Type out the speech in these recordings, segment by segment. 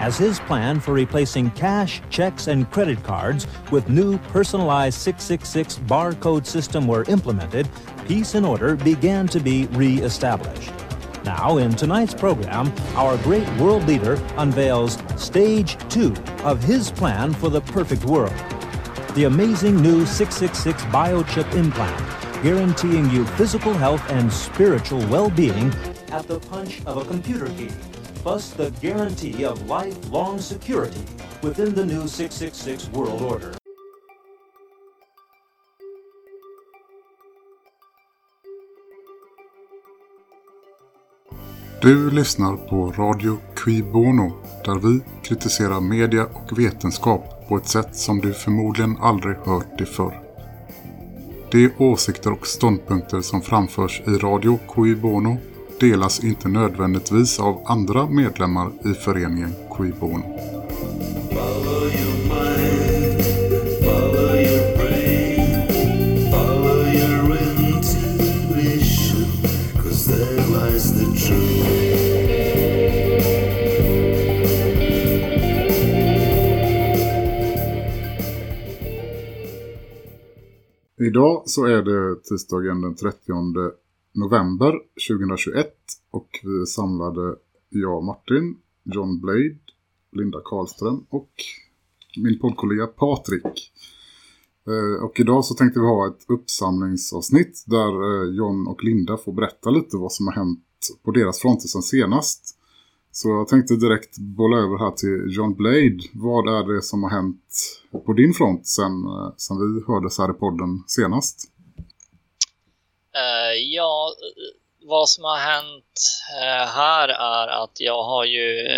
as his plan for replacing cash, checks, and credit cards with new personalized 666 barcode system were implemented, peace and order began to be re-established. Now, in tonight's program, our great world leader unveils stage two of his plan for the perfect world. The amazing new 666 biochip implant, guaranteeing you physical health and spiritual well-being at the punch of a computer key, plus the guarantee of lifelong security within the new 666 world order. Du lyssnar på Radio Qui Bono där vi kritiserar media och vetenskap på ett sätt som du förmodligen aldrig hört det förr. De åsikter och ståndpunkter som framförs i Radio Qui Bono delas inte nödvändigtvis av andra medlemmar i föreningen Qui Bono. Idag så är det tisdagen den 30 november 2021 och vi samlade jag Martin, John Blade, Linda Karlström och min poddkollega Patrik. Eh, och idag så tänkte vi ha ett uppsamlingsavsnitt där eh, John och Linda får berätta lite vad som har hänt på deras fronter sen senast. Så jag tänkte direkt bolla över här till John Blade. Vad är det som har hänt på din front sen, eh, sen vi hördes här i podden senast? Eh, ja, eh, vad som har hänt eh, här är att jag har ju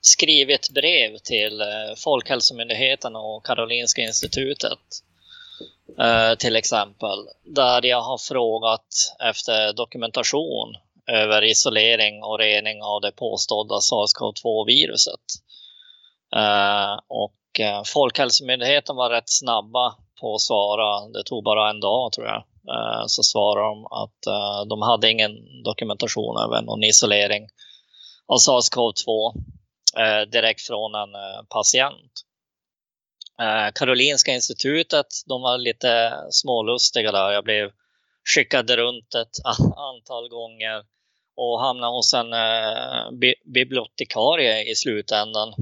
skrivit brev till Folkhälsomyndigheten och Karolinska institutet till exempel. Där jag har frågat efter dokumentation över isolering och rening av det påstådda SARS-CoV-2-viruset. Och Folkhälsomyndigheten var rätt snabba på att svara. Det tog bara en dag tror jag. Eh, så svarade de att eh, de hade ingen dokumentation över någon isolering av SARS-CoV-2 eh, direkt från en patient. Karolinska institutet, de var lite smålustiga där. Jag blev skickad runt ett antal gånger och hamnade hos en bibliotekarie i slutändan.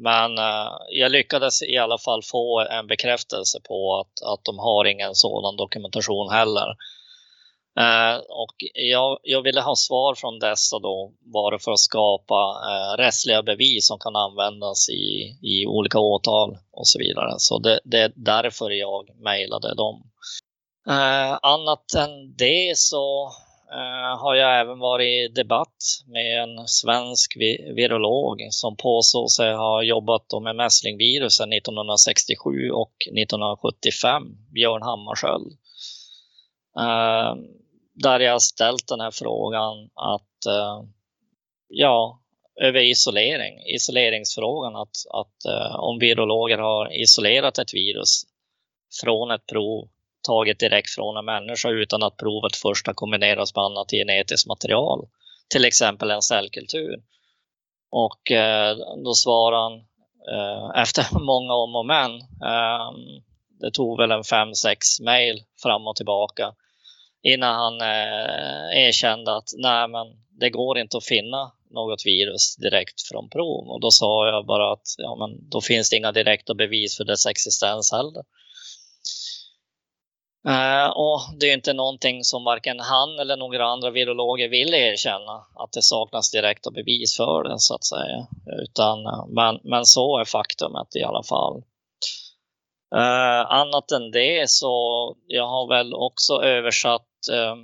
Men eh, jag lyckades i alla fall få en bekräftelse på att, att de har ingen sådan dokumentation heller. Eh, och jag, jag ville ha svar från dessa då bara för att skapa eh, rättsliga bevis som kan användas i, i olika åtal och så vidare. Så det, det är därför jag mejlade dem. Eh, annat än det så Eh, har jag även varit i debatt med en svensk vi virolog som påstår sig ha jobbat med mässlingvirusen 1967 och 1975, Björn Hammarskjöld. Eh, där jag ställt den här frågan att eh, ja, över isolering, isoleringsfrågan att, att eh, om virologer har isolerat ett virus från ett prov taget direkt från en människa utan att provet först har kombinerats med annat genetiskt material, till exempel en cellkultur. Och eh, då svarar han eh, efter många om och men, eh, det tog väl en fem, sex mejl fram och tillbaka innan han eh, erkände att nej men det går inte att finna något virus direkt från prov. Och då sa jag bara att ja, men då finns det inga direkta bevis för dess existens heller. Eh, och det är inte någonting som varken han eller några andra virologer vill erkänna att det saknas direkta bevis för det så att säga. Utan, eh, men, men så är faktumet i alla fall. Uh, annat än det så jag har väl också översatt uh,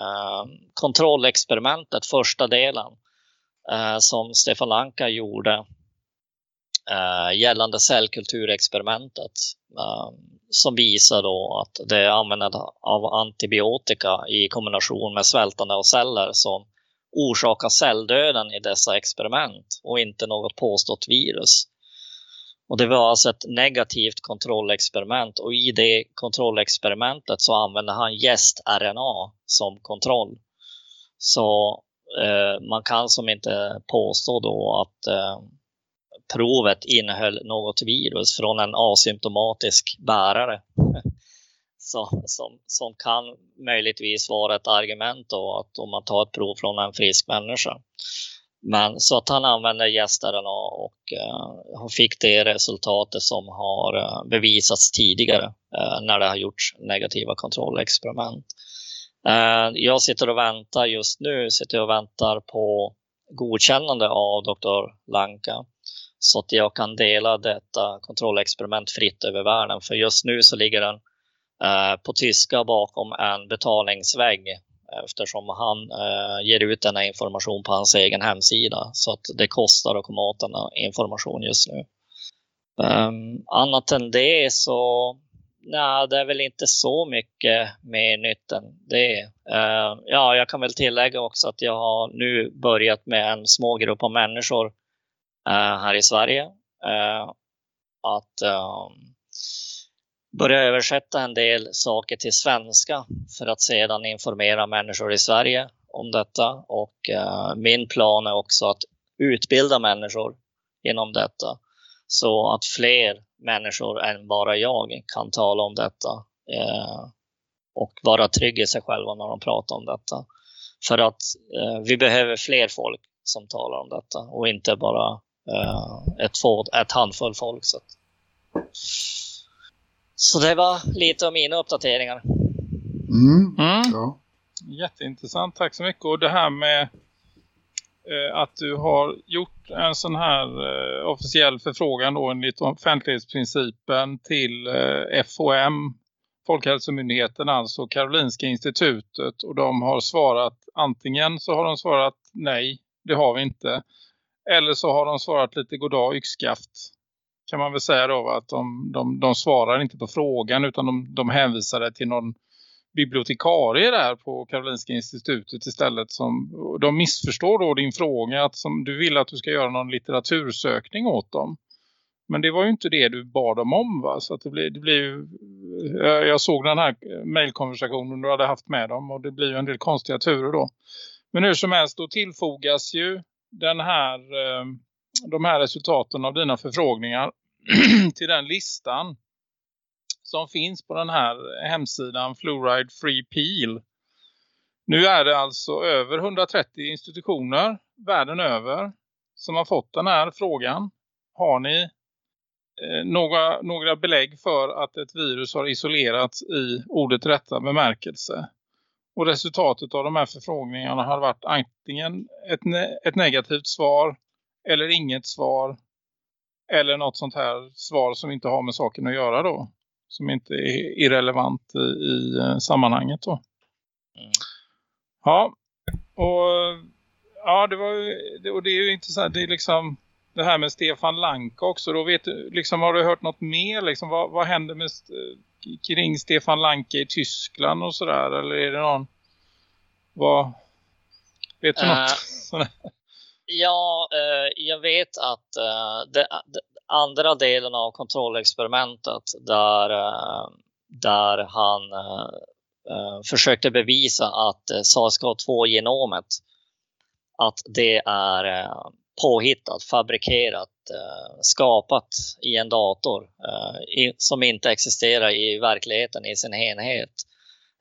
uh, kontrollexperimentet, första delen, som Stefan Lanka gjorde gällande cellkulturexperimentet ehm, som visar då att det är användandet av antibiotika i kombination med svältande av celler som orsakar celldöden i dessa experiment och inte något påstått virus. Och det var alltså ett negativt kontrollexperiment och i det kontrollexperimentet så använde han gäst-RNA som kontroll. Så eh, man kan som inte påstå då att eh, provet innehöll något virus från en asymptomatisk bärare. Så, som, som kan möjligtvis vara ett argument då att om man tar ett prov från en frisk människa. Men så att han använde gästerna och uh, fick det resultatet som har uh, bevisats tidigare uh, när det har gjorts negativa kontrollexperiment. Uh, jag sitter och väntar just nu, sitter och väntar på godkännande av Dr. Lanka så att jag kan dela detta kontrollexperiment fritt över världen. För just nu så ligger den eh, på tyska bakom en betalningsvägg eftersom han eh, ger ut denna information på hans egen hemsida. Så att det kostar att komma åt denna information just nu. Um, annat än det så nej, det är väl inte så mycket mer nytt än det. Uh, ja, jag kan väl tillägga också att jag har nu börjat med en små grupp av människor uh, Eh, här i Sverige. Eh, att eh, börja översätta en del saker till svenska för att sedan informera människor i Sverige om detta. Och min plan är också att utbilda människor genom detta så att fler människor än bara jag kan tala om detta eh, och vara trygga i sig själva när de pratar om detta. För att eh, vi behöver fler folk som talar om detta och inte bara ett, få, ett handfull folk. Så att... Så det var lite av mina uppdateringar. Mm. Mm. Ja. Jätteintressant, tack så mycket. Och det här med eh, att du har gjort en sån här eh, officiell förfrågan då enligt offentlighetsprincipen till eh, FOM, Folkhälsomyndigheten, alltså Karolinska institutet. Och de har svarat, antingen så har de svarat nej, det har vi inte. Eller så har de svarat lite goddag yxskaft kan man väl säga då att de, de, de svarar inte på frågan utan de, de hänvisade till någon bibliotekarie där på Karolinska institutet istället som de missförstår då din fråga att som du vill att du ska göra någon litteratursökning åt dem. Men det var ju inte det du bad dem om va? Så att det blir, det blir ju, jag såg den här eh, mejlkonversationen du hade haft med dem och det blir ju en del konstiga turer då. Men hur som helst då tillfogas ju den här eh, de här resultaten av dina förfrågningar till den listan som finns på den här hemsidan Fluoride Free Peel. Nu är det alltså över 130 institutioner världen över som har fått den här frågan. Har ni eh, några, några belägg för att ett virus har isolerats i ordet rätta bemärkelse? Och resultatet av de här förfrågningarna har varit antingen ett, ne ett negativt svar eller inget svar. Eller något sånt här svar som inte har med saken att göra då. Som inte är irrelevant i, i eh, sammanhanget då. Mm. Ja, och ja det var och det är ju intressant. Det är liksom det här med Stefan Lanka också. Då vet du, liksom, har du hört något mer? Liksom, vad, vad händer med, kring Stefan Lanka i Tyskland och sådär? Eller är det någon... Vad, vet du Uh, något? Ja, eh, jag vet att eh, det, det, andra delen av kontrollexperimentet där, eh, där han försökte bevisa att eh, SARS-CoV-2-genomet att det är påhittat, fabrikerat, eh, skapat i en dator eh, som inte existerar i verkligheten i sin helhet.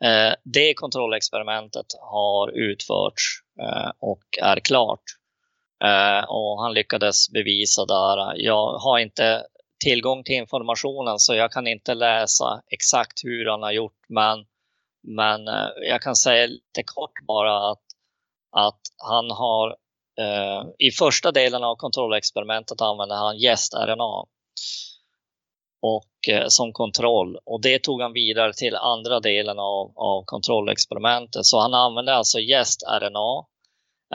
Eh, det kontrollexperimentet har utförts och är klart. Och han lyckades bevisa där. Jag har inte tillgång till informationen så jag kan inte läsa exakt hur han har gjort. Men, men jag kan säga lite kort bara att, att han har Eh, i första delen av kontrollexperimentet använde han gäst-RNA och eh, som kontroll och det tog han vidare till andra delen av, av kontrollexperimentet. Så han använde alltså gäst-RNA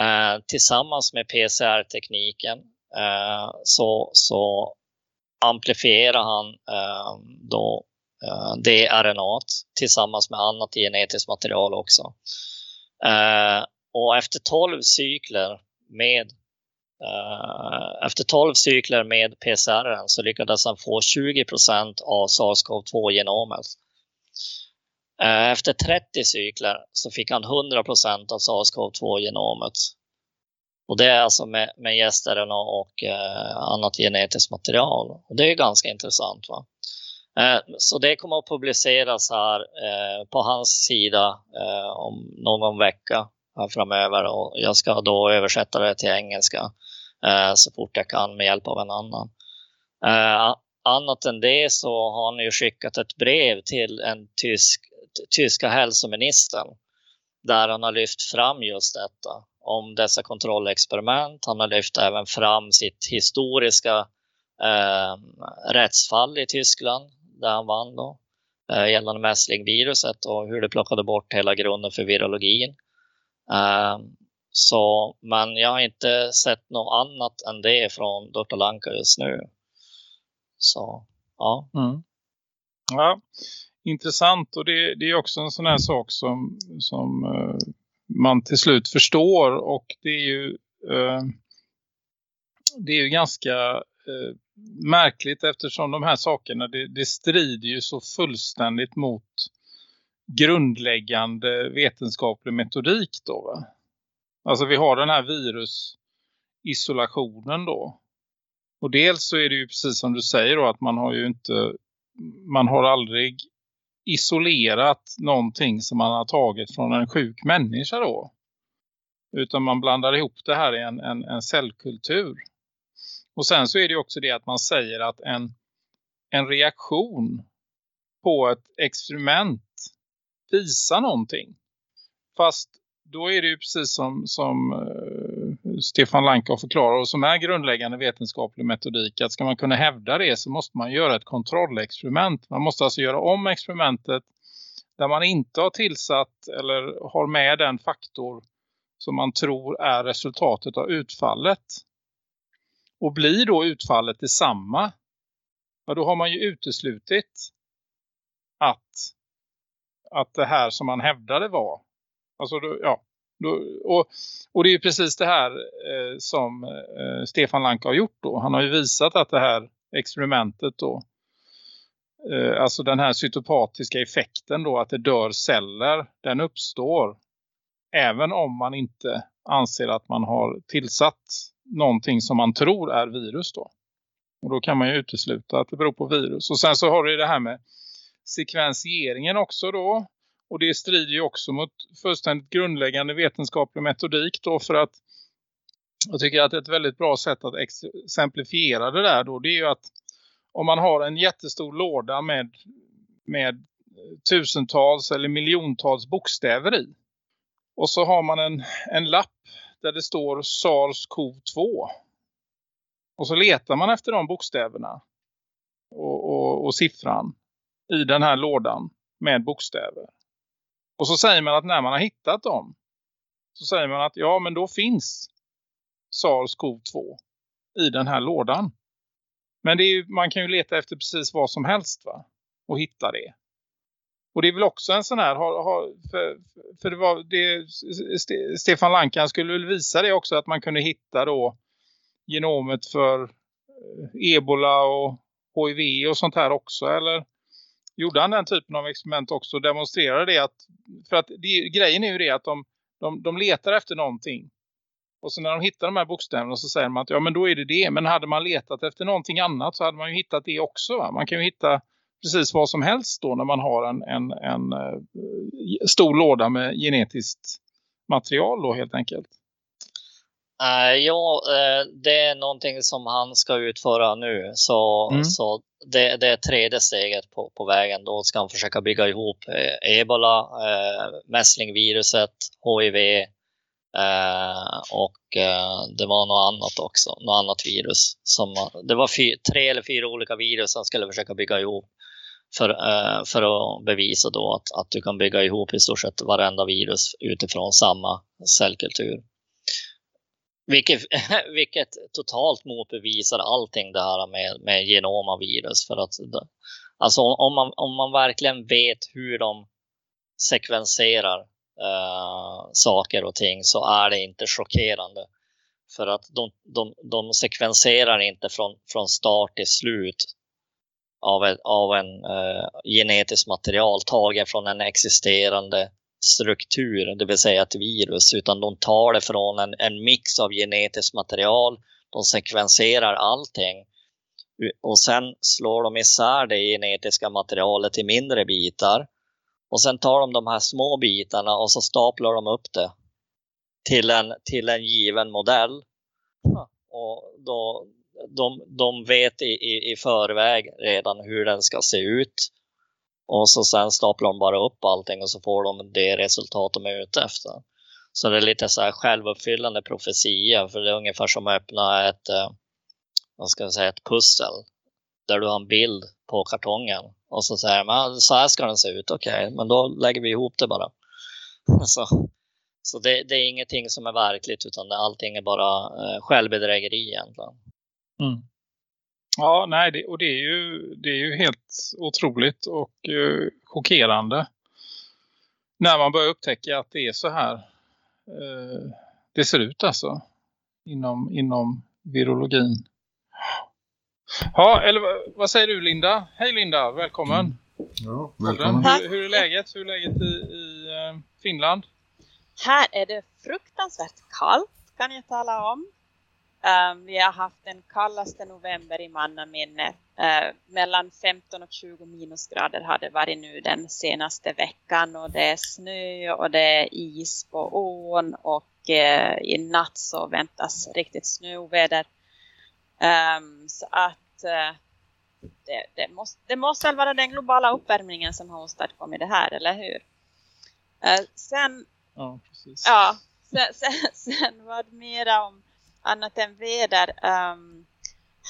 Eh, tillsammans med PCR-tekniken eh, så, så amplifierar han eh, då eh, det RNA tillsammans med annat genetiskt material också. Eh, och efter 12 cykler med Uh, efter 12 cykler med PCR så lyckades han få 20% av SARS-CoV-2-genomet. Uh, eh, efter 30 cykler så fick han 100% av SARS-CoV-2-genomet. Och det är alltså med, med gäst-RNA och uh, annat genetiskt material. Och det är ganska intressant. Va? Så det kommer att publiceras här på hans sida om någon vecka Eh, framöver. Och jag ska då översätta det till engelska eh, så fort jag kan med hjälp av en annan. Eh, annat än det så har han ju skickat ett brev till en tysk, tyska hälsoministern där han har lyft fram just detta om dessa kontrollexperiment. Han har lyft även fram sitt historiska eh, rättsfall i Tyskland där han vann då, eh, gällande mässlingviruset och hur det plockade bort hela grunden för virologin. Ehm, så, men jag har inte sett något annat än det från Dr. Lanka just nu. Så, ja. Mm. Ja, intressant och det, det, är också en sån här sak som, som uh, man till slut förstår och det är ju uh, det är ju ganska uh, märkligt eftersom de här sakerna det, det strider ju så fullständigt mot grundläggande vetenskaplig metodik då va? Alltså vi har den här virusisolationen då. Och dels så är det ju precis som du säger då att man har ju inte man har aldrig isolerat någonting som man har tagit från en sjuk människa då. Utan man blandar ihop det här i en, en, en cellkultur. Och sen så är det också det att man säger att en, en reaktion på ett experiment visa någonting. Fast då är det ju precis som, som uh, Stefan Lanka förklarar och som är grundläggande vetenskaplig metodik att ska man kunna hävda det så måste man göra ett kontrollexperiment. Man måste alltså göra om experimentet där man inte har tillsatt eller har med den faktor som man tror är resultatet av utfallet. Och blir då utfallet detsamma, ja då har man ju uteslutit att, att det här som man hävdade var Alltså, då, ja. Då, och, och det är precis det här eh, som eh, Stefan Lanka har gjort då. Han har ju visat att det här experimentet då, eh, alltså den här cytopatiska effekten då, att det dör celler, den uppstår även om man inte anser att man har tillsatt någonting som man tror är virus då. Och då kan man ju utesluta att det beror på virus. Och sen så har du det här med sekvensieringen också då. Och det strider ju också mot fullständigt grundläggande vetenskaplig metodik då för att jag tycker att ett väldigt bra sätt att exemplifiera det där då det är ju att om man har en jättestor låda med, med eh, tusentals eller miljontals bokstäver i. Och så har man en, en lapp där det står SARS-CoV-2 och så letar man efter de bokstäverna och, och, och siffran i den här lådan med bokstäver. Och så säger man att när man har hittat dem så säger man att ja men då finns SARS-CoV-2 i den här lådan. Men ju, man kan ju leta efter precis vad som helst va? Och hitta det. Och det är väl också en sån här, har, har, för, för det var det, Stefan Lankan skulle väl visa det också att man kunde hitta då genomet för eh, ebola och HIV och sånt här också eller gjorde han den typen av experiment också och demonstrerade det att för att det, grejen är ju det att de, de, de letar efter någonting och så när de hittar de här bokstäverna så säger man att ja men då är det det. Men hade man letat efter någonting annat så hade man ju hittat det också va? Man kan ju hitta precis vad som helst då när man har en, en, en eh, stor låda med genetiskt material då helt enkelt. Uh, ja, uh, det är någonting som han ska utföra nu. Så, mm. så det, det, är tredje steget på, på vägen. Då ska han försöka bygga ihop uh, ebola, uh, mässlingviruset, HIV och det var något annat också. Något annat virus. Som, det var fy, tre eller fyra olika virus han skulle försöka bygga ihop. För, för att bevisa då att, att du kan bygga ihop i stort sett varenda virus utifrån samma cellkultur. Vilket, vilket totalt motbevisar allting det här med, med genomavirus. För att, alltså om man, om man verkligen vet hur de sekvenserar uh, saker och ting så är det inte chockerande. För att de, de, de sekvenserar inte från, från start till slut av, ett, av en eh, uh, genetisk material taget från en existerande struktur, det vill säga ett virus, utan de tar det från en, en mix av genetiskt material. De sekvenserar allting och sen slår de isär det genetiska materialet i mindre bitar. Och sen tar de de här små bitarna och så staplar de upp det till en, till en given modell. Och då, de, de vet i, i, i förväg redan hur den ska se ut. Och så sen staplar de bara upp allting och så får de det resultat de är ute efter. Så det är lite så här självuppfyllande profetia, för det är ungefär som att öppna ett, eh, vad ska jag säga, ett pussel. Där du har en bild på kartongen och så säger man så här ska den se ut, okej, okay, men då lägger vi ihop det bara. Så, så det, det, är ingenting som är verkligt utan allting är bara eh, självbedrägeri egentligen. Mm. Ja, nej, det, och det är, ju, det är ju helt otroligt och uh, chockerande när man börjar upptäcka att det är så här uh, det ser ut alltså inom, inom virologin. Ja, eller vad säger du Linda? Hej Linda, välkommen. Mm. Ja, välkommen. Hur, hur, är läget? Hur är läget i, i uh, Finland? Här är det fruktansvärt kallt kan jag tala om. Um, vi har haft den kallaste november i mannaminne. Uh, mellan 15 och 20 minusgrader har det varit nu den senaste veckan. Och det är snö och det är is på ån. Och uh, i natt så väntas riktigt snöväder. Um, så att uh, det, det, måste, det måste väl vara den globala uppvärmningen som har åstadkommit det här, eller hur? sen, ja, precis. Ja, sen, sen, sen vad mera om annat än väder. Um, ehm,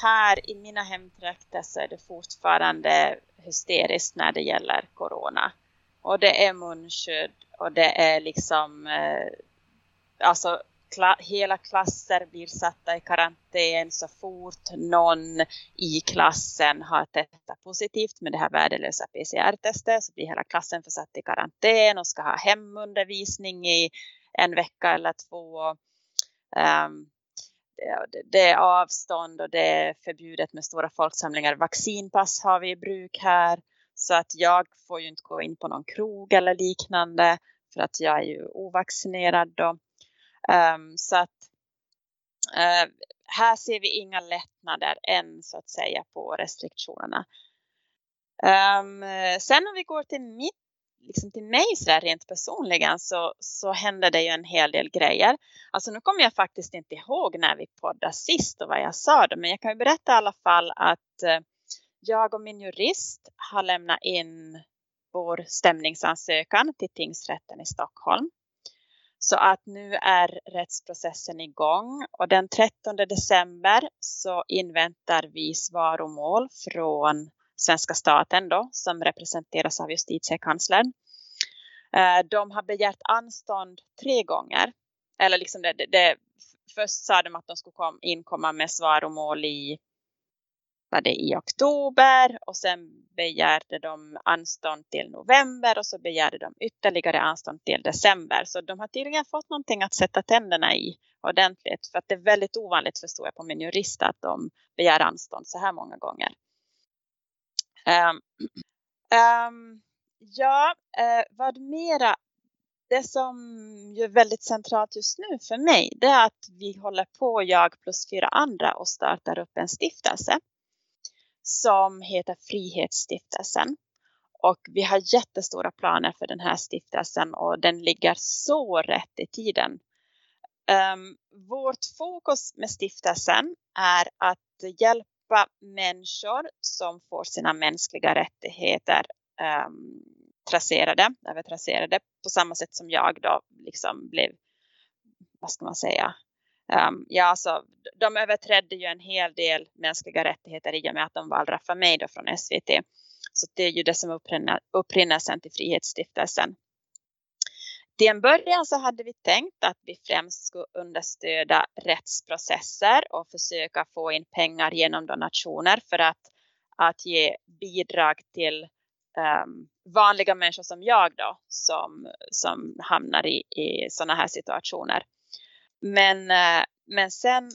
här i mina hemtrakter så är det fortfarande hysteriskt när det gäller corona. Och det är munskydd och det är liksom eh, alltså kla hela klasser blir satta i karantän så fort någon i klassen har testat positivt med det här värdelösa PCR-testet så blir hela klassen försatt i karantän och ska ha hemundervisning i en vecka eller två. Um, det är avstånd och det är förbjudet med stora folksamlingar. Vaccinpass har vi i bruk här. Så att jag får ju inte gå in på någon krog eller liknande. För att jag är ju ovaccinerad då. Um, så att uh, här ser vi inga lättnader än så att säga på restriktionerna. Um, sen om vi går till mitt liksom till mig så där rent personligen så, så hände det ju en hel del grejer. Alltså nu kommer jag faktiskt inte ihåg när vi poddade sist och vad jag sa då, men jag kan ju berätta i alla fall att eh, jag och min jurist har lämnat in vår stämningsansökan till tingsrätten i Stockholm. Så att nu är rättsprocessen igång och den 13 december så inväntar vi svaromål från svenska staten då, som representeras av justitiekanslern. Eh, de har begärt anstånd tre gånger. Eller liksom det, det, det, först sa de att de skulle kom, inkomma med svar och mål i, var det i oktober och sen begärde de anstånd till november och så begärde de ytterligare anstånd till december. Så de har tydligen fått någonting att sätta tänderna i ordentligt. För att det är väldigt ovanligt förstår jag på min jurist att de begär anstånd så här många gånger. Um, ja, uh, vad mera? Det som är väldigt centralt just nu för mig det är att vi håller på, jag plus fyra andra och startar upp en stiftelse som heter Frihetsstiftelsen. Och vi har jättestora planer för den här stiftelsen och den ligger så rätt i tiden. Um, vårt fokus med stiftelsen är att hjälpa hjälpa människor som får sina mänskliga rättigheter um, traserade, övertraserade på samma sätt som jag då liksom blev, vad ska man säga, um, ja alltså de överträdde ju en hel del mänskliga rättigheter i och med att de valde för mig då från SVT. Så det är ju det som är upprinnelsen till Frihetsstiftelsen. Till en början så hade vi tänkt att vi främst skulle understöda rättsprocesser och försöka få in pengar genom donationer för att, att ge bidrag till um, vanliga människor som jag då som, som hamnar i, i sådana här situationer. Men, uh, men sen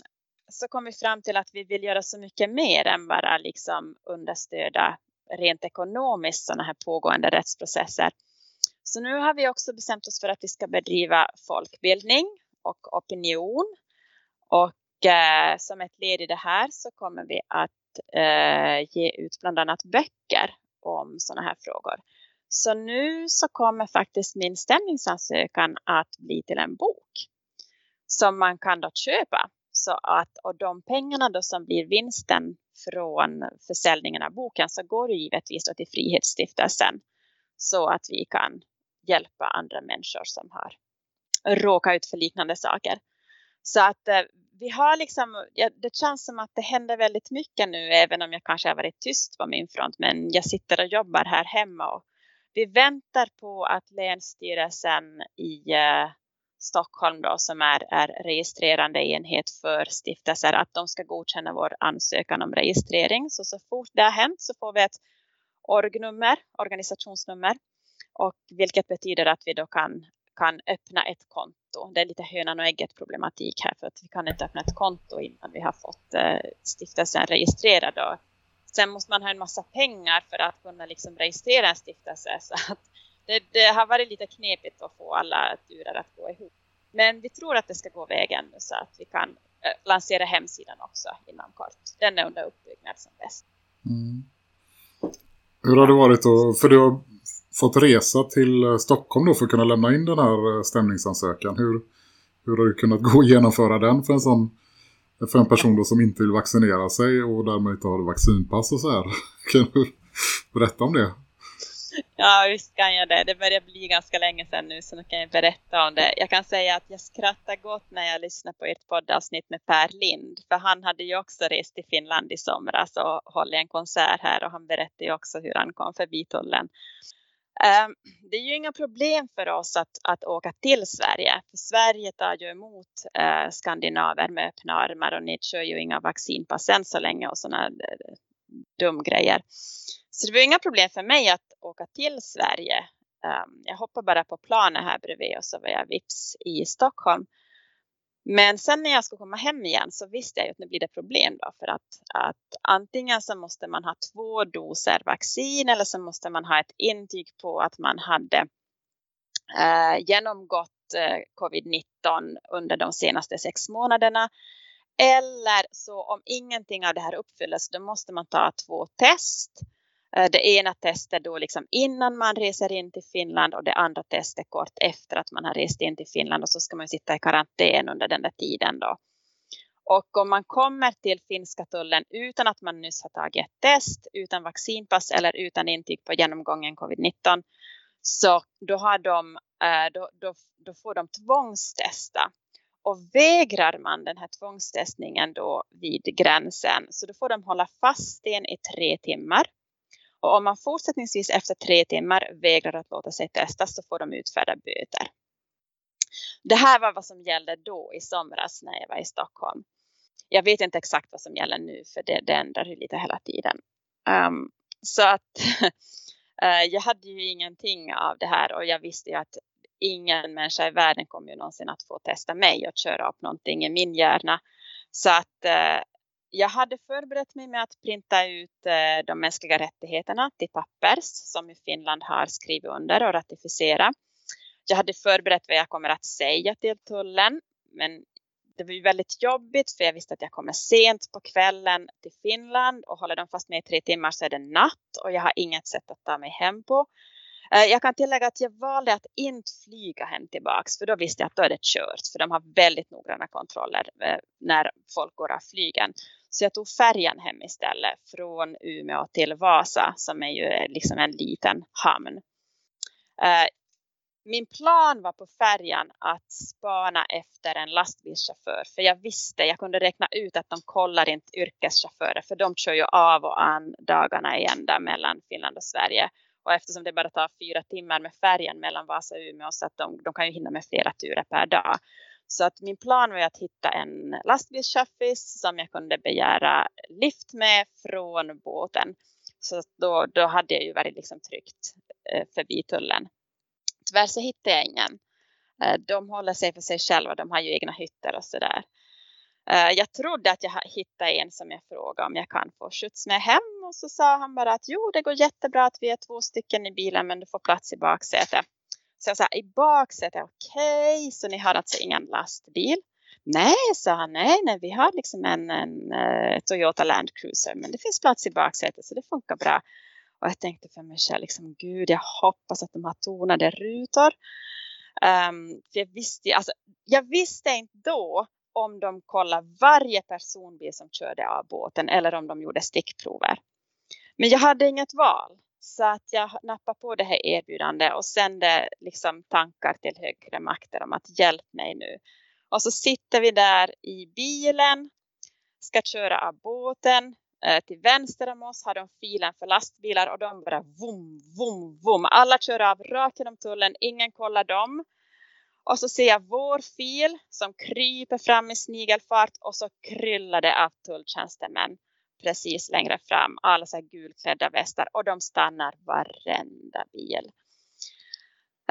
så kom vi fram till att vi vill göra så mycket mer än bara liksom understöda rent ekonomiskt sådana här pågående rättsprocesser. Så nu har vi också bestämt oss för att vi ska bedriva folkbildning och opinion. Och eh, som ett led i det här så kommer vi att eh, ge ut bland annat böcker om sådana här frågor. Så nu så kommer faktiskt min stämningsansökan att bli till en bok som man kan då köpa. Så att, och de pengarna då som blir vinsten från försäljningen av boken så går det givetvis till Frihetsstiftelsen så att vi kan hjälpa andra människor som har råkat ut för liknande saker. Så att eh, vi har liksom, ja, det känns som att det händer väldigt mycket nu även om jag kanske har varit tyst på min front men jag sitter och jobbar här hemma och vi väntar på att Länsstyrelsen i eh, Stockholm då, som är, är registrerande enhet för stiftelser att de ska godkänna vår ansökan om registrering. Så så fort det har hänt så får vi ett orgnummer, organisationsnummer och vilket betyder att vi då kan, kan öppna ett konto. Det är lite hönan och ägget problematik här för att vi kan inte öppna ett konto innan vi har fått eh, stiftelsen registrerad. Och sen måste man ha en massa pengar för att kunna liksom registrera en stiftelse. Så att det, det, har varit lite knepigt att få alla turer att gå ihop. Men vi tror att det ska gå vägen nu så att vi kan eh, lansera hemsidan också inom kort. Den är under uppbyggnad som bäst. Mm. Hur har det varit då? För du har fått resa till eh, Stockholm då för att kunna lämna in den här eh, stämningsansökan. Hur, hur har du kunnat gå och genomföra den för en sån eh, för en person då som inte vill vaccinera sig och därmed inte har vaccinpass och så här. Kan du berätta om det? Ja, visst kan jag det. Det börjar bli ganska länge sedan nu så nu kan jag berätta om det. Jag kan säga att jag skrattar gott när jag lyssnar på ert poddavsnitt med Per Lind. För han hade ju också rest till Finland i somras och hållit en konsert här och han berättade ju också hur han kom förbi tullen. Ehm, det är ju inga problem för oss att, att åka till Sverige. För Sverige tar ju emot eh, skandinaver med öppna armar och ni kör ju inga vaccinpass än så länge och sådana eh, dumgrejer. Så det var inga problem för mig att åka till Sverige. Um, jag hoppade bara på planen här bredvid och så var jag vips i Stockholm. Men sen när jag skulle komma hem igen så visste jag att nu blir det problem då för att, att antingen så måste man ha två doser vaccin eller så måste man ha ett intyg på att man hade eh, genomgått eh, covid-19 under de senaste sex månaderna. Eller så om ingenting av det här uppfylls då måste man ta två test Eh, Eh, det ena testet då liksom innan man reser in till Finland och det andra testet kort efter att man har rest in till Finland och så ska man sitta i karantän under den där tiden då. Och om man kommer till finska tullen utan att man nyss har tagit ett test, utan vaccinpass eller utan intyg på genomgången covid-19 så då, har de, eh, då, då, då får de tvångstesta. Och vägrar man den här tvångstestningen då vid gränsen så då får de hålla fast en i tre timmar. Och om man fortsättningsvis efter tre timmar vägrar att låta sig testas så får de utfärda böter. Det här var vad som gällde då i somras när jag var i Stockholm. Jag vet inte exakt vad som gäller nu för det, det ändrar ju lite hela tiden. Um, så att uh, jag hade ju ingenting av det här och jag visste ju att ingen människa i världen kommer ju någonsin att få testa mig och köra upp någonting i min hjärna. Så att uh, jag hade förberett mig med att printa ut eh, de mänskliga rättigheterna till pappers som i Finland har skrivit under och ratificerat. Jag hade förberett vad jag kommer att säga till tullen men det var ju väldigt jobbigt för jag visste att jag kommer sent på kvällen till Finland och håller de fast med i tre timmar så är det natt och jag har inget sätt att ta mig hem på. Eh, jag kan tillägga att jag valde att inte flyga hem tillbaks för då visste jag att då är det kört för de har väldigt noggranna kontroller eh, när folk går av flygen. Så jag tog färjan hem istället från Umeå till Vasa som är ju eh, liksom en liten hamn. Eh, min plan var på färjan att spana efter en lastbilschaufför. För jag visste, jag kunde räkna ut att de kollar inte yrkeschaufförer. För de kör ju av och an dagarna i ända mellan Finland och Sverige. Och eftersom det bara tar fyra timmar med färjan mellan Vasa och Umeå så att de, de kan ju hinna med flera turer per dag. Så att min plan var att hitta en lastbilschaffis som jag kunde begära lift med från båten. Så då, då hade jag ju varit liksom tryggt eh, förbi tullen. Tyvärr så hittade jag ingen. Eh, de håller sig för sig själva, de har ju egna hytter och sådär. Eh, jag trodde att jag hittade en som jag frågade om jag kan få skjuts med hem. Och så sa han bara att jo det går jättebra att vi är två stycken i bilen men du får plats i baksätet. Så jag sa i baksätet, okej, okay, så ni har alltså ingen lastbil? Nej, sa han, nej, nej, vi har liksom en, en uh, Toyota Land Cruiser, men det finns plats i baksätet så det funkar bra. Och jag tänkte för mig själv, liksom, gud, jag hoppas att de har tonade rutor. Um, för jag visste, alltså, jag visste inte då om de kollade varje personbil som körde av båten eller om de gjorde stickprover. Men jag hade inget val. Så att jag nappade på det här erbjudandet och sände liksom tankar till högre makter om att hjälp mig nu. Och så sitter vi där i bilen, ska köra av båten. Eh, till vänster om oss har de filen för lastbilar och de bara vum, vum, vum. Alla kör av rakt genom tullen, ingen kollar dem. Och så ser jag vår fil som kryper fram i snigelfart och så kryllar det av tulltjänstemän precis längre fram. Alla så här gulklädda västar och de stannar varenda bil.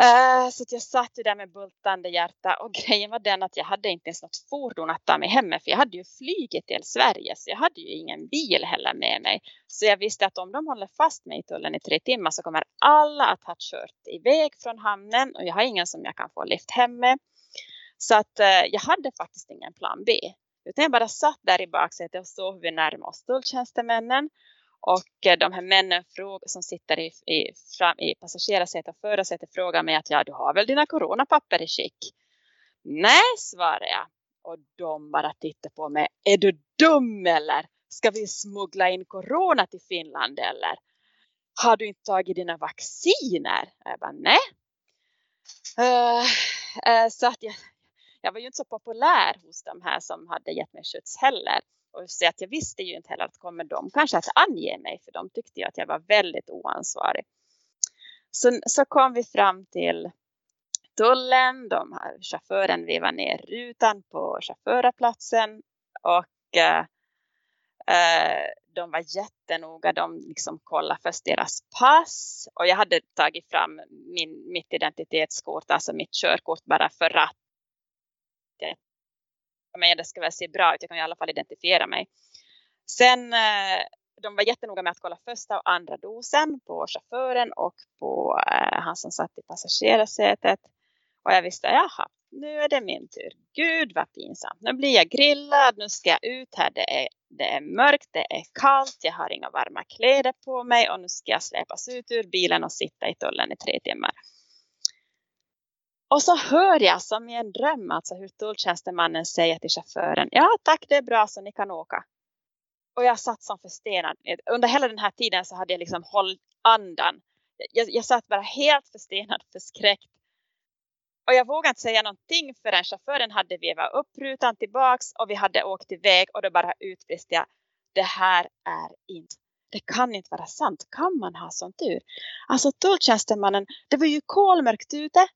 Uh, så jag satt ju där med bultande hjärta och grejen var den att jag hade inte ens något fordon att ta mig hem med för jag hade ju flugit till Sverige så jag hade ju ingen bil heller med mig. Så jag visste att om de håller fast mig i tullen i tre timmar så kommer alla att ha kört iväg från hamnen och jag har ingen som jag kan få lift hem med. Så att uh, jag hade faktiskt ingen plan B. Utan jag bara satt där i baksätet och såg hur vi närmade oss tulltjänstemännen. Och eh, de här männen som sitter i, i, fram, i passagerarsätet och förarsätet frågar mig att ja, du har väl dina coronapapper i skick? Nej, svarar jag. Och de bara tittar på mig. Är du dum eller? Ska vi smuggla in corona till Finland eller? Har du inte tagit dina vacciner? Jag bara nej. Uh, uh, så att jag, jag var ju inte så populär hos de här som hade gett mig skjuts heller. Och så att jag visste ju inte heller att kommer de kanske att ange mig för de tyckte ju att jag var väldigt oansvarig. Så, så kom vi fram till tullen, de här, chauffören vevade ner rutan på chaufförplatsen och eh, eh, de var jättenoga, de liksom kollade först deras pass och jag hade tagit fram min, mitt identitetskort, alltså mitt körkort bara för att men det ska väl se bra ut, jag kan i alla fall identifiera mig. Sen eh, de var jättenoga med att kolla första och andra dosen på chauffören och på eh, han som satt i passagerarsätet. Och jag visste, jaha, nu är det min tur. Gud vad pinsamt. Nu blir jag grillad, nu ska jag ut här. Det är, det är mörkt, det är kallt, jag har inga varma kläder på mig och nu ska jag släpas ut ur bilen och sitta i tullen i tre timmar. Och så hör jag som i en dröm alltså hur tulltjänstemannen säger till chauffören. Ja tack det är bra så ni kan åka. Och jag satt som förstenad. Under hela den här tiden så hade jag liksom hållit andan. Jag, jag satt bara helt förstenad, förskräckt. Och jag vågade inte säga någonting förrän chauffören hade vevat upp rutan tillbaks och vi hade åkt iväg och då bara utbrist jag. Det här är inte, det kan inte vara sant. Kan man ha sån tur? Alltså tulltjänstemannen, det var ju kolmörkt ute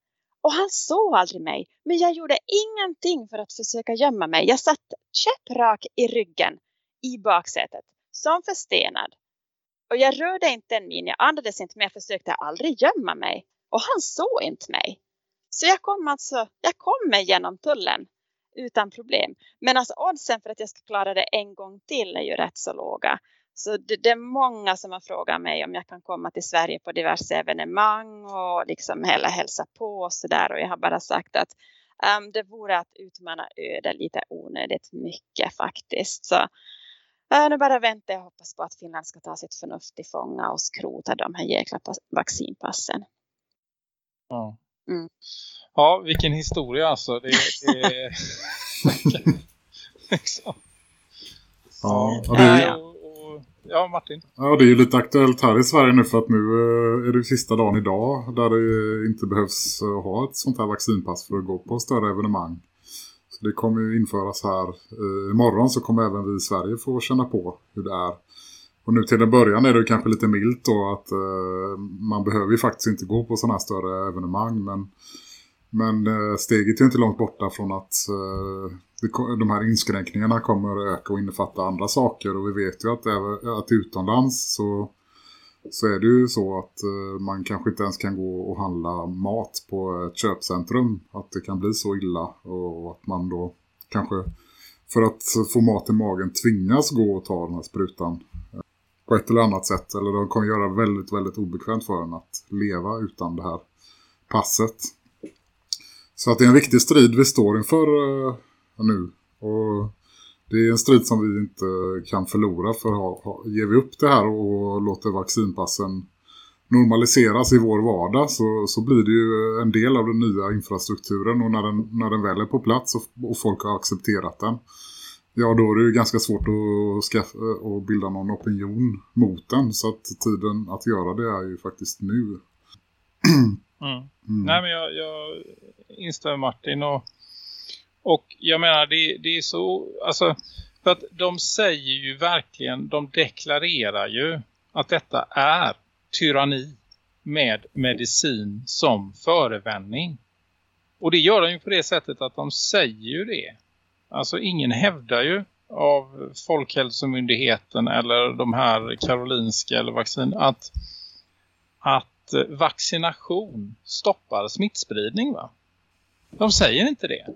och han såg aldrig mig. Men jag gjorde ingenting för att försöka gömma mig. Jag satt käpprak i ryggen i baksätet. Som förstenad. Och jag rörde inte en min. Jag andades inte men jag försökte aldrig gömma mig. Och han såg inte mig. Så jag kom alltså, jag kom mig genom tullen utan problem. Men alltså oddsen för att jag ska klara det en gång till är ju rätt så låga. Så det, det, är många som har frågat mig om jag kan komma till Sverige på diverse evenemang och liksom hela hälsa på och sådär. Och jag har bara sagt att um, det vore att utmana öde lite onödigt mycket faktiskt. Så uh, nu bara väntar jag och hoppas på att Finland ska ta sitt förnuft i fånga och skrota de här jäkla vaccinpassen. Ja. Mm. Ja, vilken historia alltså. Det, det... liksom. Ja, och det, ja, ja ja Martin. Ja, det är ju lite aktuellt här i Sverige nu för att nu eh, är det sista dagen idag där det inte behövs eh, ha ett sånt här vaccinpass för att gå på större evenemang. Så det kommer ju införas här. Eh, imorgon så kommer även vi i Sverige få känna på hur det är. Och nu till en början är det kanske lite milt då att eh, man behöver ju faktiskt inte gå på sådana här större evenemang men men steget är inte långt borta från att de här inskränkningarna kommer att öka och innefatta andra saker. Och vi vet ju att, att utomlands så, så är det ju så att eh, man kanske inte ens kan gå och handla mat på ett köpcentrum. Att det kan bli så illa och att man då kanske för att få mat i magen tvingas gå och ta den här sprutan. På ett eller annat sätt. Eller de kommer göra väldigt väldigt obekvämt för en att leva utan det här passet. Så att det är en viktig strid vi står inför eh, nu. Och det är en strid som vi inte kan förlora för ha, ha, ger vi upp det här och låter vaccinpassen normaliseras i vår vardag så, så blir det ju en del av den nya infrastrukturen och när den, när den väl är på plats och, och folk har accepterat den ja då är det ju ganska svårt att, skaffa, att bilda någon opinion mot den så att tiden att göra det är ju faktiskt nu. Mm. Mm. Nej men jag, jag instämmer Martin och, och jag menar det, det är så alltså för att de säger ju verkligen, de deklarerar ju att detta är tyranni med medicin som förevändning. Och det gör de ju på det sättet att de säger ju det. Alltså ingen hävdar ju av Folkhälsomyndigheten eller de här Karolinska eller vaccin att, att vaccination stoppar smittspridning va? De säger inte det.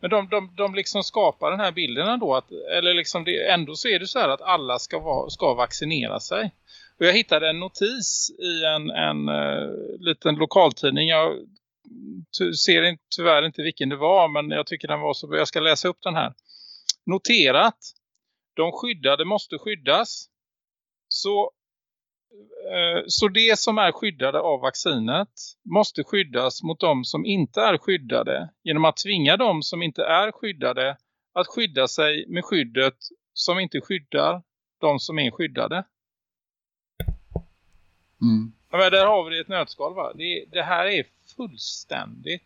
Men de, de, de liksom skapar den här bilden ändå att, eller liksom det, ändå så är det så här att alla ska, va, ska vaccinera sig. Och jag hittade en notis i en, en uh, liten lokaltidning. Jag ser inte, tyvärr inte vilken det var men jag tycker den var så bra. jag ska läsa upp den här. Noterat. De skyddade måste skyddas. Så, så det som är skyddade av vaccinet måste skyddas mot de som inte är skyddade genom att tvinga de som inte är skyddade att skydda sig med skyddet som inte skyddar de som är skyddade. Mm. Men där har vi det ett nötskal va? Det, det här är fullständigt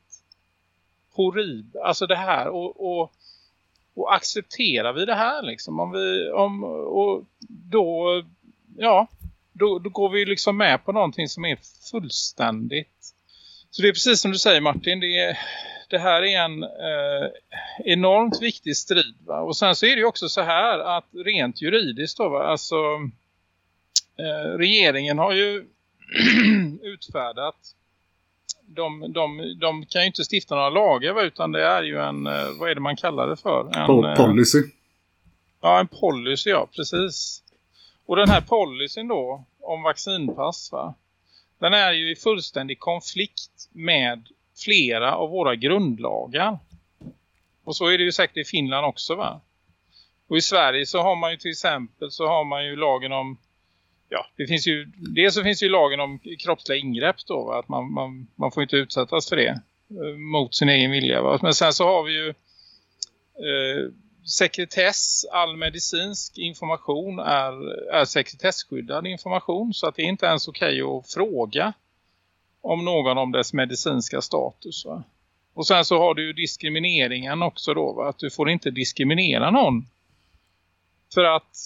horribelt. Alltså det här och, och, och accepterar vi det här liksom om vi om och då ja då, då går vi liksom med på någonting som är fullständigt så det är precis som du säger Martin det, är, det här är en eh, enormt viktig strid va? och sen så är det ju också så här att rent juridiskt då va? alltså eh, regeringen har ju utfärdat de, de, de kan ju inte stifta några lagar utan det är ju en, eh, vad är det man kallar det för? En, eh, policy. Ja, en policy, ja, precis. Och den här policyn då, om vaccinpass va? Den är ju i fullständig konflikt med flera av våra grundlagar. Och så är det ju säkert i Finland också va? Och i Sverige så har man ju till exempel så har man ju lagen om ja, det finns ju, dels så finns ju lagen om kroppsliga ingrepp då, va? att man, man, man får inte utsättas för det eh, mot sin egen vilja. Va? Men sen så har vi ju eh, sekretess, all medicinsk information är, är sekretessskyddad information så att det är inte ens okej att fråga om någon om dess medicinska status. Va? Och sen så har du ju diskrimineringen också då, va? att du får inte diskriminera någon för att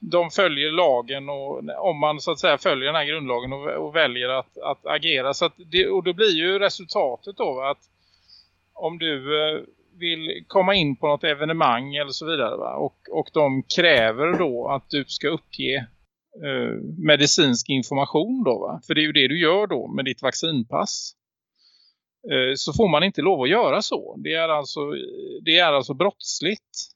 de följer lagen och om man så att säga följer den här grundlagen och, och väljer att, att agera. Så att det, och då blir ju resultatet då att om du eh, vill komma in på något evenemang eller så vidare va? Och, och de kräver då att du ska uppge eh, medicinsk information då va? För det är ju det du gör då med ditt vaccinpass. Eh, så får man inte lov att göra så. Det är alltså, det är alltså brottsligt.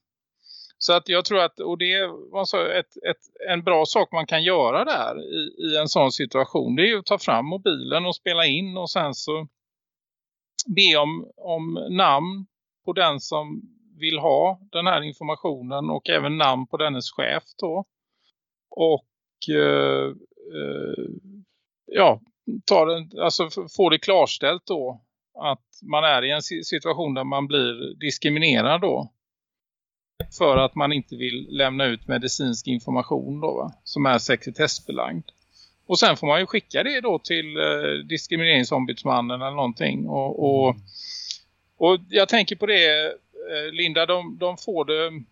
Så att jag tror att, och det var så ett, ett, en bra sak man kan göra där i, i en sån situation. Det är ju att ta fram mobilen och spela in och sen så be om, om namn på den som vill ha den här informationen och även namn på dennes chef då. Och eh, eh, ja, ta den, alltså få det klarställt då att man är i en situation där man blir diskriminerad då för att man inte vill lämna ut medicinsk information då va? Som är sekretessbelagd. Och sen får man ju skicka det då till eh, diskrimineringsombudsmannen eller någonting. Och, och, mm och jag tänker på det eh, Linda, de, de får det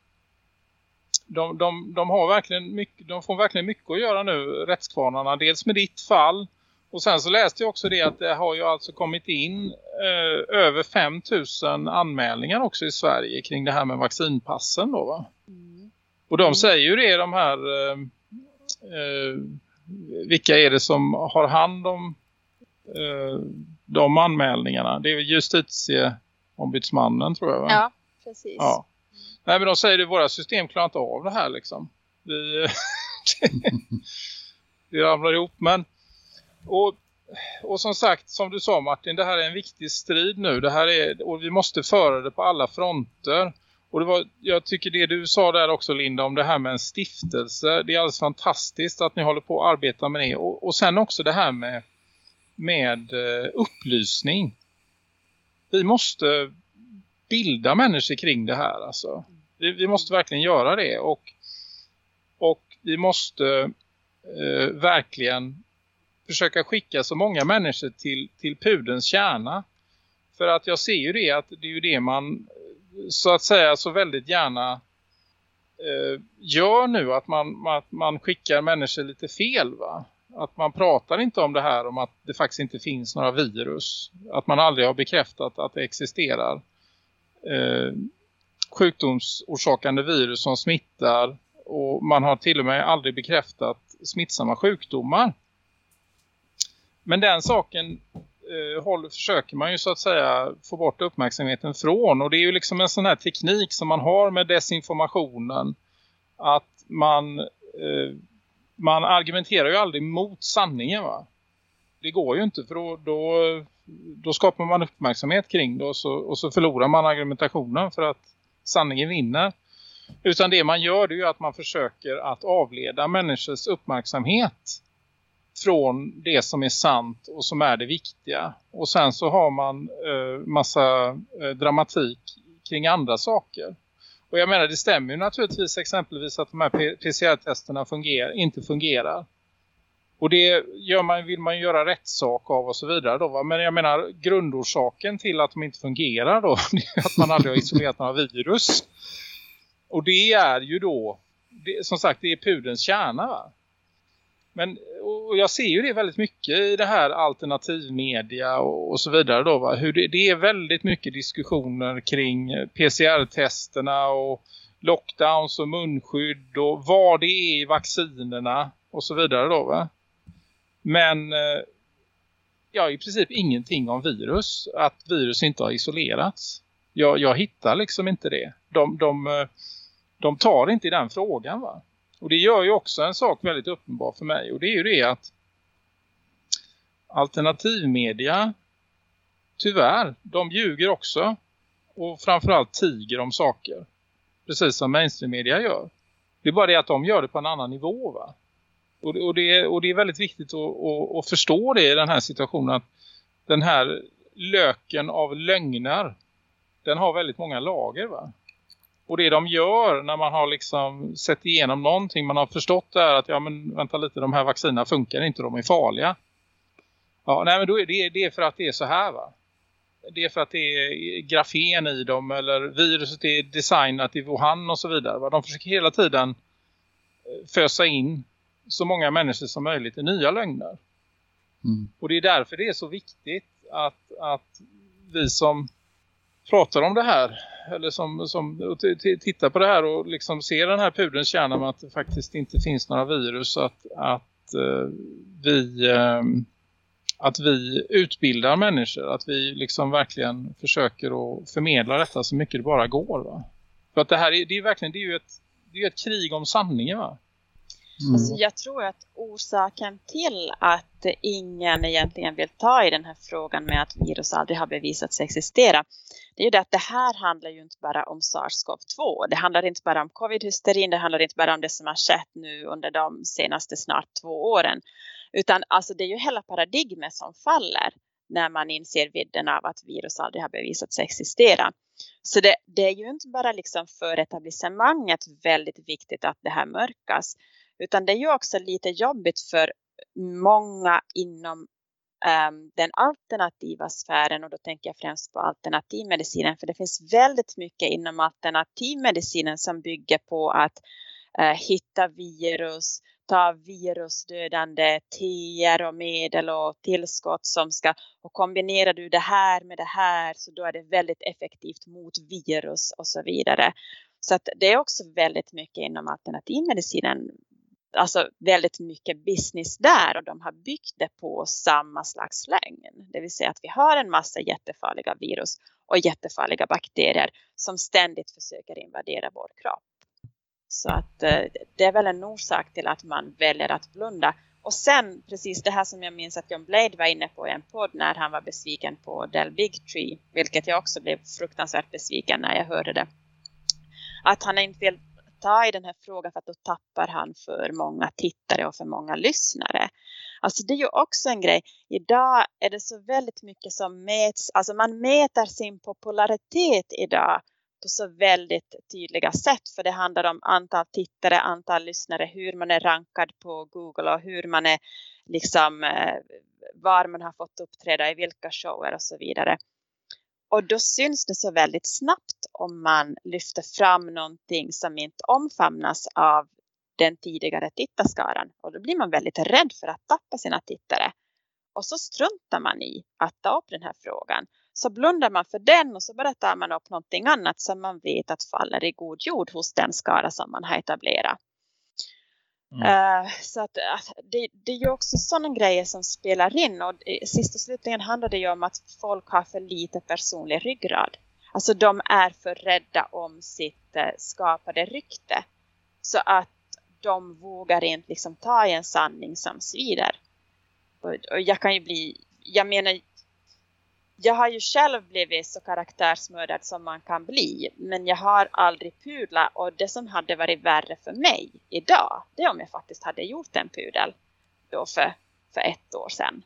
de, de, de, har verkligen mycket, de får verkligen mycket att göra nu, rättskvarnarna. Dels med ditt fall och sen så läste jag också det att det har ju alltså kommit in eh, över 5000 anmälningar också i Sverige kring det här med vaccinpassen då va? Mm. Och de mm. säger ju det de här eh, eh, vilka är det som har hand om eh, de anmälningarna? Det är justitieombudsmannen tror jag va? Ja, precis. Ja. Nej men de säger att våra system klarar inte av det här liksom. Vi, det ramlar ihop men och och som sagt, som du sa Martin, det här är en viktig strid nu. Det här är, och vi måste föra det på alla fronter. Och det var, jag tycker det du sa där också Linda om det här med en stiftelse. Det är alldeles fantastiskt att ni håller på att arbeta med det. Och, och sen också det här med, med eh, upplysning. Vi måste bilda människor kring det här. Alltså. Vi, vi måste verkligen göra det. Och, och vi måste eh, verkligen försöka skicka så många människor till, till pudens kärna. För att jag ser ju det att det är ju det man eh, så att säga så väldigt gärna eh, gör nu att man, att man skickar människor lite fel va. Att man pratar inte om det här om att det faktiskt inte finns några virus. Att man aldrig har bekräftat att det existerar eh, sjukdomsorsakande virus som smittar. Och man har till och med aldrig bekräftat smittsamma sjukdomar. Men den saken eh, håll, försöker man ju så att säga få bort uppmärksamheten från. Och det är ju liksom en sån här teknik som man har med desinformationen. Att man, eh, man argumenterar ju aldrig mot sanningen va. Det går ju inte för då, då, då skapar man uppmärksamhet kring det och så, och så förlorar man argumentationen för att sanningen vinner. Utan det man gör det är ju att man försöker att avleda människors uppmärksamhet från det som är sant och som är det viktiga. Och sen så har man eh, massa eh, dramatik kring andra saker. Och jag menar det stämmer ju naturligtvis exempelvis att de här PCR-testerna funger inte fungerar. Och det gör man, vill man ju göra rätt sak av och så vidare då. Va? Men jag menar grundorsaken till att de inte fungerar då är att man aldrig har isolerat några virus. Och det är ju då, det, som sagt det är pudens kärna va. Men och jag ser ju det väldigt mycket i det här alternativmedia och, och så vidare då va? Hur det, det, är väldigt mycket diskussioner kring PCR-testerna och lockdowns och munskydd och vad det är i vaccinerna och så vidare då va? Men eh, ja, i princip ingenting om virus. Att virus inte har isolerats. Jag, jag hittar liksom inte det. De, de, eh, de tar inte i den frågan va? Och det gör ju också en sak väldigt uppenbar för mig. Och det är ju det att alternativmedia tyvärr, de ljuger också. Och framförallt tiger om saker. Precis som mainstreammedia gör. Det är bara det att de gör det på en annan nivå va. Och, och, det, och det är väldigt viktigt att, att, att förstå det i den här situationen. Att den här löken av lögner. Den har väldigt många lager va. Och det de gör när man har liksom sett igenom någonting, man har förstått det här att ja men vänta lite, de här vaccinerna funkar inte, de är farliga. Ja, nej men då är det, det är för att det är så här va. Det är för att det är grafen i dem eller viruset är designat i Wuhan och så vidare. Va? De försöker hela tiden eh, fösa in så många människor som möjligt i nya lögner. Mm. Och det är därför det är så viktigt att, att vi som pratar om det här eller som, som tittar på det här och liksom ser den här pudelns kärna med att det faktiskt inte finns några virus att, att uh, vi uh, att vi utbildar människor att vi liksom verkligen försöker att förmedla detta så mycket det bara går va? för att det här är, det är verkligen det är ju ett, det är ett krig om sanningen va Mm. Alltså jag tror att orsaken till att ingen egentligen vill ta i den här frågan med att virus aldrig har bevisats existera. Det är ju det att det här handlar ju inte bara om SARS-CoV-2. Det handlar inte bara om covid-hysterin. Det handlar inte bara om det som har skett nu under de senaste snart två åren. Utan alltså det är ju hela paradigmet som faller när man inser vidden av att virus aldrig har bevisats existera. Så det, det, är ju inte bara liksom för etablissemanget väldigt viktigt att det här mörkas. Utan det är ju också lite jobbigt för många inom um, den alternativa sfären och då tänker jag främst på alternativmedicinen för det finns väldigt mycket inom alternativmedicinen som bygger på att uh, hitta virus, ta virusdödande teer och medel och tillskott som ska och kombinerar du det här med det här så då är det väldigt effektivt mot virus och så vidare. Så att det är också väldigt mycket inom alternativmedicinen alltså väldigt mycket business där och de har byggt det på samma slags lögn. Det vill säga att vi har en massa jättefarliga virus och jättefarliga bakterier som ständigt försöker invadera vår kropp. Så att eh, det är väl en orsak till att man väljer att blunda Och sen precis det här som jag minns att John Blade var inne på i en podd när han var besviken på Del Big Tree. Vilket jag också blev fruktansvärt besviken när jag hörde det. Att han inte vill ta i den här frågan för att då tappar han för många tittare och för många lyssnare. Alltså det är ju också en grej. Idag är det så väldigt mycket som mäts. Alltså man mäter sin popularitet idag på så väldigt tydliga sätt. För det handlar om antal tittare, antal lyssnare, hur man är rankad på Google och hur man är liksom eh, var man har fått uppträda i vilka shower och så vidare. Och då syns det så väldigt snabbt om man lyfter fram någonting som inte omfamnas av den tidigare tittarskaran. Och då blir man väldigt rädd för att tappa sina tittare. Och så struntar man i att ta upp den här frågan. Så blundar man för den och så bara tar man upp någonting annat som man vet att faller i god jord hos den skara som man har etablerat. Mm. Uh, så att, att det, det, är ju också sådana grejer som spelar in och sist och slutligen handlar det ju om att folk har för lite personlig ryggrad. Alltså de är för rädda om sitt eh, skapade rykte. Så att de vågar inte liksom ta i en sanning som svider. Och, och jag kan ju bli, jag menar jag har ju själv blivit så karaktärsmördad som man kan bli. Men jag har aldrig pudlat och det som hade varit värre för mig idag. Det är om jag faktiskt hade gjort en pudel då för, för ett år sedan.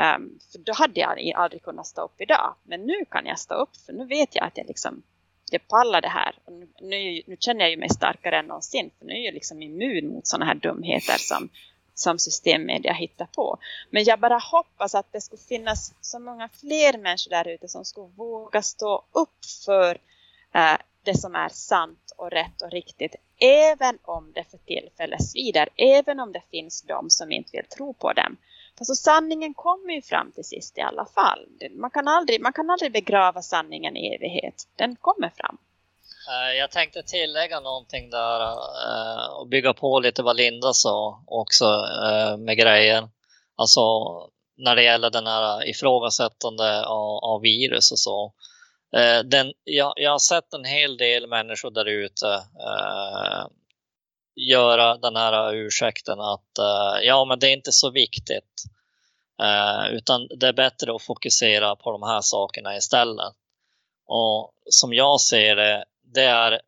Um, för då hade jag aldrig kunnat stå upp idag. Men nu kan jag stå upp för nu vet jag att jag liksom jag pallar det här. Och nu, nu, nu känner jag ju mig starkare än någonsin. För nu är jag liksom immun mot sådana här dumheter som som systemmedia hittar på. Men jag bara hoppas att det skulle finnas så många fler människor där ute som skulle våga stå upp för eh, det som är sant och rätt och riktigt. Även om det för tillfället svider. Även om det finns de som inte vill tro på dem. Alltså sanningen kommer ju fram till sist i alla fall. Man kan aldrig, man kan aldrig begrava sanningen i evighet. Den kommer fram. Eh, jag tänkte tillägga någonting där eh, och bygga på lite vad Linda sa också eh, med grejen. Alltså när det gäller den här ifrågasättande av, av virus och så. Den, jag, jag, har sett en hel del människor där ute eh, göra den här ursäkten att eh, ja, men det är inte så viktigt. Eh, utan det är bättre att fokusera på de här sakerna istället. Och som jag ser det det är,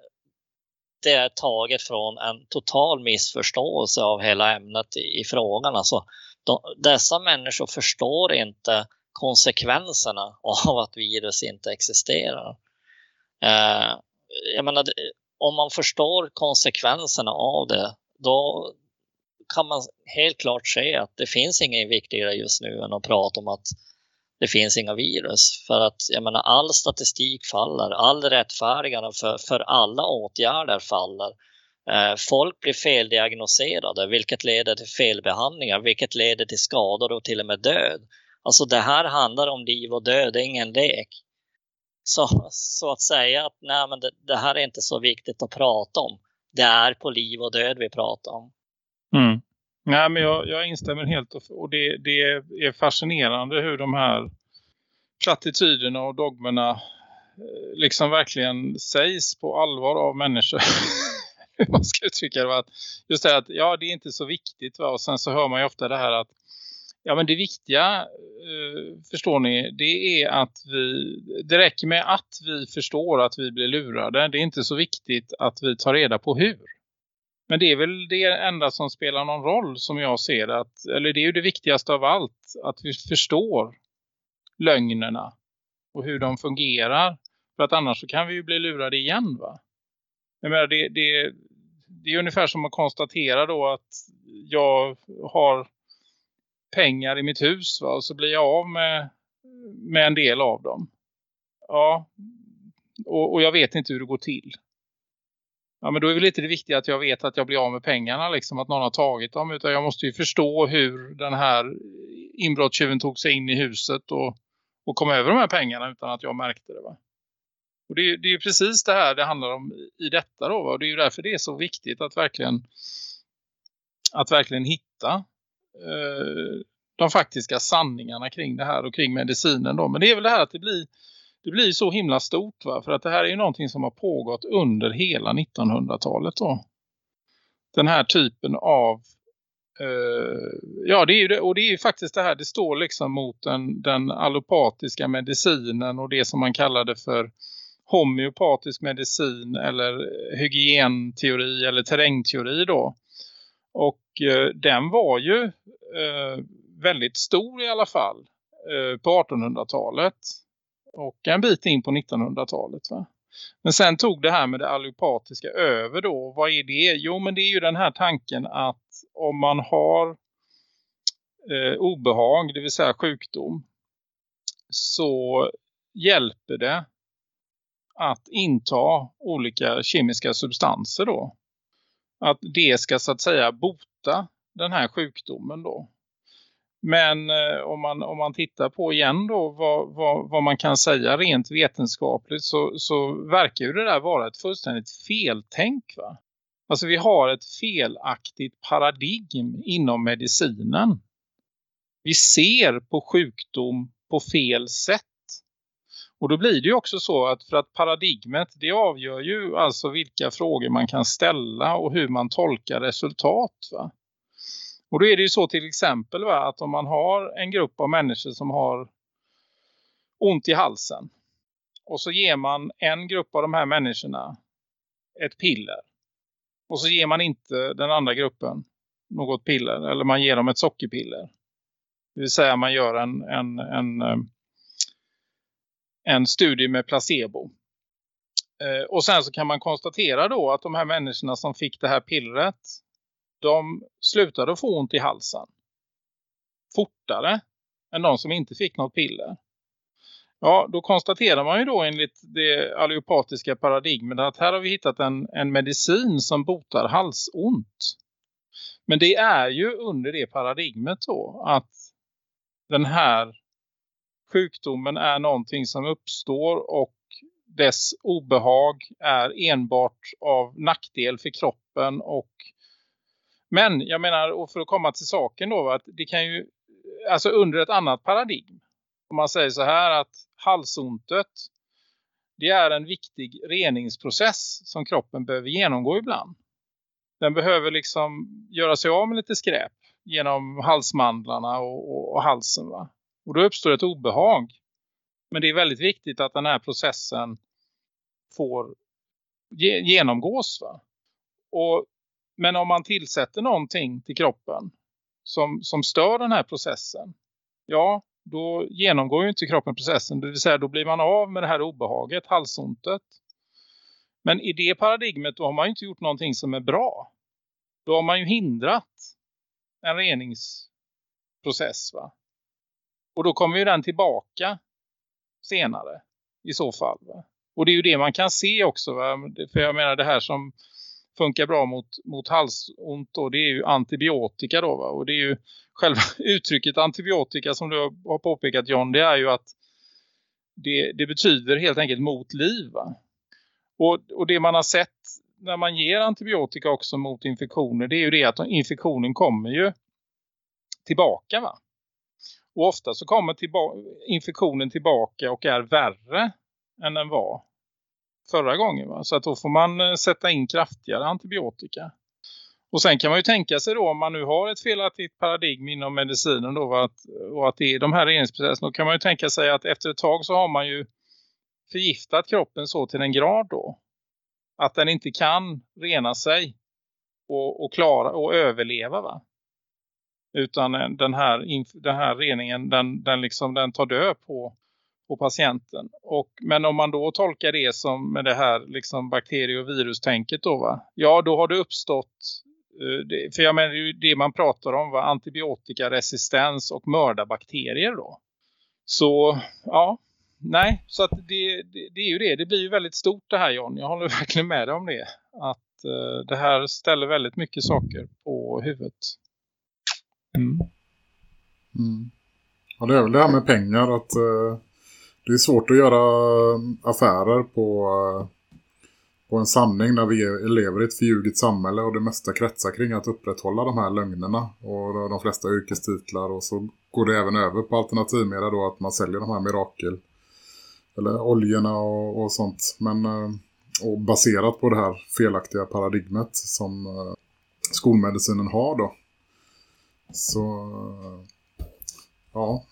det är taget från en total missförståelse av hela ämnet i, i frågan. Alltså, de, dessa människor förstår inte konsekvenserna av att virus inte existerar. Eh, jag menar, om man förstår konsekvenserna av det, då kan man helt klart se att det finns inget viktigare just nu än att prata om att det finns inga virus. För att jag menar, all statistik faller, all rättfärdigande för, för alla åtgärder faller. Eh, folk blir feldiagnoserade, vilket leder till felbehandlingar, vilket leder till skador och till och med död. Alltså det här handlar om liv och död, det är ingen lek. Så, så att säga att nej, men det, det här är inte så viktigt att prata om. Det är på liv och död vi pratar om. Mm. Nej, men jag, jag instämmer helt och, och det, det är fascinerande hur de här plattityderna och dogmerna eh, liksom verkligen sägs på allvar av människor. Hur man ska uttrycka det. Att just det att ja, det är inte så viktigt. Va? Och sen så hör man ju ofta det här att ja, men det viktiga eh, förstår ni, det är att vi, det räcker med att vi förstår att vi blir lurade. Det är inte så viktigt att vi tar reda på hur. Men det är väl det enda som spelar någon roll som jag ser det. Att, eller det är ju det viktigaste av allt. Att vi förstår lögnerna. Och hur de fungerar. För att annars så kan vi ju bli lurade igen va. Jag menar, det, det, det är ungefär som att konstatera då att jag har pengar i mitt hus va. Och så blir jag av med, med en del av dem. Ja. Och, och jag vet inte hur det går till. Ja men då är väl inte det viktiga att jag vet att jag blir av med pengarna liksom att någon har tagit dem utan jag måste ju förstå hur den här inbrottstjuven tog sig in i huset och, och kom över de här pengarna utan att jag märkte det va. Och det, det är precis det här det handlar om i detta då va? och det är ju därför det är så viktigt att verkligen att verkligen hitta Eh, de faktiska sanningarna kring det här och kring medicinen då. Men det är väl det här att det blir det blir så himla stort va? För att det här är ju någonting som har pågått under hela 1900-talet då. Den här typen av Uh, ja, det är ju det, och det är ju faktiskt det här, det står liksom mot den, den allopatiska medicinen och det som man kallade för homeopatisk medicin eller hygienteori eller terrängteori då. Och eh, den var ju eh, väldigt stor i alla fall eh, på 1800-talet och en bit in på 1900-talet va. Men sen tog det här med det allopatiska över då. Vad är det? Jo men det är ju den här tanken att om man har eh, obehag, det vill säga sjukdom, så hjälper det att inta olika kemiska substanser då. Att det ska så att säga bota den här sjukdomen då. Men eh, om, man, om man tittar på igen då vad, vad, vad man kan säga rent vetenskapligt så, så verkar ju det där vara ett fullständigt feltänk va. Alltså vi har ett felaktigt paradigm inom medicinen. Vi ser på sjukdom på fel sätt. Och då blir det ju också så att för att paradigmet det avgör ju alltså vilka frågor man kan ställa och hur man tolkar resultat va. Och då är det ju så till exempel va, att om man har en grupp av människor som har ont i halsen. Och så ger man en grupp av de här människorna ett piller. Och så ger man inte den andra gruppen något piller. Eller man ger dem ett sockerpiller. Det vill säga man gör en, en, en, eh, en studie med placebo. Eh, och sen så kan man konstatera då att de här människorna som fick det här pillret de slutade få ont i halsen fortare än de som inte fick något piller. Ja, då konstaterar man ju då enligt det allopatiska paradigmet att här har vi hittat en, en medicin som botar halsont. Men det är ju under det paradigmet då att den här sjukdomen är någonting som uppstår och dess obehag är enbart av nackdel för kroppen och men jag menar, och för att komma till saken då, att det kan ju, alltså under ett annat paradigm. Om man säger så här att halsontet, det är en viktig reningsprocess som kroppen behöver genomgå ibland. Den behöver liksom göra sig av med lite skräp genom halsmandlarna och, och, och halsen va. Och då uppstår ett obehag. Men det är väldigt viktigt att den här processen får ge, genomgås va. Och men om man tillsätter någonting till kroppen som, som stör den här processen. Ja, då genomgår ju inte kroppen processen. Det vill säga då blir man av med det här obehaget, halsontet. Men i det paradigmet då har man ju inte gjort någonting som är bra. Då har man ju hindrat en reningsprocess va. Och då kommer ju den tillbaka senare i så fall va. Och det är ju det man kan se också va. För jag menar det här som funkar bra mot, mot halsont och det är ju antibiotika då va? och det är ju själva uttrycket antibiotika som du har påpekat John det är ju att det, det betyder helt enkelt mot liv va? Och, och det man har sett när man ger antibiotika också mot infektioner det är ju det att infektionen kommer ju tillbaka va? Och ofta så kommer tillba infektionen tillbaka och är värre än den var förra gången. Va? Så att då får man eh, sätta in kraftigare antibiotika. Och sen kan man ju tänka sig då om man nu har ett felaktigt paradigm inom medicinen då att, och att det är de här reningsprocesserna. Då kan man ju tänka sig att efter ett tag så har man ju förgiftat kroppen så till en grad då. Att den inte kan rena sig och, och klara och överleva va. Utan eh, den här, den här reningen den, den, liksom, den tar död på på patienten. Och, men om man då tolkar det som med det här liksom bakterie- och virustänket då va? Ja, då har det uppstått, eh, för jag menar det, det man pratar om var antibiotikaresistens och mördarbakterier då. Så ja, nej, så att det, det, det, är ju det. Det blir ju väldigt stort det här John. Jag håller verkligen med dig om det. Att eh, det här ställer väldigt mycket saker på huvudet. Mm. Mm. Ja, det är väl det här med pengar att eh, det är svårt att göra eh, affärer på, eh, på en sanning när vi lever i ett förljuget samhälle och det mesta kretsar kring att upprätthålla de här lögnerna och de flesta yrkestitlar och så går det även över på alternativmedia då att man säljer de här mirakel eller oljorna och, och sånt men eh, och baserat på det här felaktiga paradigmet som eh, skolmedicinen har då så, ja.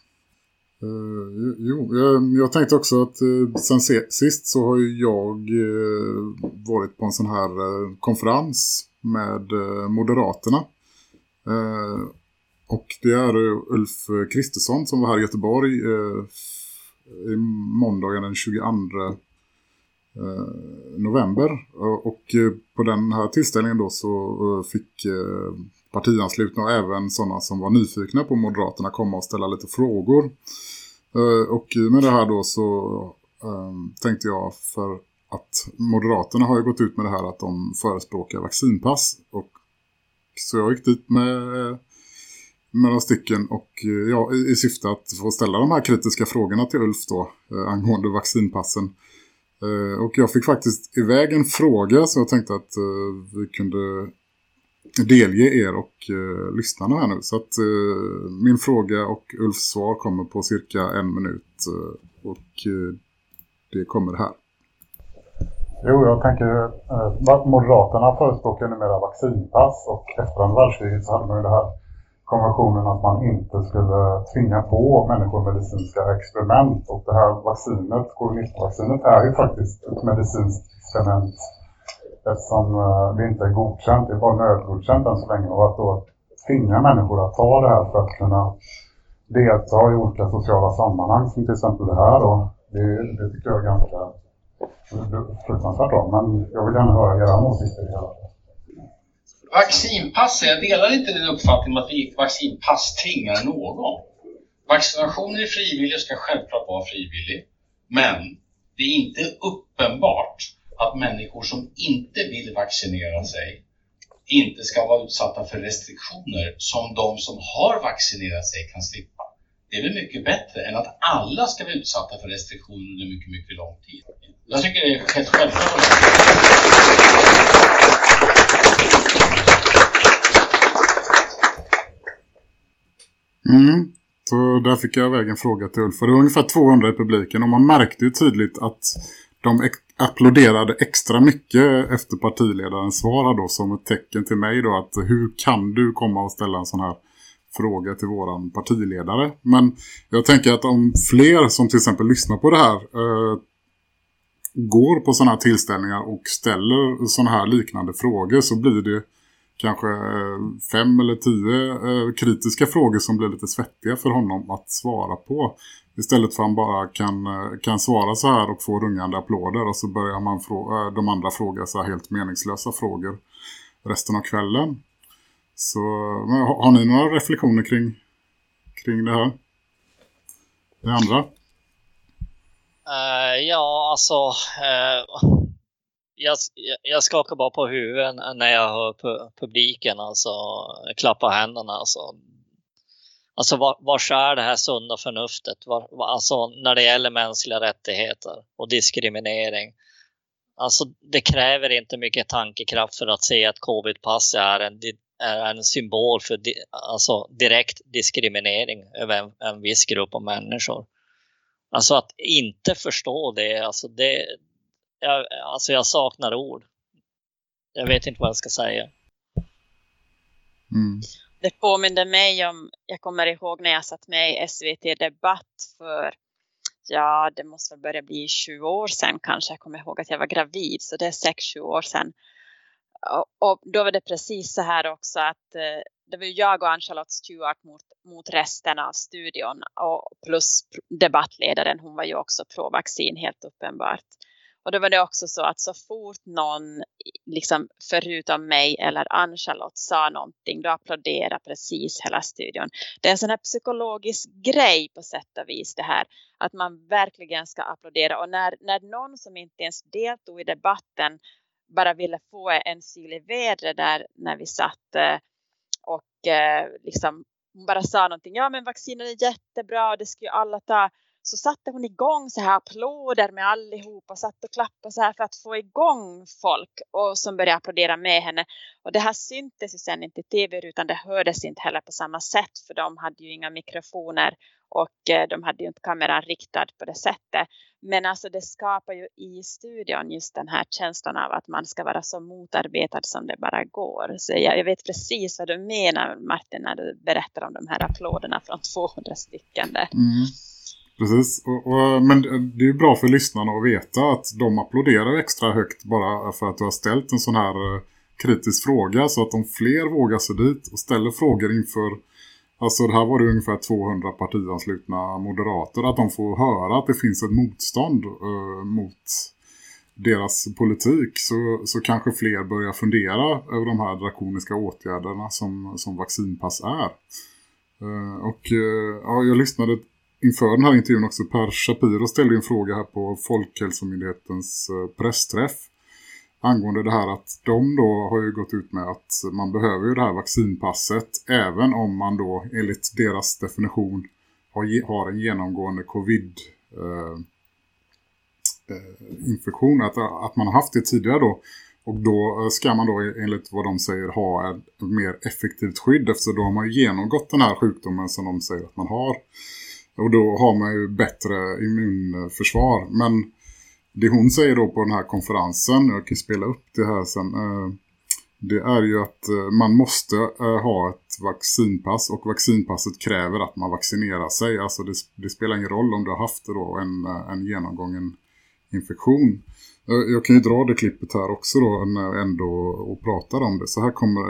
Uh, jo, jag, eh, jag, tänkte också att uh, sen se, sist så har ju jag uh, varit på en sån här konferens med Moderaterna. och det är Ulf Kristersson som var här i Göteborg i måndagen den 22 november. Och på den här tillställningen då så fick partianslutna och även sådana som var nyfikna på Moderaterna komma och ställa lite frågor. Eh, och med det här då så ehm, tänkte jag för att Moderaterna har ju gått ut med det här att de förespråkar vaccinpass. Och, så jag gick dit med, med några stycken och eh, ja, i, i syfte att få ställa de här kritiska frågorna till Ulf då eh, angående vaccinpassen. Och jag fick faktiskt iväg en fråga så jag tänkte att vi kunde delge er och eh, lyssnarna här nu. Så att eh, min fråga och Ulfs svar kommer på cirka en minut eh, och eh, det kommer här. Jo, jag tänker eh, Moderaterna förespråkar numera vaccinpass och efter andra världskriget så hade man ju det här konventionen att man inte skulle tvinga på människor medicinska experiment och det här vaccinet, covid-19-vaccinet är ju faktiskt ett medicinskt experiment eftersom eh, det inte är godkänt, det är bara nödgodkänt än så länge och att då tvinga människor att ta det här för att kunna delta i olika sociala sammanhang som till exempel det här då, det, det tycker jag är ganska fruktansvärt bra. Men jag vill gärna höra era åsikter i alla Vaccinpass, jag delar inte din uppfattning om att vaccinpass tvingar någon. Vaccinationer är frivillig och ska självklart vara frivillig. Men det är inte uppenbart att människor som inte vill vaccinera sig inte ska vara utsatta för restriktioner som de som har vaccinerat sig kan slippa. Det är väl mycket bättre än att alla ska vara utsatta för restriktioner under mycket, mycket lång tid. Jag tycker det är helt självklart. Mm. Så där fick jag iväg en fråga till Ulf. Det var ungefär 200 i publiken och man märkte ju tydligt att de applåderade extra mycket efter partiledarens svar då som ett tecken till mig då att hur kan du komma och ställa en sån här fråga till våran partiledare. Men jag tänker att om fler som till exempel lyssnar på det här eh, går på sådana här tillställningar och ställer sådana här liknande frågor så blir det kanske eh, fem eller tio eh, kritiska frågor som blir lite svettiga för honom att svara på. Istället för att han bara kan, eh, kan svara så här och få rungande applåder och så börjar man eh, de andra fråga så här helt meningslösa frågor resten av kvällen. Så har, ni några reflektioner kring, kring det här? Det andra? Uh, ja, alltså... Uh jag, jag skakar bara på huvudet när jag hör publiken alltså klappa händerna. Alltså, alltså var, var är det här sunda förnuftet? Var, alltså när det gäller mänskliga rättigheter och diskriminering. Alltså det kräver inte mycket tankekraft för att se att covid-pass är en, är en symbol för di, alltså direkt diskriminering över en, en viss grupp av människor. Alltså att inte förstå det, alltså det, jag, alltså jag saknar ord. Jag vet inte vad jag ska säga. Mm. Det påminner mig om, jag kommer ihåg när jag satt med i SVT Debatt för, ja det måste börja bli 20 år sedan kanske. Jag kommer ihåg att jag var gravid så det är 6-7 år sedan. Och, och, då var det precis så här också att eh, det var jag och Ann-Charlotte Stewart mot, mot resten av studion och plus debattledaren, hon var ju också pro-vaccin helt uppenbart. Och då var det också så att så fort någon, liksom förutom mig eller Ann-Charlotte sa någonting, då applåderade precis hela studion. Det är en sån här psykologisk grej på sätt och vis det här. Att man verkligen ska applådera. Och när, när någon som inte ens deltog i debatten bara ville få en syl i vädret där när vi satt eh, och eh, liksom bara sa någonting. Ja men vaccinen är jättebra, och det ska ju alla ta så satte hon igång så här applåder med allihopa, satt och klappade så här för att få igång folk och som började applådera med henne. Och det här syntes ju sen inte i tv utan det hördes inte heller på samma sätt för de hade ju inga mikrofoner Och eh, de hade ju inte kameran riktad på det sättet. Men alltså det skapar ju i studion just den här känslan av att man ska vara så motarbetad som det bara går. Så jag, jag vet precis vad du menar Martin när du berättar om de här applåderna från 200 stycken där. Mm. Precis, och, och, men det är ju bra för lyssnarna att veta att de applåderar extra högt bara för att du har ställt en sån här eh, kritisk fråga så att de fler vågar sig dit och ställer frågor inför Alltså det här var det ungefär 200 partianslutna moderater. Att de får höra att det finns ett motstånd uh, mot deras politik så, så kanske fler börjar fundera över de här drakoniska åtgärderna som, som vaccinpass är. Uh, och uh, ja, jag lyssnade inför den här intervjun också. Per Shapiro ställde en fråga här på Folkhälsomyndighetens eh, pressträff angående det här att de då har ju gått ut med att man behöver ju det här vaccinpasset även om man då enligt deras definition har, har en genomgående covid eh, eh, infektion att, att man har haft det tidigare då och då eh, ska man då e-, enligt vad de säger ha ett mer effektivt skydd eftersom då har man genomgått den här sjukdomen som de säger att man har och då har man ju bättre immunförsvar men det hon säger då på den här konferensen, jag kan spela upp det här sen, eh, det är ju att eh, man måste eh, ha ett vaccinpass och vaccinpasset kräver att man vaccinerar sig. Alltså det, det spelar ingen roll om du har haft då en, en genomgången infektion. Jag kan ju dra det klippet här också då ändå och pratar om det. Så här kommer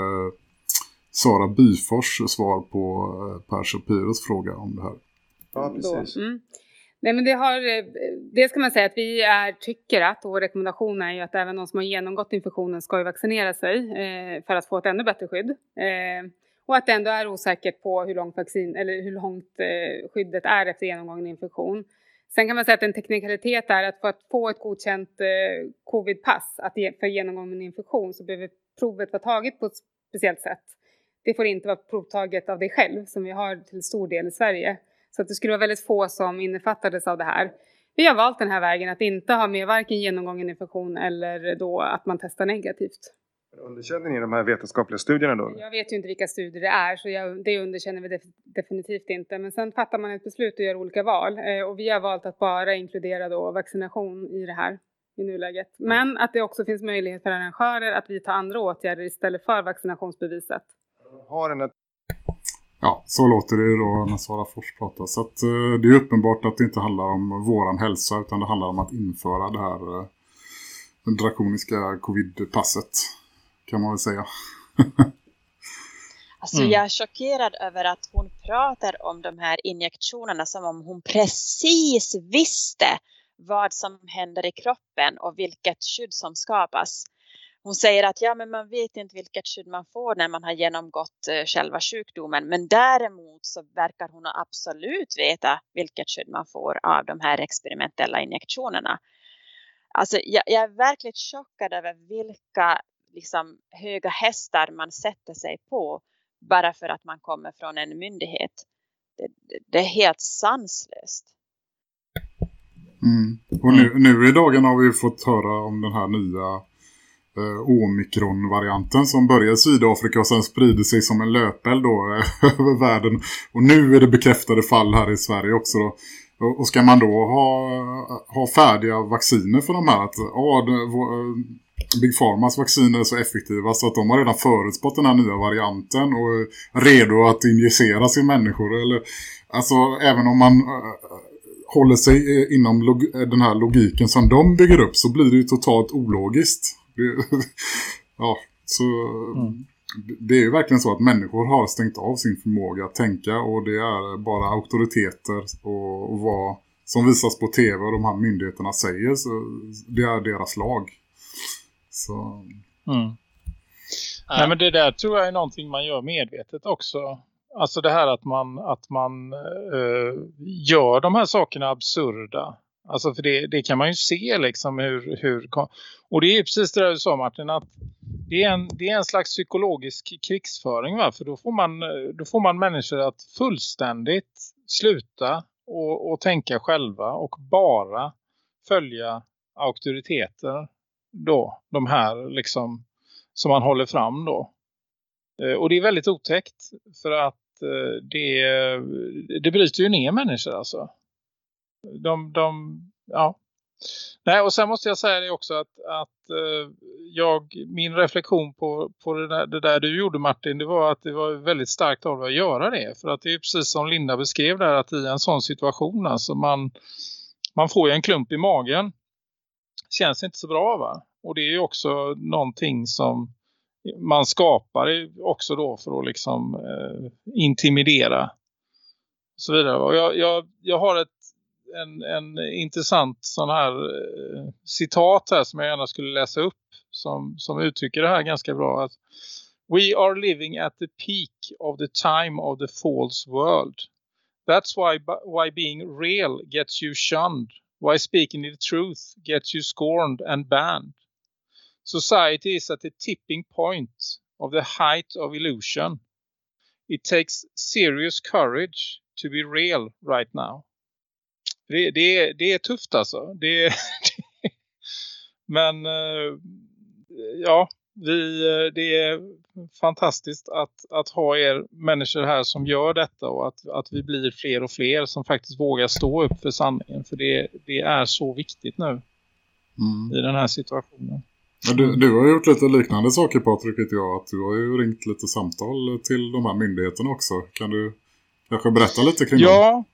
Sara Byfors svar på Per Shapiros fråga om det här. Ja, precis. Mm. Nej men det har, eh, det ska man säga att vi är, tycker att, och vår rekommendation är ju att även de som har genomgått infektionen ska ju vaccinera sig eh, för att få ett ännu bättre skydd. Eh, och att det ändå är osäkert på hur långt, vaccin, eller hur långt eh, skyddet är efter genomgången infektion. Sen kan man säga att en teknikalitet är att för att få ett godkänt eh, covidpass att ge, för genomgången infektion så behöver provet vara taget på ett speciellt sätt. Det får inte vara provtaget av dig själv som vi har till stor del i Sverige. Så att det skulle vara väldigt få som innefattades av det här. Vi har valt den här vägen att inte ha med varken genomgången infektion eller då att man testar negativt. Underkänner ni de här vetenskapliga studierna då? Jag vet ju inte vilka studier det är så jag, det underkänner vi def definitivt inte. Men sen fattar man ett beslut och gör olika val. Eh, och vi har valt att bara inkludera då vaccination i det här i nuläget. Men att det också finns möjlighet för arrangörer att vidta andra åtgärder istället för vaccinationsbeviset. Har en Ja, så låter det då när Sara Fors pratar. Så att, eh, det är uppenbart att det inte handlar om våran hälsa utan det handlar om att införa det här eh, drakoniska covid-passet kan man väl säga. Alltså mm. jag är chockerad över att hon pratar om de här injektionerna som om hon precis visste vad som händer i kroppen och vilket skydd som skapas hon säger att ja, men man vet inte vilket skydd man får när man har genomgått eh, själva sjukdomen. Men däremot så verkar hon absolut veta vilket skydd man får av de här experimentella injektionerna. Alltså jag, jag är verkligen chockad över vilka liksom, höga hästar man sätter sig på bara för att man kommer från en myndighet. Det, det, det är helt sanslöst. Mm. Och nu, nu i dagen har vi fått höra om den här nya eh, omikron-varianten som började i Sydafrika och sen sprider sig som en löpeld då över världen. Och nu är det bekräftade fall här i Sverige också då. Och ska man då ha, ha färdiga vacciner för de här? Att, ja, eh, Big Pharmas vacciner är så effektiva så att de har redan förutspått den här nya varianten och är redo att injicera i människor. Eller, alltså även om man äh, håller sig eh, inom den här logiken som de bygger upp så blir det ju totalt ologiskt. ja, så mm. det är ju verkligen så att människor har stängt av sin förmåga att tänka och det är bara auktoriteter och, och vad som visas på tv och de här myndigheterna säger så det är deras lag. Så... Mm. Nej men det där tror jag är någonting man gör medvetet också. Alltså det här att man, att man uh, gör de här sakerna absurda. Alltså för det, det kan man ju se liksom hur, hur... Och det är precis det du sa Martin att det är en, det är en slags psykologisk krigsföring va? För då får, man, då får man människor att fullständigt sluta och, och tänka själva och bara följa auktoriteter då. De här liksom som man håller fram då. Eh, och det är väldigt otäckt för att eh, det, det bryter ju ner människor alltså. De, de ja. Nej, och sen måste jag säga det också att, att eh, jag, min reflektion på, på det, där, det där du gjorde Martin, det var att det var väldigt starkt av dig att göra det. För att det är precis som Linda beskrev där, att i en sån situation, alltså man, man får ju en klump i magen. Känns inte så bra va? Och det är ju också någonting som man skapar också då för att liksom eh, intimidera och så vidare. Och jag, jag, jag har ett, en, en intressant sån här eh, citat här som jag gärna skulle läsa upp som, som uttrycker det här ganska bra. Att, We are living at the peak of the time of the false world. That's why, why being real gets you shunned. Why speaking the truth gets you scorned and banned. Society is at the tipping point of the height of illusion. It takes serious courage to be real right now. Det, det, det är tufft alltså. Det, men eh, ja, vi, eh, det är fantastiskt att, att ha er människor här som gör detta och att, att vi blir fler och fler som faktiskt vågar stå upp för sanningen. För det, det är så viktigt nu mm. i den här situationen. Du, du har gjort lite liknande saker Patrik vet jag. Att du har ju ringt lite samtal till de här myndigheterna också. Kan du kanske berätta lite kring ja, dem?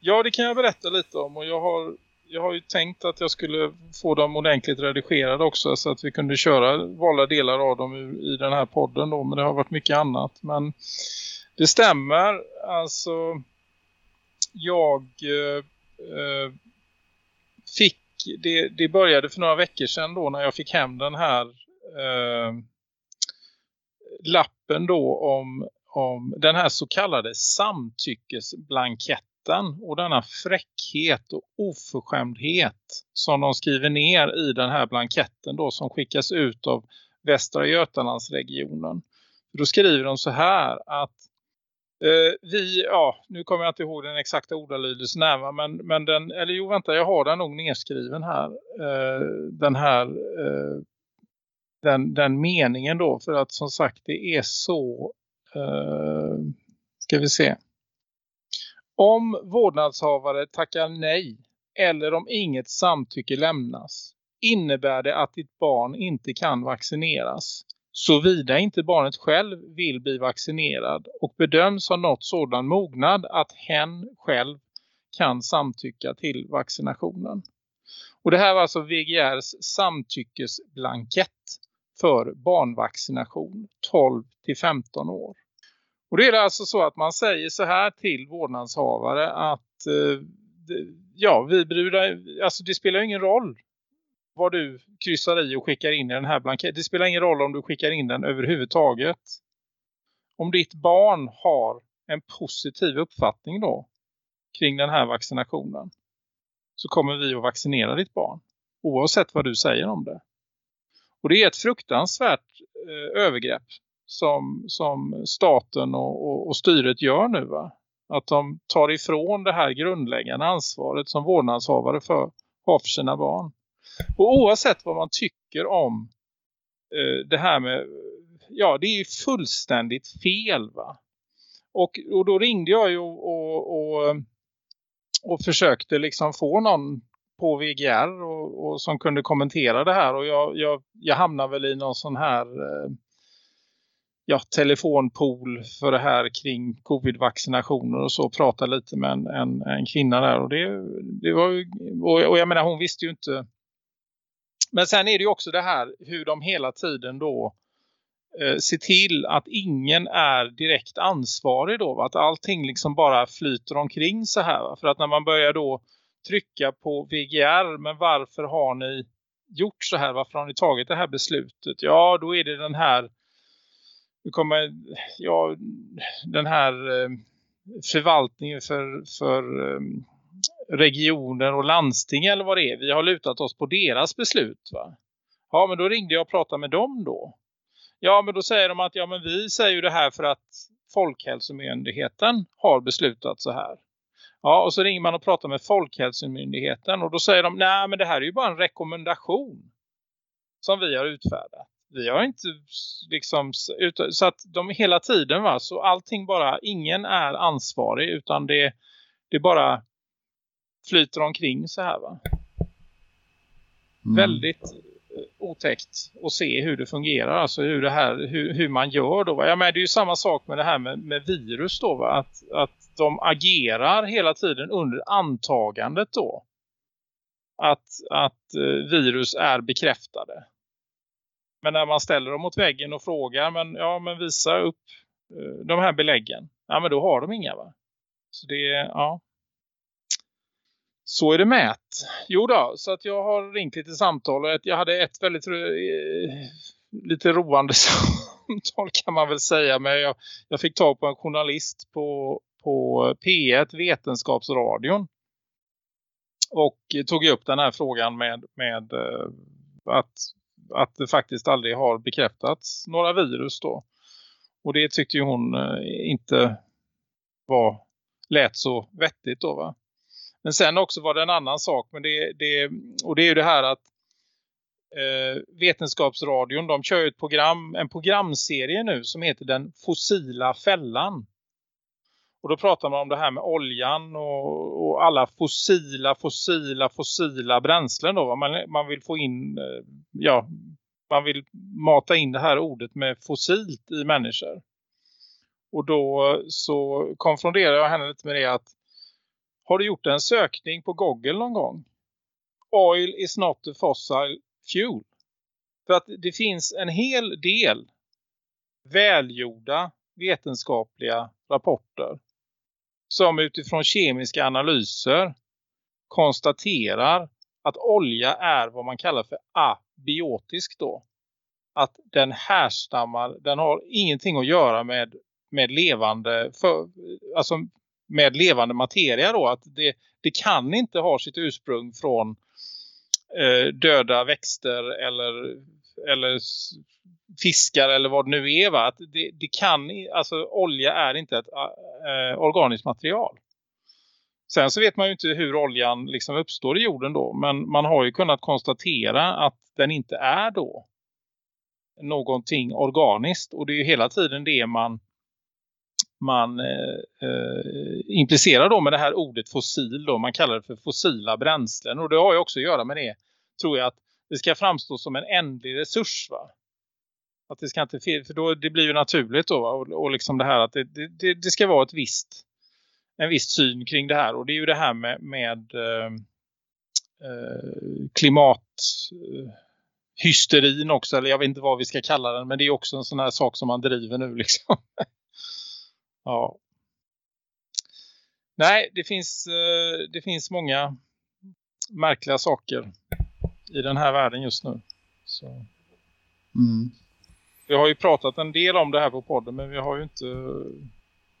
Ja, det kan jag berätta lite om. Och jag har, jag har ju tänkt att jag skulle få dem ordentligt redigerade också. Så att vi kunde köra valda delar av dem i, i den här podden då. Men det har varit mycket annat. Men det stämmer. Alltså, jag eh, eh fick det, det började för några veckor sedan då när jag fick hem den här eh, lappen då om, om den här så kallade samtyckesblanketten och denna fräckhet och oförskämdhet som de skriver ner i den här blanketten då som skickas ut av Västra Götalandsregionen. Då skriver de så här att eh, vi, ja, nu kommer jag inte ihåg den exakta ordalydelsen här, men, men den, eller jo vänta, jag har den nog nedskriven här. eh, den här, eh, den, den meningen då, för att som sagt det är så, eh, ska vi se. Om vårdnadshavare tackar nej eller om inget samtycke lämnas innebär det att ditt barn inte kan vaccineras såvida inte barnet själv vill bli vaccinerad och bedöms ha nått sådan mognad att hen själv kan samtycka till vaccinationen. Och det här var alltså VGRs samtyckesblankett för barnvaccination 12 till 15 år. Och det är alltså så att man säger så här till vårdnadshavare att eh, ja, vi bryr alltså det spelar ingen roll vad du kryssar i och skickar in i den här blanketten. Det spelar ingen roll om du skickar in den överhuvudtaget. Om ditt barn har en positiv uppfattning då kring den här vaccinationen så kommer vi att vaccinera ditt barn oavsett vad du säger om det. Och det är ett fruktansvärt eh, övergrepp som, som staten och, och, och styret gör nu va? Att de tar ifrån det här grundläggande ansvaret som vårdnadshavare för, har för sina barn. Och oavsett vad man tycker om eh, det här med, ja det är ju fullständigt fel va. Och, och då ringde jag ju och, och, och, och försökte liksom få någon på VGR och, och, som kunde kommentera det här. Och jag, jag, jag hamnade väl i någon sån här eh, ja, telefonpool för det här kring covid-vaccinationer och så. Prata lite med en, en, en, kvinna där. Och, det, det var ju, och, jag menar hon visste ju inte men sen är det ju också det här hur de hela tiden då eh, ser till att ingen är direkt ansvarig då. Va? Att allting liksom bara flyter omkring så här. Va? För att när man börjar då trycka på VGR, men varför har ni gjort så här? Varför har ni tagit det här beslutet? Ja, då är det den här nu kommer ja, den här eh, förvaltningen för, för eh, regioner och landsting eller vad det är. Vi har lutat oss på deras beslut va. Ja men då ringde jag och pratade med dem då. Ja men då säger de att ja men vi säger ju det här för att Folkhälsomyndigheten har beslutat så här. Ja och så ringer man och pratar med Folkhälsomyndigheten och då säger de nej men det här är ju bara en rekommendation som vi har utfärdat. Vi har inte liksom så att de hela tiden va så allting bara ingen är ansvarig utan det det bara flyter omkring så här va. Mm. Väldigt eh, otäckt att se hur det fungerar. Alltså hur, det här, hur, hur man gör då. Va? Ja, men det är ju samma sak med det här med, med virus då. Va? Att, att de agerar hela tiden under antagandet då. Att, att eh, virus är bekräftade. Men när man ställer dem mot väggen och frågar men, ja, men visa upp eh, de här beläggen. Ja men då har de inga va. Så det, ja. Så är det mät. Jo då, så att jag har ringt lite samtal och jag hade ett väldigt eh, lite roande samtal kan man väl säga. Men jag, jag fick tag på en journalist på, på P1 Vetenskapsradion. Och tog upp den här frågan med, med eh, att, att det faktiskt aldrig har bekräftats några virus då. Och det tyckte ju hon eh, inte var lät så vettigt då va. Men sen också var det en annan sak. Men det, det, och det är ju det här att eh, Vetenskapsradion de kör ju ett program, en programserie nu som heter Den fossila fällan. Och då pratar man om det här med oljan och, och alla fossila, fossila, fossila bränslen. Då. Man, man vill få in, eh, ja, man vill mata in det här ordet med fossilt i människor. Och då eh, så konfronterar jag henne lite med det att har du gjort en sökning på Google någon gång? Oil is not a fossil fuel. För att det finns en hel del välgjorda vetenskapliga rapporter som utifrån kemiska analyser konstaterar att olja är vad man kallar för abiotisk då. Att den härstammar, den har ingenting att göra med, med levande, för, alltså med levande materia då. Att det, det kan inte ha sitt ursprung från eh, döda växter eller, eller fiskar eller vad det nu är. Va? Att det, det kan, alltså olja är inte ett äh, organiskt material. Sen så vet man ju inte hur oljan liksom uppstår i jorden då. Men man har ju kunnat konstatera att den inte är då någonting organiskt. Och det är ju hela tiden det man man eh, implicerar då med det här ordet fossil då. Man kallar det för fossila bränslen. Och det har ju också att göra med det, tror jag, att det ska framstå som en ändlig resurs va. Att det ska inte, för då det blir ju naturligt då va? Och, och liksom det här att det, det, det, ska vara ett visst, en viss syn kring det här. Och det är ju det här med, med eh, eh, klimat eh, hysterin också, eller jag vet inte vad vi ska kalla den, men det är också en sån här sak som man driver nu liksom. Ja. Nej, det finns, eh, det finns många märkliga saker i den här världen just nu. Så. Mm. Vi har ju pratat en del om det här på podden men vi har ju inte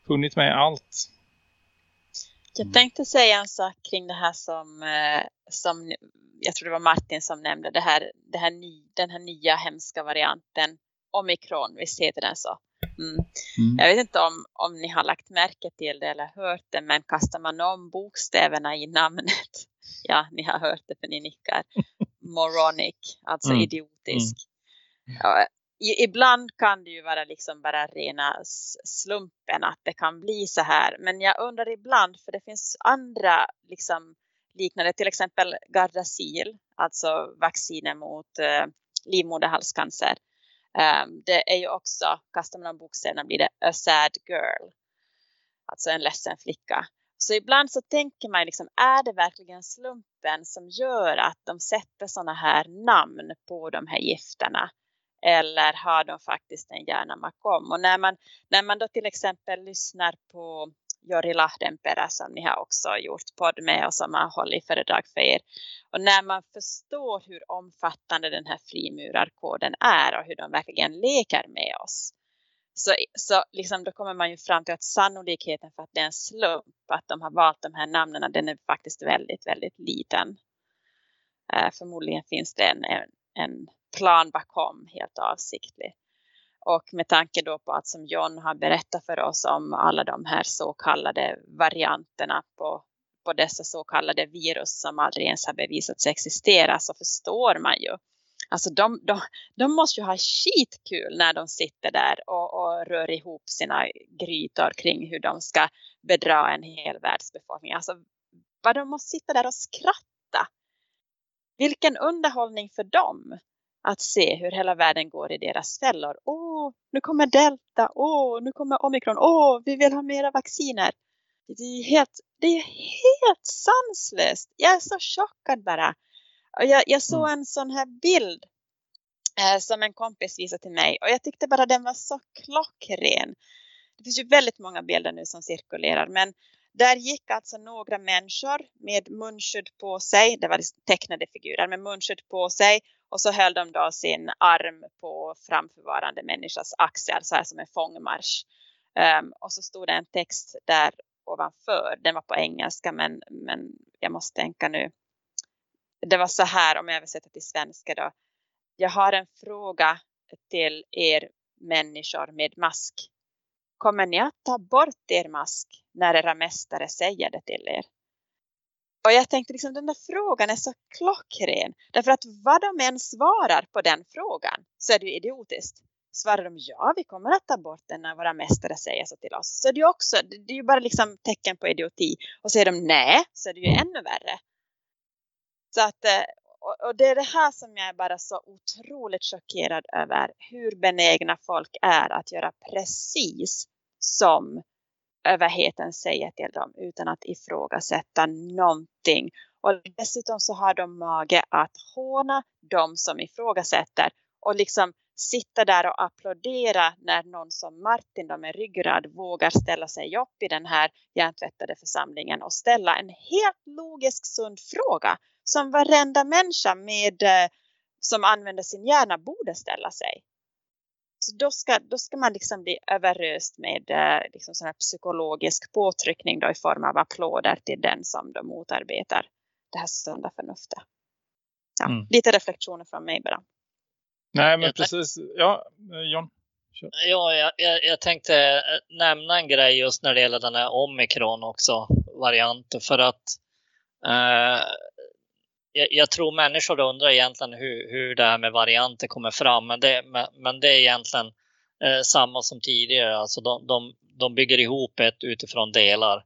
funnit med allt. Jag tänkte säga en sak kring det här som, eh, som jag tror det var Martin som nämnde det här, det här ny, den här nya hemska varianten omikron, visst heter den så? Mm. Mm. Jag vet inte om, om ni har lagt märke till det eller hört det, men kastar man om bokstäverna i namnet, ja, ni har hört det för ni nickar, moronic, alltså mm. idiotisk. Mm. Ja, ibland kan det ju vara liksom bara rena slumpen att det kan bli så här, men jag undrar ibland, för det finns andra liksom liknande, till exempel Gardasil, alltså vacciner mot eh, livmoderhalscancer Um, det är ju också, kastar man bokstäverna blir det a sad girl. Alltså en ledsen flicka. Så ibland så tänker man liksom, är det verkligen slumpen som gör att de sätter sådana här namn på de här gifterna? Eller har de faktiskt en hjärna makom? Och när man, när man då till exempel lyssnar på Jori Lahdenperä som ni har också gjort podd med och som har hållit föredrag för er. Och när man förstår hur omfattande den här frimurarkoden är och hur de verkligen leker med oss. Så, så liksom då kommer man ju fram till att sannolikheten för att det är en slump att de har valt de här namnen den är faktiskt väldigt, väldigt liten. Eh, förmodligen finns det en, en, en plan bakom helt avsiktligt. Och med tanke då på att som John har berättat för oss om alla de här så kallade varianterna på, på dessa så kallade virus som aldrig ens har bevisats existera så förstår man ju Alltså de, de, de måste ju ha skitkul när de sitter där och, och rör ihop sina grytor kring hur de ska bedra en hel världsbefolkning. Alltså vad de måste sitta där och skratta. Vilken underhållning för dem att se hur hela världen går i deras fällor. Åh, nu kommer delta. Åh, nu kommer omikron. Åh, vi vill ha mera vacciner. Det är helt, det är helt sanslöst. Jag är så chockad bara. Och jag, jag såg Mm. en sån här bild eh, som en kompis visade till mig och jag tyckte bara den var så klockren. Det finns ju väldigt många bilder nu som cirkulerar men där gick alltså några människor med munskydd på sig, det var tecknade figurer med munskydd på sig och så höll de då sin arm på framförvarande människas axel så här som en fångmarsch. Um, och så stod det en text där ovanför, den var på engelska men, men jag måste tänka nu. Det var så här om jag översätter till svenska då. Jag har en fråga till er människor med mask. Kommer ni att ta bort er mask när era mästare säger det till er? Och jag tänkte liksom den där frågan är så klockren. Därför att vad de än svarar på den frågan så är det ju idiotiskt. Svarar de ja, vi kommer att ta bort den när våra mästare säger så till oss. Så det är ju också, det är ju bara liksom tecken på idioti. Och säger de nej, så är det ju ännu värre. Så att, eh, och, det är det här som jag är bara så otroligt chockerad över. Hur benägna folk är att göra precis som överheten säger till dem utan att ifrågasätta någonting. Och dessutom så har de mage att håna de som ifrågasätter och liksom sitta där och applådera när någon som Martin då med ryggrad vågar ställa sig upp i den här hjärntvättade församlingen och ställa en helt logisk sund fråga som varenda människa med, eh, som använder sin hjärna borde ställa sig. Så då ska, då ska man liksom bli överöst med eh, liksom sån här psykologisk påtryckning då i form av applåder till den som de motarbetar det här sunda förnuftet. Ja, Mm. Lite reflektioner från mig bara. Nej, men precis. Ja, eh, John. Ja, jag, jag, jag tänkte nämna en grej just när det gäller den här omikron också, varianten. För att eh, jag, jag tror människor undrar egentligen hur, hur det här med varianter kommer fram. Men det, men, men det är egentligen eh, samma som tidigare. Alltså de, de, de bygger ihop ett utifrån delar.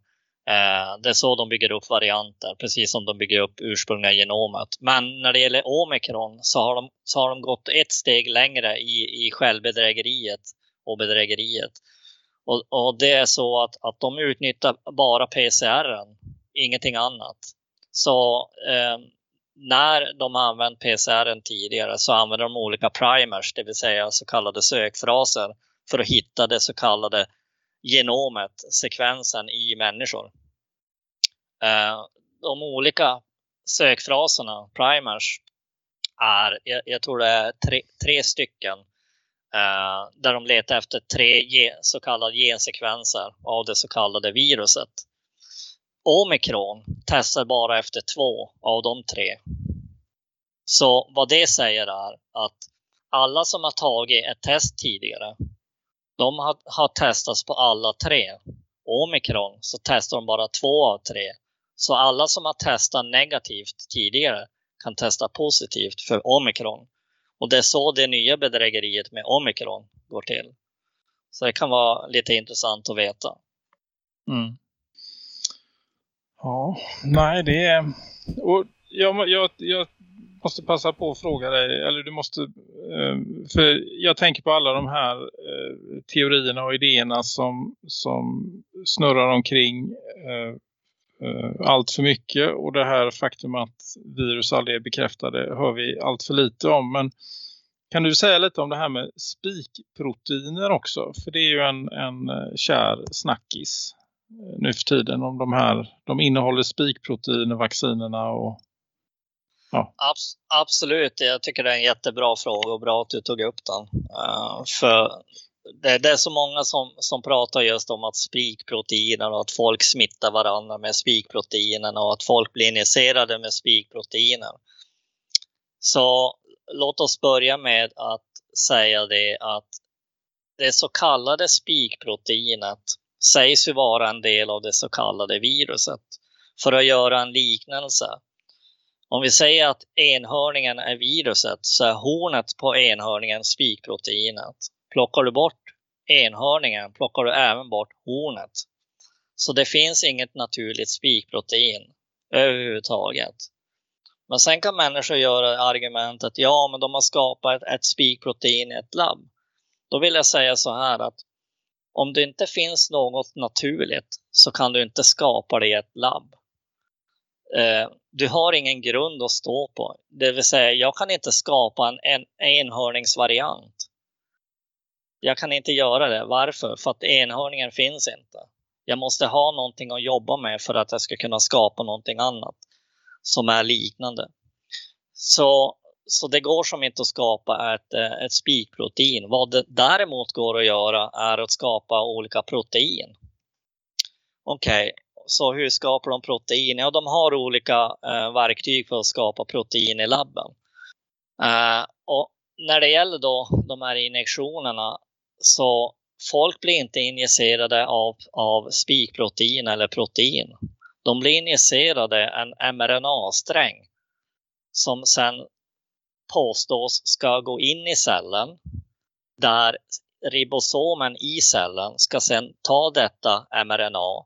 Eh, det är så de bygger upp varianter, precis som de bygger upp ursprungliga genomet. Men när det gäller omikron så har de, så har de gått ett steg längre i, i självbedrägeriet och bedrägeriet. Och, och det är så att, att de utnyttjar bara PCR, ingenting annat. Så eh, när de har använt PCR tidigare så använder de olika primers, det vill säga så kallade sökfraser för att hitta det så kallade genomet, sekvensen i människor. Eh, de olika sökfraserna, primers, är, jag, tror det är tre, tre stycken eh, där de letar efter tre så kallade gensekvenser av det så kallade viruset. Omikron testar bara efter två av de tre. Så vad det säger är att alla som har tagit ett test tidigare, de har, har testats på alla tre. Omikron så testar de bara två av tre. Så alla som har testat negativt tidigare kan testa positivt för omikron. Och det är så det nya bedrägeriet med omikron går till. Så det kan vara lite intressant att veta. Mm. Ja, nej det är... Och jag, jag, jag måste passa på att fråga dig, eller du måste... Eh, för jag tänker på alla de här eh, teorierna och idéerna som, som snurrar omkring eh, allt för mycket. Och det här faktum att virus aldrig är bekräftade hör vi allt för lite om. Men kan du säga lite om det här med spikproteiner också? För det är ju en, en kär snackis nu för tiden om de här. De innehåller spikproteiner, vaccinerna och Abs absolut, jag tycker det är en jättebra fråga och bra att du tog upp den. Uh, för det, det, är så många som, som pratar just om att spikproteiner och att folk smittar varandra med spikproteinerna och att folk blir injicerade med spikproteiner. Så låt oss börja med att säga det att det så kallade spikproteinet sägs ju vara en del av det så kallade viruset. För att göra en liknelse Om vi säger att enhörningen är viruset så är hornet på enhörningen spikproteinet. Plockar du bort enhörningen plockar du även bort hornet. Så det finns inget naturligt spikprotein överhuvudtaget. Men sen kan människor göra argumentet ja, men de har skapat ett, ett spikprotein i ett labb. Då vill jag säga så här att om det inte finns något naturligt så kan du inte skapa det i ett labb. Eh, du har ingen grund att stå på. Det vill säga, jag kan inte skapa en, en enhörningsvariant. Jag kan inte göra det. Varför? För att enhörningen finns inte. Jag måste ha någonting att jobba med för att jag ska kunna skapa någonting annat som är liknande. Så, så det går som inte att skapa ett, eh, ett spikprotein. Vad det däremot går att göra är att skapa olika protein. Okej, okay. så hur skapar de protein? Ja, de har olika eh, verktyg för att skapa protein i labben. Eh, och när det gäller då de här injektionerna så folk blir inte injicerade av, av spikprotein eller protein. De blir injicerade en mRNA-sträng som sen påstås ska gå in i cellen där ribosomen i cellen ska sen ta detta mRNA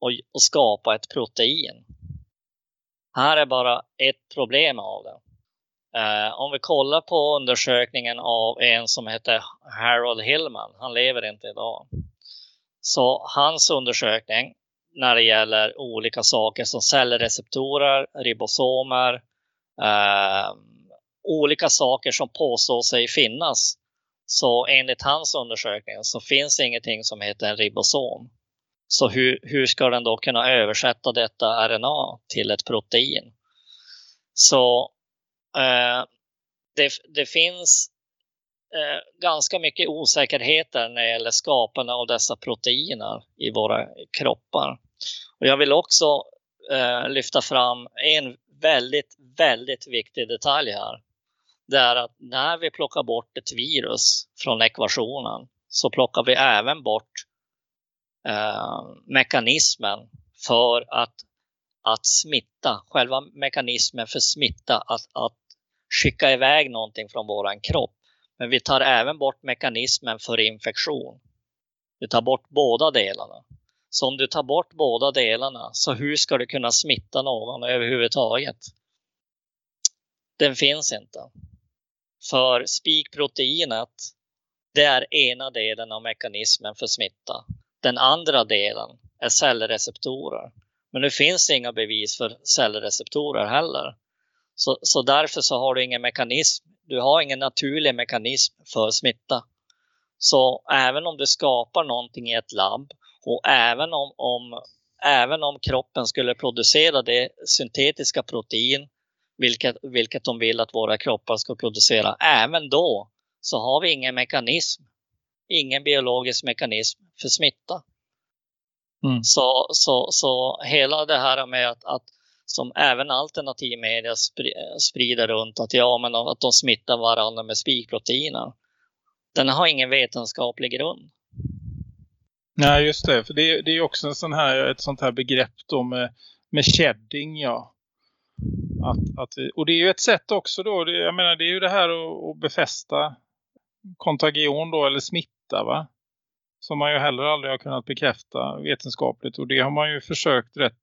och, och skapa ett protein. Här är bara ett problem av det. Eh, om vi kollar på undersökningen av en som heter Harold Hillman, han lever inte idag. Så hans undersökning när det gäller olika saker som cellreceptorer, ribosomer, eh, olika saker som påstår sig finnas. Så enligt hans undersökning så finns det ingenting som heter en ribosom. Så hur, hur ska den då kunna översätta detta RNA till ett protein? Så Eh, det, det, finns eh, ganska mycket osäkerheter när det gäller skaparna av dessa proteiner i våra kroppar. Och jag vill också eh, lyfta fram en väldigt, väldigt viktig detalj här. Det är att när vi plockar bort ett virus från ekvationen så plockar vi även bort eh, mekanismen för att, att smitta, själva mekanismen för smitta, att, att skicka iväg någonting från våran kropp. Men vi tar även bort mekanismen för infektion. Vi tar bort båda delarna. Så om du tar bort båda delarna, så hur ska du kunna smitta någon överhuvudtaget? Den finns inte. För spikproteinet, det är ena delen av mekanismen för smitta. Den andra delen är cellreceptorer. Men nu finns det inga bevis för cellreceptorer heller. Så, så därför så har du ingen mekanism. Du har ingen naturlig mekanism för smitta. Så även om du skapar någonting i ett labb och även om, om, även om kroppen skulle producera det syntetiska protein, vilket, vilket de vill att våra kroppar ska producera, även då så har vi ingen mekanism, ingen biologisk mekanism för smitta. Mm. Så, så, så hela det här med att, att som även alternativ media sprider runt att ja, men att de smittar varandra med spikproteiner. Den har ingen vetenskaplig grund. Nej, just det. För det, det är också en sån här, ett sånt här begrepp då med, med shedding, ja. Att, att, och det är ju ett sätt också då, det, jag menar det är ju det här att, att befästa kontagion då, eller smitta va. Som man ju heller aldrig har kunnat bekräfta vetenskapligt. Och det har man ju försökt rätt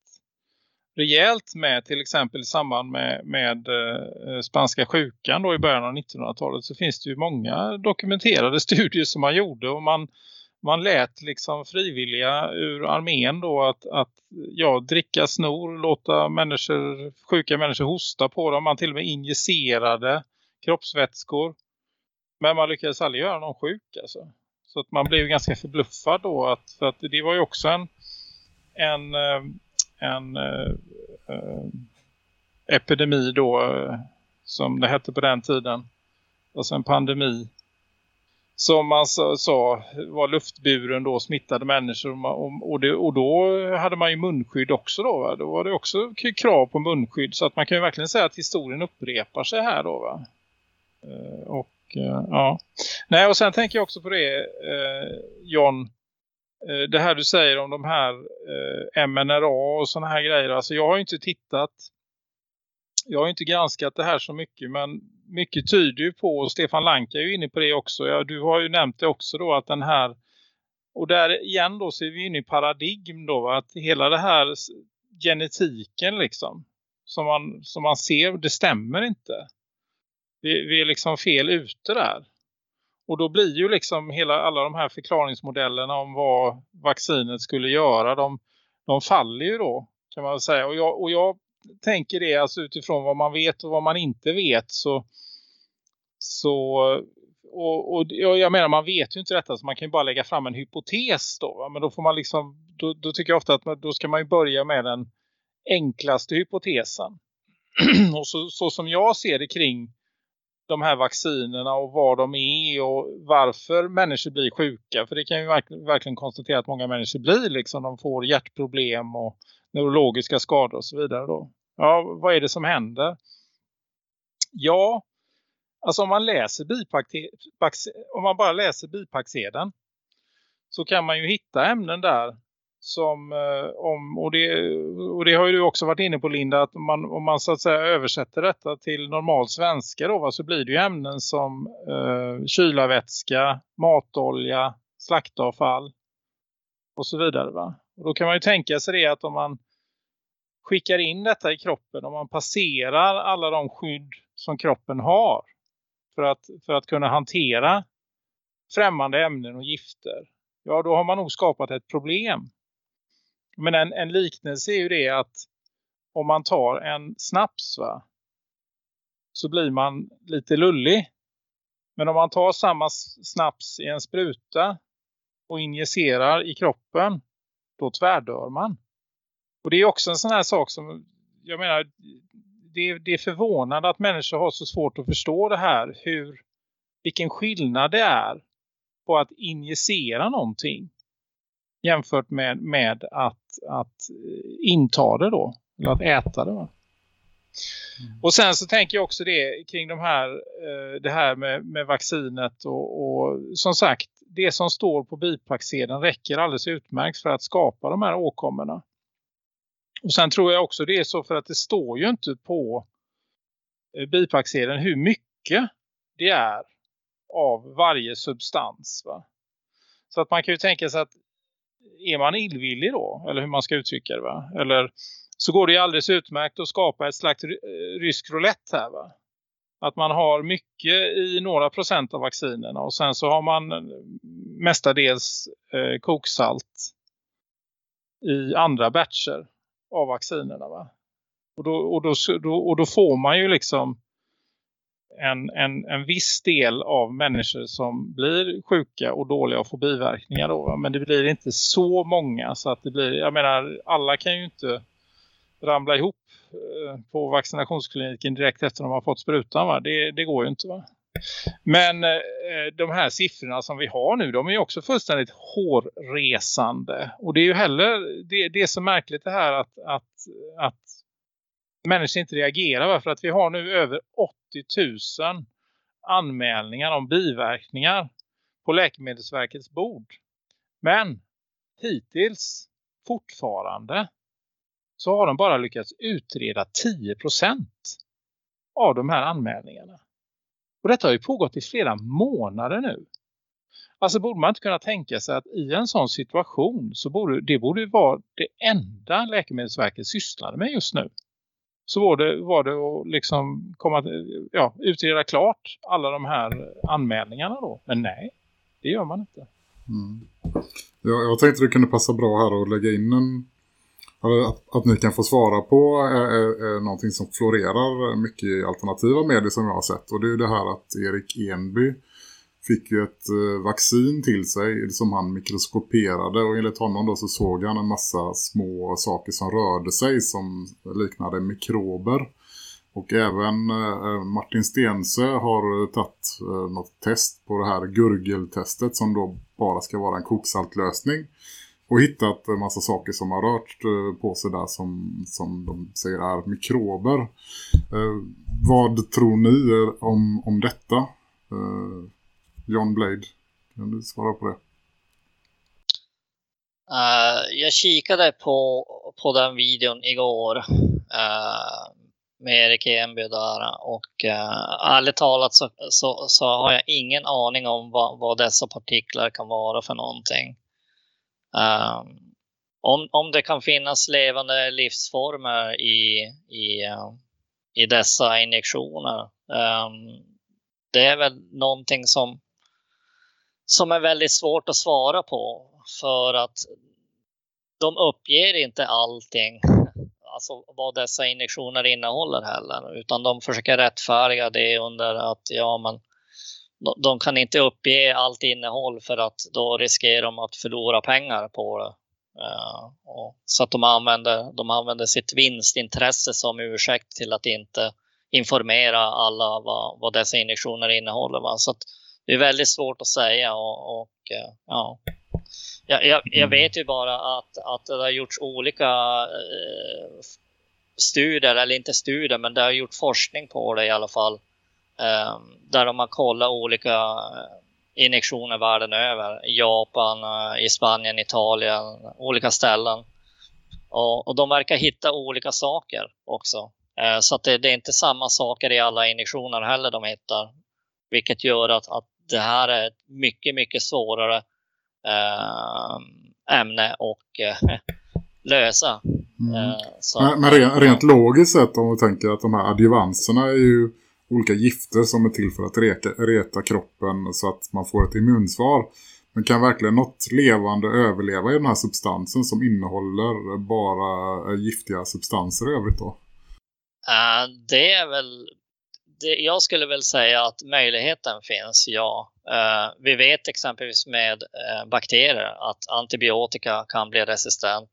rejält med till exempel i samband med, med eh, spanska sjukan då i början av 1900-talet så finns det ju många dokumenterade studier som man gjorde och man, man lät liksom frivilliga ur armén då att, att ja, dricka snor, låta människor, sjuka människor hosta på dem. Man till och med injicerade kroppsvätskor. Men man lyckades aldrig göra någon sjuk alltså. Så att man blev ganska förbluffad då att, för att det var ju också en, en eh, en eh, eh, epidemi då eh, som det hette på den tiden. Alltså en pandemi som man sa var luftburen då smittade människor och, och, det, och då hade man ju munskydd också då va? Då var det också krav på munskydd så att man kan ju verkligen säga att historien upprepar sig här då va? Eh, och eh, ja. Nej och sen tänker jag också på det eh, John det här du säger om de här eh, MNRA och sådana här grejer. Alltså jag har inte tittat jag har inte granskat det här så mycket men mycket tyder ju på, och Stefan Lanka är ju inne på det också, ja, du har ju nämnt det också då att den här, och där igen då så är vi inne i paradigm då, att hela det här genetiken liksom, som man, som man ser, det stämmer inte. Vi, vi är liksom fel ute där. Och då blir ju liksom hela, alla de här förklaringsmodellerna om vad vaccinet skulle göra, de, de faller ju då kan man säga. Och jag, och jag tänker det alltså utifrån vad man vet och vad man inte vet så, så och, och jag menar man vet ju inte detta så man kan ju bara lägga fram en hypotes då. Men då får man liksom, då, då tycker jag ofta att man, då ska man ju börja med den enklaste hypotesen. och så, så som jag ser det kring de här vaccinerna och vad de är och varför människor blir sjuka. För det kan ju verkligen, konstatera att många människor blir liksom. De får hjärtproblem och neurologiska skador och så vidare då. Ja, vad är det som händer? Ja, alltså om man läser om man bara läser bipacksedeln så kan man ju hitta ämnen där som eh, om och det, och det har ju du också varit inne på Linda att man, om man så att säga översätter detta till normal svenska då va, så blir det ju ämnen som eh, kylarvätska, matolja, slaktavfall och så vidare va. Och då kan man ju tänka sig det att om man skickar in detta i kroppen, och man passerar alla de skydd som kroppen har för att, för att kunna hantera främmande ämnen och gifter, ja då har man nog skapat ett problem. Men en, en liknelse är ju det att om man tar en snaps va, så blir man lite lullig. Men om man tar samma snaps i en spruta och injicerar i kroppen, då tvärdör man. Och det är också en sån här sak som, jag menar, det, det är förvånande att människor har så svårt att förstå det här. Hur, vilken skillnad det är på att injicera någonting jämfört med, med att, att inta det då. Eller att äta det va? Mm. Och sen så tänker jag också det kring de här, eh, det här med, med vaccinet och, och, som sagt det som står på bipacksedeln räcker alldeles utmärkt för att skapa de här åkommorna. Och sen tror jag också det är så för att det står ju inte på eh, bipacksedeln hur mycket det är av varje substans va. Så att man kan ju tänka sig att är man illvillig då? Eller hur man ska uttrycka det va? Eller så går det ju alldeles utmärkt att skapa ett slags eh, rysk roulette här va? Att man har mycket i några procent av vaccinerna och sen så har man eh, mestadels eh, koksalt i andra batcher av vaccinerna va? Och då, och då, och då får man ju liksom en, en, en viss del av människor som blir sjuka och dåliga och får biverkningar då. Men det blir inte så många så att det blir, jag menar alla kan ju inte ramla ihop eh, på vaccinationskliniken direkt efter att de har fått sprutan va? Det, det går ju inte va. Men eh, eh, de här siffrorna som vi har nu, de är ju också fullständigt hårresande. Och det är ju heller, det, det är så märkligt det här att, att, att människor inte reagerar. För att vi har nu över 80 000 anmälningar om biverkningar på Läkemedelsverkets bord. Men hittills fortfarande så har de bara lyckats utreda 10% av de här anmälningarna. Och detta har ju pågått i flera månader nu. Alltså borde man inte kunna tänka sig att i en sån situation så borde det borde vara det enda Läkemedelsverket sysslade med just nu så var det, var det att liksom komma, ja, utreda klart alla de här anmälningarna då. Men nej, det gör man inte. Mm. Jag, jag tänkte det kunde passa bra här att lägga in en att, att ni kan få svara på är, är, är någonting som florerar mycket i alternativa medier som jag har sett. Och det är det här att Erik Enby fick ju ett eh, vaccin till sig som han mikroskoperade och enligt honom då så såg han en massa små saker som rörde sig som liknade mikrober. Och även eh, eh, Martin Stensö har tagit något test på det här gurgeltestet som då bara ska vara en koksaltlösning. Och hittat en massa saker som har rört eh, på sig där som, som de säger är mikrober. Eh, vad tror ni om, om detta? Eh, John Blade. Kan du svara på det? Uh, jag kikade på, på den videon igår. Uh, med Erik Enby där och uh, ärligt talat så, så, så, har jag ingen aning om vad, vad dessa partiklar kan vara för någonting. Um, om, om det kan finnas levande livsformer i, i, uh, i dessa injektioner. Um, det är väl någonting som, som är väldigt svårt att svara på för att de uppger inte allting, alltså vad dessa injektioner innehåller heller, utan de försöker rättfärdiga det under att ja, men de kan inte uppge allt innehåll för att då riskerar de att förlora pengar på det. Uh, så att de använder, de använder sitt vinstintresse som ursäkt till att inte informera alla vad, vad dessa injektioner innehåller. Va? Så det är väldigt svårt att säga och, och uh, ja. Jag, jag, jag, vet ju bara att, att det har gjorts olika uh, studier, eller inte studier, men det har gjort forskning på det i alla fall. Där de har kollat olika injektioner världen över. Japan, eh, i Spanien, Italien, olika ställen. Och, och de verkar hitta olika saker också. Eh, så att det, det, är inte samma saker i alla injektioner heller de hittar. Vilket gör att, att det här är ett mycket, mycket svårare eh, ämne att eh, lösa. Mm. Eh, men, men rent, rent logiskt sett om vi tänker att de här adjuvanserna är ju olika gifter som är till för att reka, reta kroppen så att man får ett immunsvar. Men kan verkligen något levande överleva i den här substansen som innehåller bara eh, giftiga substanser i övrigt då? Uh, det är väl... Det, jag skulle väl säga att möjligheten finns, ja. Uh, vi vet exempelvis med uh, bakterier att antibiotika kan bli resistent.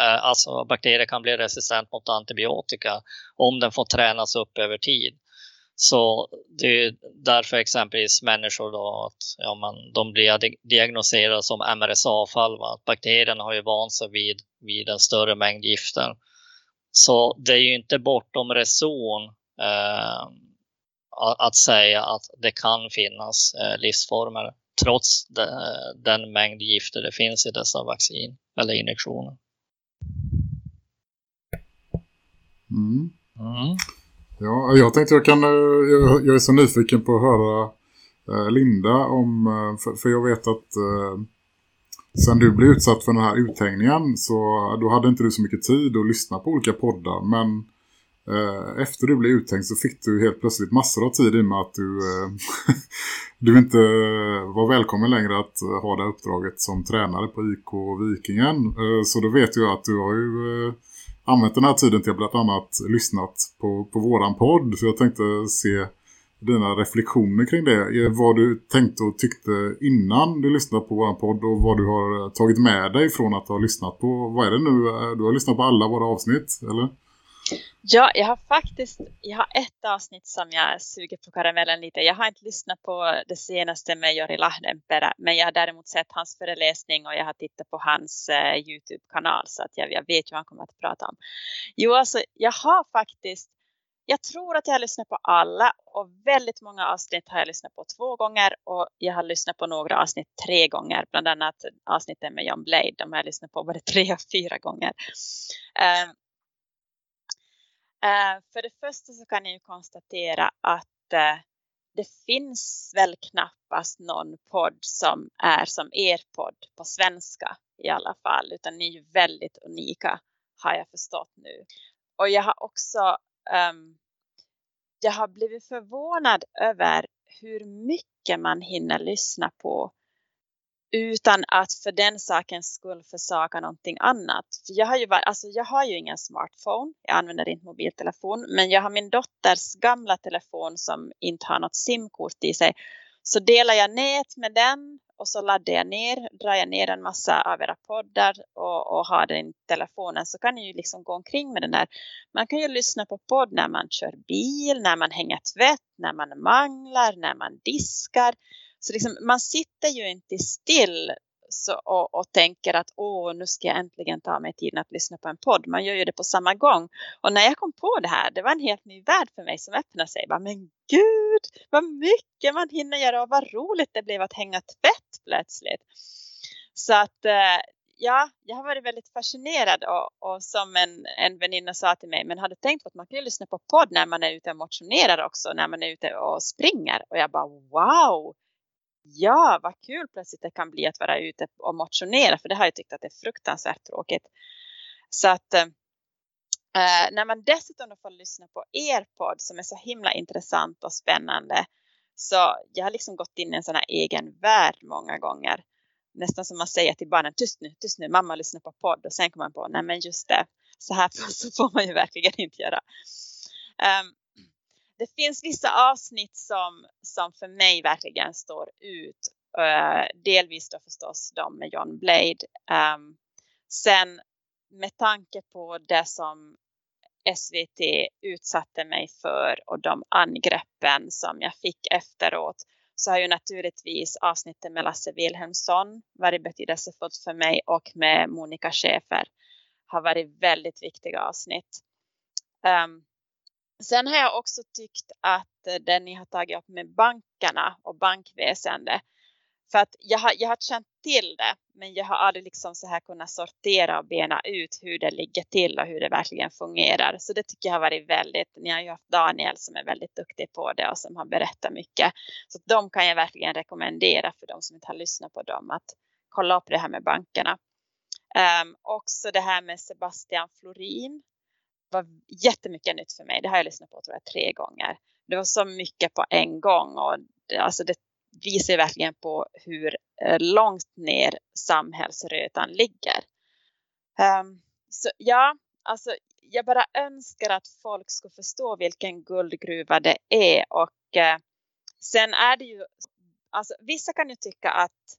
Alltså bakterier kan bli resistent mot antibiotika om den får tränas upp över tid. Så det är därför exempelvis människor då att ja, man, de blir diagnostiserade som MRSA-fall. Att bakterierna har ju vant sig vid, vid en större mängd gifter. Så det är ju inte bortom reson eh, att säga att det kan finnas eh, livsformer trots de, den mängd gifter det finns i dessa vaccin eller injektioner. Mm. Mm. Ja, jag tänkte jag kan, eh, jag, jag är så nyfiken på att höra eh, Linda om, eh, för, för, jag vet att eh, sen du blev utsatt för den här uthängningen så eh, då hade inte du så mycket tid att lyssna på olika poddar men eh, efter du blev uthängd så fick du helt plötsligt massor av tid i och med att du, eh, du inte var välkommen längre att ha det uppdraget som tränare på IK Vikingen. Så då vet jag att du har ju använt den här tiden till att bland annat lyssnat på, på våran podd. Så jag tänkte se dina reflektioner kring det. Eh, vad du tänkte och tyckte innan du lyssnade på våran podd och vad du har eh, tagit med dig från att ha lyssnat på. Vad är det nu? Eh, du har lyssnat på alla våra avsnitt, eller? Ja, jag har faktiskt jag har ett avsnitt som jag suger på karamellen lite. Jag har inte lyssnat på det senaste med Jori Lahdenperä, men jag har däremot sett hans föreläsning och jag har tittat på hans eh, Youtube-kanal så att jag, jag vet ju vad han kommer att prata om. Jo, alltså jag har faktiskt jag tror att jag har lyssnat på alla och väldigt många avsnitt har jag lyssnat på två gånger och jag har lyssnat på några avsnitt tre gånger. Bland annat avsnitten med John Blade, de har jag lyssnat på både tre och fyra gånger. Um, Eh, för det första så kan jag ju konstatera att eh, det finns väl knappast någon podd som är som er podd på svenska i alla fall. Utan ni är ju väldigt unika har jag förstått nu. Och jag har också um, jag har blivit förvånad över hur mycket man hinner lyssna på utan att för den sakens skull försaka någonting annat. För jag, har ju varit, alltså jag har ju ingen smartphone, jag använder inte mobiltelefon, men jag har min dotters gamla telefon som inte har något simkort i sig. Så delar jag nät med den och så laddar jag ner, drar jag ner en massa av era poddar och, och har den i telefonen så kan ni ju liksom gå omkring med den där. Man kan ju lyssna på podd när man kör bil, när man hänger tvätt, när man manglar, när man diskar. Så liksom, man sitter ju inte still så, och, och, tänker att åh, nu ska jag äntligen ta mig tiden att lyssna på en podd. Man gör ju det på samma gång. Och när jag kom på det här, det var en helt ny värld för mig som öppnade sig. Bara, men gud, vad mycket man hinner göra och vad roligt det blev att hänga tvätt plötsligt. Så att eh, ja, jag har varit väldigt fascinerad och, och som en, en väninna sa till mig, men har du tänkt på att man kan ju lyssna på podd när man är ute och motionerar också, när man är ute och springer. Och jag bara wow, ja vad kul plötsligt det kan bli att vara ute och motionera, för det har jag tyckt att det är fruktansvärt tråkigt. Så att eh, eh när man dessutom får lyssna på er podd som är så himla intressant och spännande, så jag har liksom gått in i en sån här egen värld många gånger nästan som man säger till barnen, tyst nu, tyst nu, mamma lyssnar på podd och sen kommer man på, nej men just det, så här så får man ju verkligen inte göra. Um, det finns vissa avsnitt som, som för mig verkligen står ut. Uh, delvis då förstås de med John Blade. Um, sen med tanke på det som SVT utsatte mig för och de angreppen som jag fick efteråt så har ju naturligtvis avsnittet med Lasse Wilhelmsson varit betydelsefullt för mig och med Monica Schäfer har varit väldigt viktiga avsnitt. Um, sen har jag också tyckt att eh, det ni har tagit upp med bankerna och bankväsende för att jag har, jag har känt till det men jag har aldrig liksom så här kunnat sortera och bena ut hur det ligger till och hur det verkligen fungerar. Så det tycker jag har varit väldigt, ni har ju haft Daniel som är väldigt duktig på det och som har berättat mycket. Så de kan jag verkligen rekommendera för de som inte har lyssnat på dem att kolla upp det här med bankerna. Um, också det här med Sebastian Florin var jättemycket nytt för mig. Det har jag lyssnat på tror jag tre gånger. Det var så mycket på en gång och det, alltså det visar verkligen på hur eh, långt ner samhällsrötan ligger. Um, så ja, alltså jag bara önskar att folk ska förstå vilken guldgruva det är och eh, sen är det ju, alltså vissa kan ju tycka att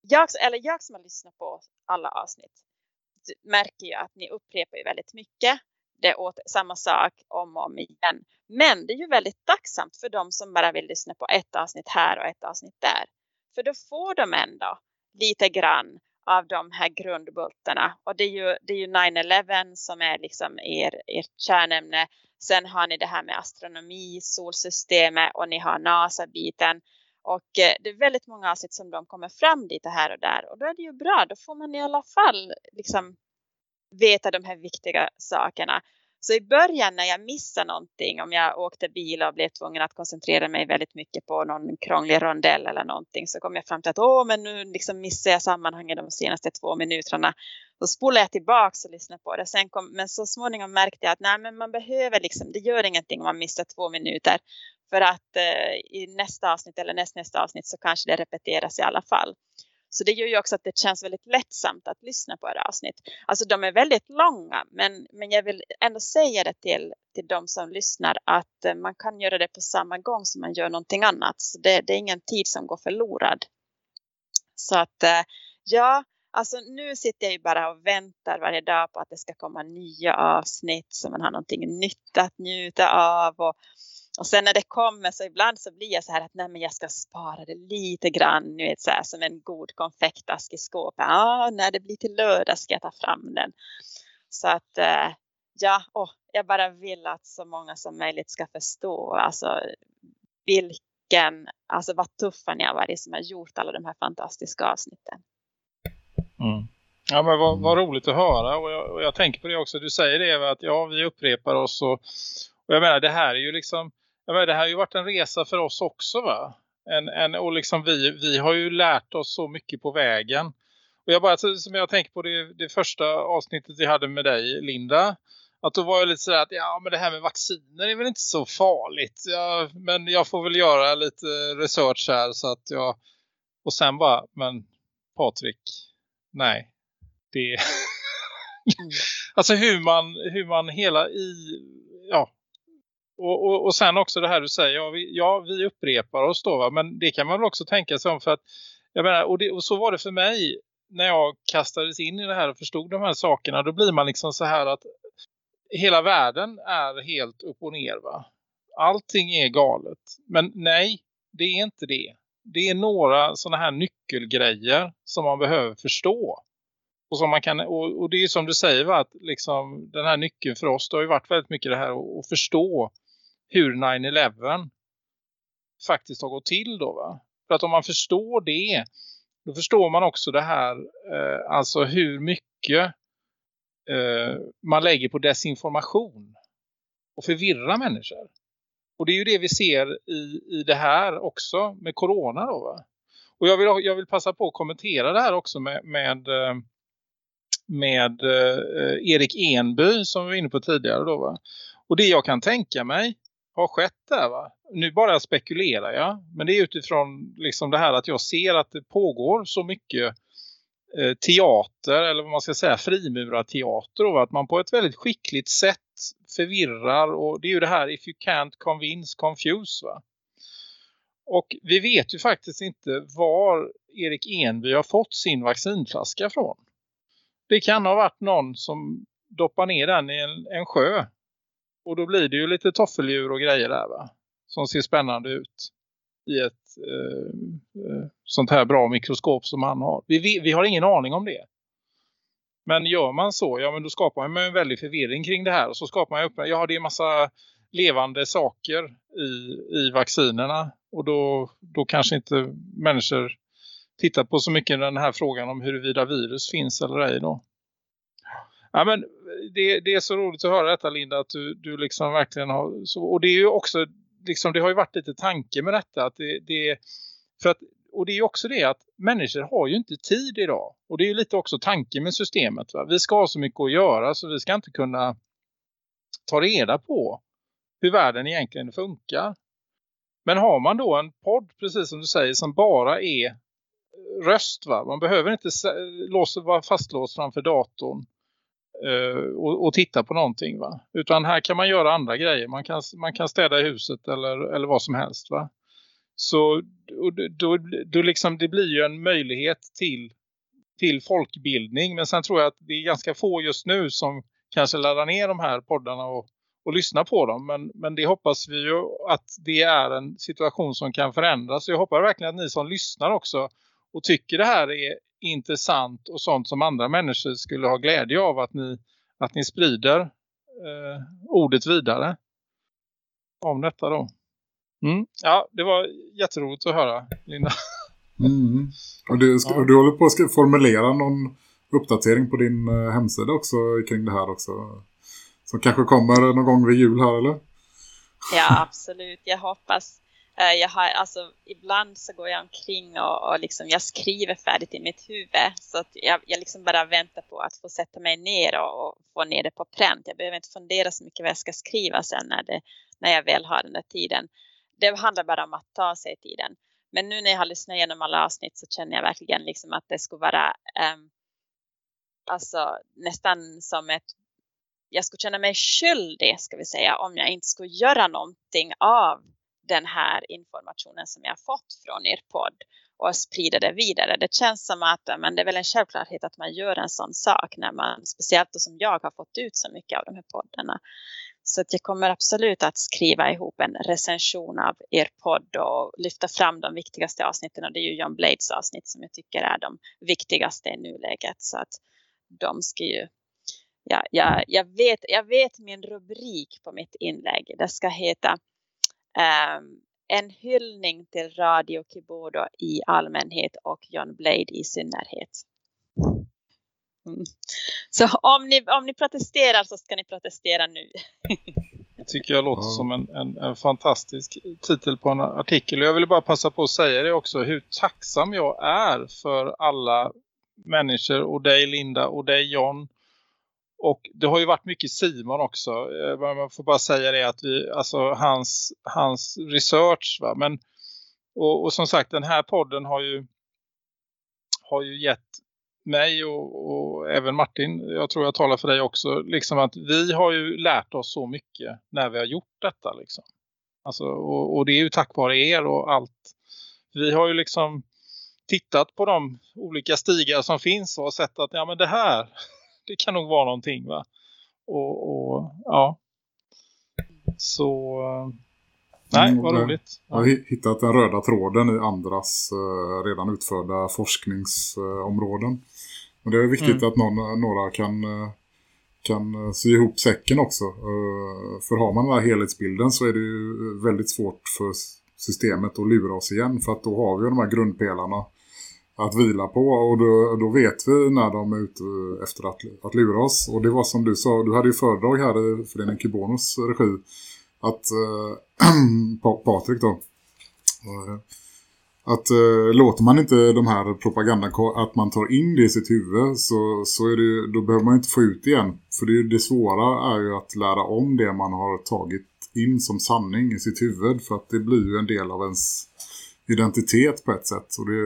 jag, eller jag som har lyssnat på alla avsnitt märker ju att ni upprepar ju väldigt mycket det åt samma sak om och om igen. Men det är ju väldigt tacksamt för de som bara vill lyssna på ett avsnitt här och ett avsnitt där. För då får de ändå lite grann av de här grundbultarna. Och det är ju, det är ju 9-11 som är liksom er, ert kärnämne. Sen har ni det här med astronomi, solsystemet och ni har NASA-biten. Och eh, det är väldigt många avsnitt som de kommer fram lite här och där. Och då är det ju bra, då får man i alla fall liksom veta de här viktiga sakerna. Så i början när jag missade någonting, om jag åkte bil och blev tvungen att koncentrera mig väldigt mycket på någon krånglig rondell eller någonting så kom jag fram till att åh men nu liksom missar jag sammanhanget de senaste två minuterna. Då spolade jag tillbaka och lyssnade på det. Sen kom, men så småningom märkte jag att nej men man behöver liksom, det gör ingenting om man missar två minuter. För att eh, i nästa avsnitt eller näst, nästa avsnitt så kanske det repeteras i alla fall. Så det gör ju också att det känns väldigt lättsamt att lyssna på era avsnitt. Alltså de är väldigt långa men, men jag vill ändå säga det till, till de som lyssnar att eh, man kan göra det på samma gång som man gör någonting annat. Så det, det är ingen tid som går förlorad. Så att eh, ja, alltså nu sitter jag ju bara och väntar varje dag på att det ska komma nya avsnitt så man har någonting nytt att njuta av och och sen när det kommer så ibland så blir jag så här att nej men jag ska spara det lite grann. Nu vet, så här, som en god konfektask i skåpet. Ah, när det blir till lördag ska jag ta fram den. Så att eh, ja, oh, jag bara vill att så många som möjligt ska förstå alltså vilken, alltså vad tuffa ni har varit som har gjort alla de här fantastiska avsnitten. Mm. Ja men vad, vad, roligt att höra och jag, och jag, tänker på det också. Du säger det att ja vi upprepar oss och, och jag menar det här är ju liksom Ja, det här har ju varit en resa för oss också va? En, en, och liksom vi, vi har ju lärt oss så mycket på vägen. Och jag bara, som jag tänker på det, det första avsnittet vi hade med dig Linda. Att då var jag lite sådär att ja men det här med vacciner är väl inte så farligt. Ja, men jag får väl göra lite research här så att jag... Och sen bara, men Patrik, nej. Det mm. alltså hur man, hur man hela i... Ja, och, och, och sen också det här du säger, ja vi, ja, vi upprepar oss då va? men det kan man väl också tänka sig om för att, jag menar, och, det, och så var det för mig när jag kastades in i det här och förstod de här sakerna, då blir man liksom så här att hela världen är helt upp och ner va. Allting är galet. Men nej, det är inte det. Det är några sådana här nyckelgrejer som man behöver förstå. Och, som man kan, och, och det är som du säger va, att liksom, den här nyckeln för oss det har ju varit väldigt mycket det här att, att förstå hur 9-11 faktiskt har gått till då va. För att om man förstår det Då förstår man också det här, eh, alltså hur mycket eh, man lägger på desinformation och förvirra människor. Och det är ju det vi ser i, i det här också med corona då va? Och jag vill, jag vill passa på att kommentera det här också med, med, eh, med eh, Erik Enby som vi var inne på tidigare då va. Och det jag kan tänka mig har skett där va. Nu bara spekulerar jag. Men det är utifrån liksom det här att jag ser att det pågår så mycket eh, teater eller vad man ska säga frimurarteater och att man på ett väldigt skickligt sätt förvirrar och det är ju det här if you can't convince, confuse va. Och vi vet ju faktiskt inte var Erik Enby har fått sin vaccinflaska från. Det kan ha varit någon som doppar ner den i en, en sjö. Och då blir det ju lite toffeldjur och grejer där va. Som ser spännande ut i ett eh, eh, sånt här bra mikroskop som han har. Vi, vi, vi, har ingen aning om det. Men gör man så, ja men då skapar man en väldig förvirring kring det här. Och så skapar man upp, ja det är en massa levande saker i, i vaccinerna. Och då, då kanske inte människor tittar på så mycket den här frågan om huruvida virus finns eller ej då. Ja, men eh, det, det är så roligt att höra detta Linda att du, du liksom verkligen har så, och det är ju också liksom, det har ju varit lite tanke med detta att det, det för att och det är ju också det att människor har ju inte tid idag. Och det är ju lite också tanke med systemet. Va? Vi ska ha så mycket att göra så vi ska inte kunna ta reda på hur världen egentligen funkar. Men har man då en podd, precis som du säger, som bara är eh, röst. Va? Man behöver inte eh, låsa, vara fastlåst framför datorn Eh, och, och, titta på någonting. Va? Utan här kan man göra andra grejer. Man kan, man kan städa i huset eller, eller vad som helst. Va? Så då, då liksom, det blir ju en möjlighet till, till folkbildning. Men sen tror jag att det är ganska få just nu som kanske laddar ner de här poddarna och, och lyssnar på dem. Men, men det hoppas vi ju att det är en situation som kan förändras. Så jag hoppas verkligen att ni som lyssnar också och tycker det här är intressant och sånt som andra människor skulle ha glädje av att ni, att ni sprider eh, ordet vidare om detta då. Mm. Ja, det var jätteroligt att höra, Linda. Mm. Och, du, ska, ja. och du håller på att formulera någon uppdatering på din uh, hemsida också kring det här också. Som kanske kommer någon gång vid jul här, eller? Ja, absolut. Jag hoppas. Eh, jag har, alltså, ibland så går jag omkring och, och liksom, jag skriver färdigt i mitt huvud. Så att jag, jag liksom bara väntar på att få sätta mig ner och, och, få ner det på pränt. Jag behöver inte fundera så mycket vad jag ska skriva sen när, det, när jag väl har den där tiden det handlar bara om att ta sig tiden. Men nu när jag har lyssnat igenom alla avsnitt så känner jag verkligen liksom att det skulle vara um, alltså nästan som ett jag skulle känna mig skyldig ska vi säga om jag inte skulle göra någonting av den här informationen som jag fått från er podd och sprida det vidare. Det känns som att men det är väl en självklarhet att man gör en sån sak när man, speciellt som jag har fått ut så mycket av de här poddarna. Så att jag kommer absolut att skriva ihop en recension av er podd och lyfta fram de viktigaste avsnitten. Och det är ju John Blades avsnitt som jag tycker är de viktigaste i nuläget. Så att de ska ju... Ja, jag, jag, vet, jag vet min rubrik på mitt inlägg. Det ska heta en hyllning till Radio Kibodo i allmänhet och John Blade i synnerhet. Mm. Så om ni, om ni protesterar så ska ni protestera nu. Det tycker jag låter som en, en, en, fantastisk titel på en artikel. Jag vill bara passa på att säga det också. Hur tacksam jag är för alla människor och dig Linda och dig John. Och det har ju varit mycket Simon också. Eh, man får bara säga det att vi, alltså hans, hans research va. Men, och, och som sagt den här podden har ju har ju gett mig och, och, även Martin, jag tror jag talar för dig också, liksom att vi har ju lärt oss så mycket när vi har gjort detta liksom. Alltså, och, och det är ju tack vare er och allt. Vi har ju liksom tittat på de olika stigar som finns och sett att ja men det här, det kan nog vara någonting va. Och, och ja. Så Nej, mm, vad roligt. Jag har hittat den röda tråden i andras uh, redan utförda forskningsområden. Men det är viktigt mm. att någon, några kan, uh, kan sy ihop säcken också. för har man den här helhetsbilden så är det ju väldigt svårt för systemet att lura oss igen. För att då har vi de här grundpelarna att vila på och då, då vet vi när de är ute efter att, att lura oss. Och det var som du sa, du hade ju föredrag här i Föreningen Kibonos regi att äh, Patrik då äh, att äh, låter man inte de här propagandan att man tar in det i sitt huvud så, så är det, då behöver man inte få ut det igen. För det, det svåra är ju att lära om det man har tagit in som sanning i sitt huvud för att det blir ju en del av ens identitet på ett sätt. Och det,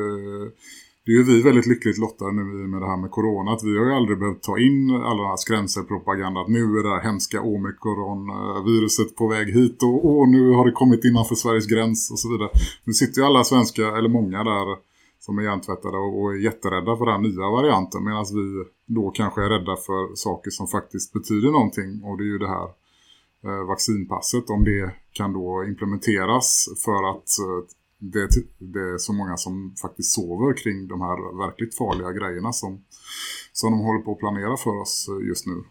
det är ju vi väldigt lyckligt lottade nu med det här med corona. Att vi har ju aldrig behövt ta in alla den här skrämselpropaganda. Att nu är det här hemska omikron-viruset eh, på väg hit. Och, och nu har det kommit innanför Sveriges gräns och så vidare. Nu sitter ju alla svenska, eller många där som är hjärntvättade och är jätterädda för den här nya varianten. Medan vi då kanske är rädda för saker som faktiskt betyder någonting. Och det är ju det här eh, vaccinpasset. Om det kan då implementeras för att eh, det, det är så många som faktiskt sover kring de här verkligt farliga grejerna som, som de håller på att planera för oss eh, just nu.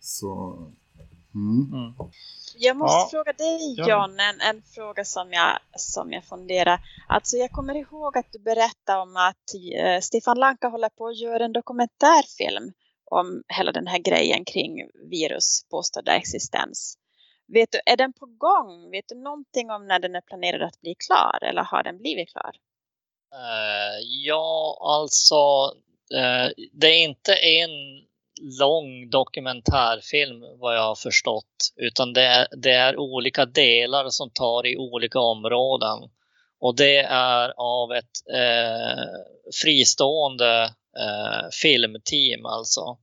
Så... Mm. Mm. Jag måste ja. fråga dig John, en, en fråga som jag, som jag funderar. Alltså jag kommer ihåg att du berättade om att eh, Stefan Lanka håller på att göra en dokumentärfilm om hela den här grejen kring virus påstådda existens. Vet du, är den på gång? Vet du någonting om när den är planerad att bli klar eller har den blivit klar? Uh, ja, alltså uh, det är inte en lång dokumentärfilm vad jag har förstått utan det är, det är olika delar som tar i olika områden. Och det är av ett eh, fristående eh, filmteam alltså.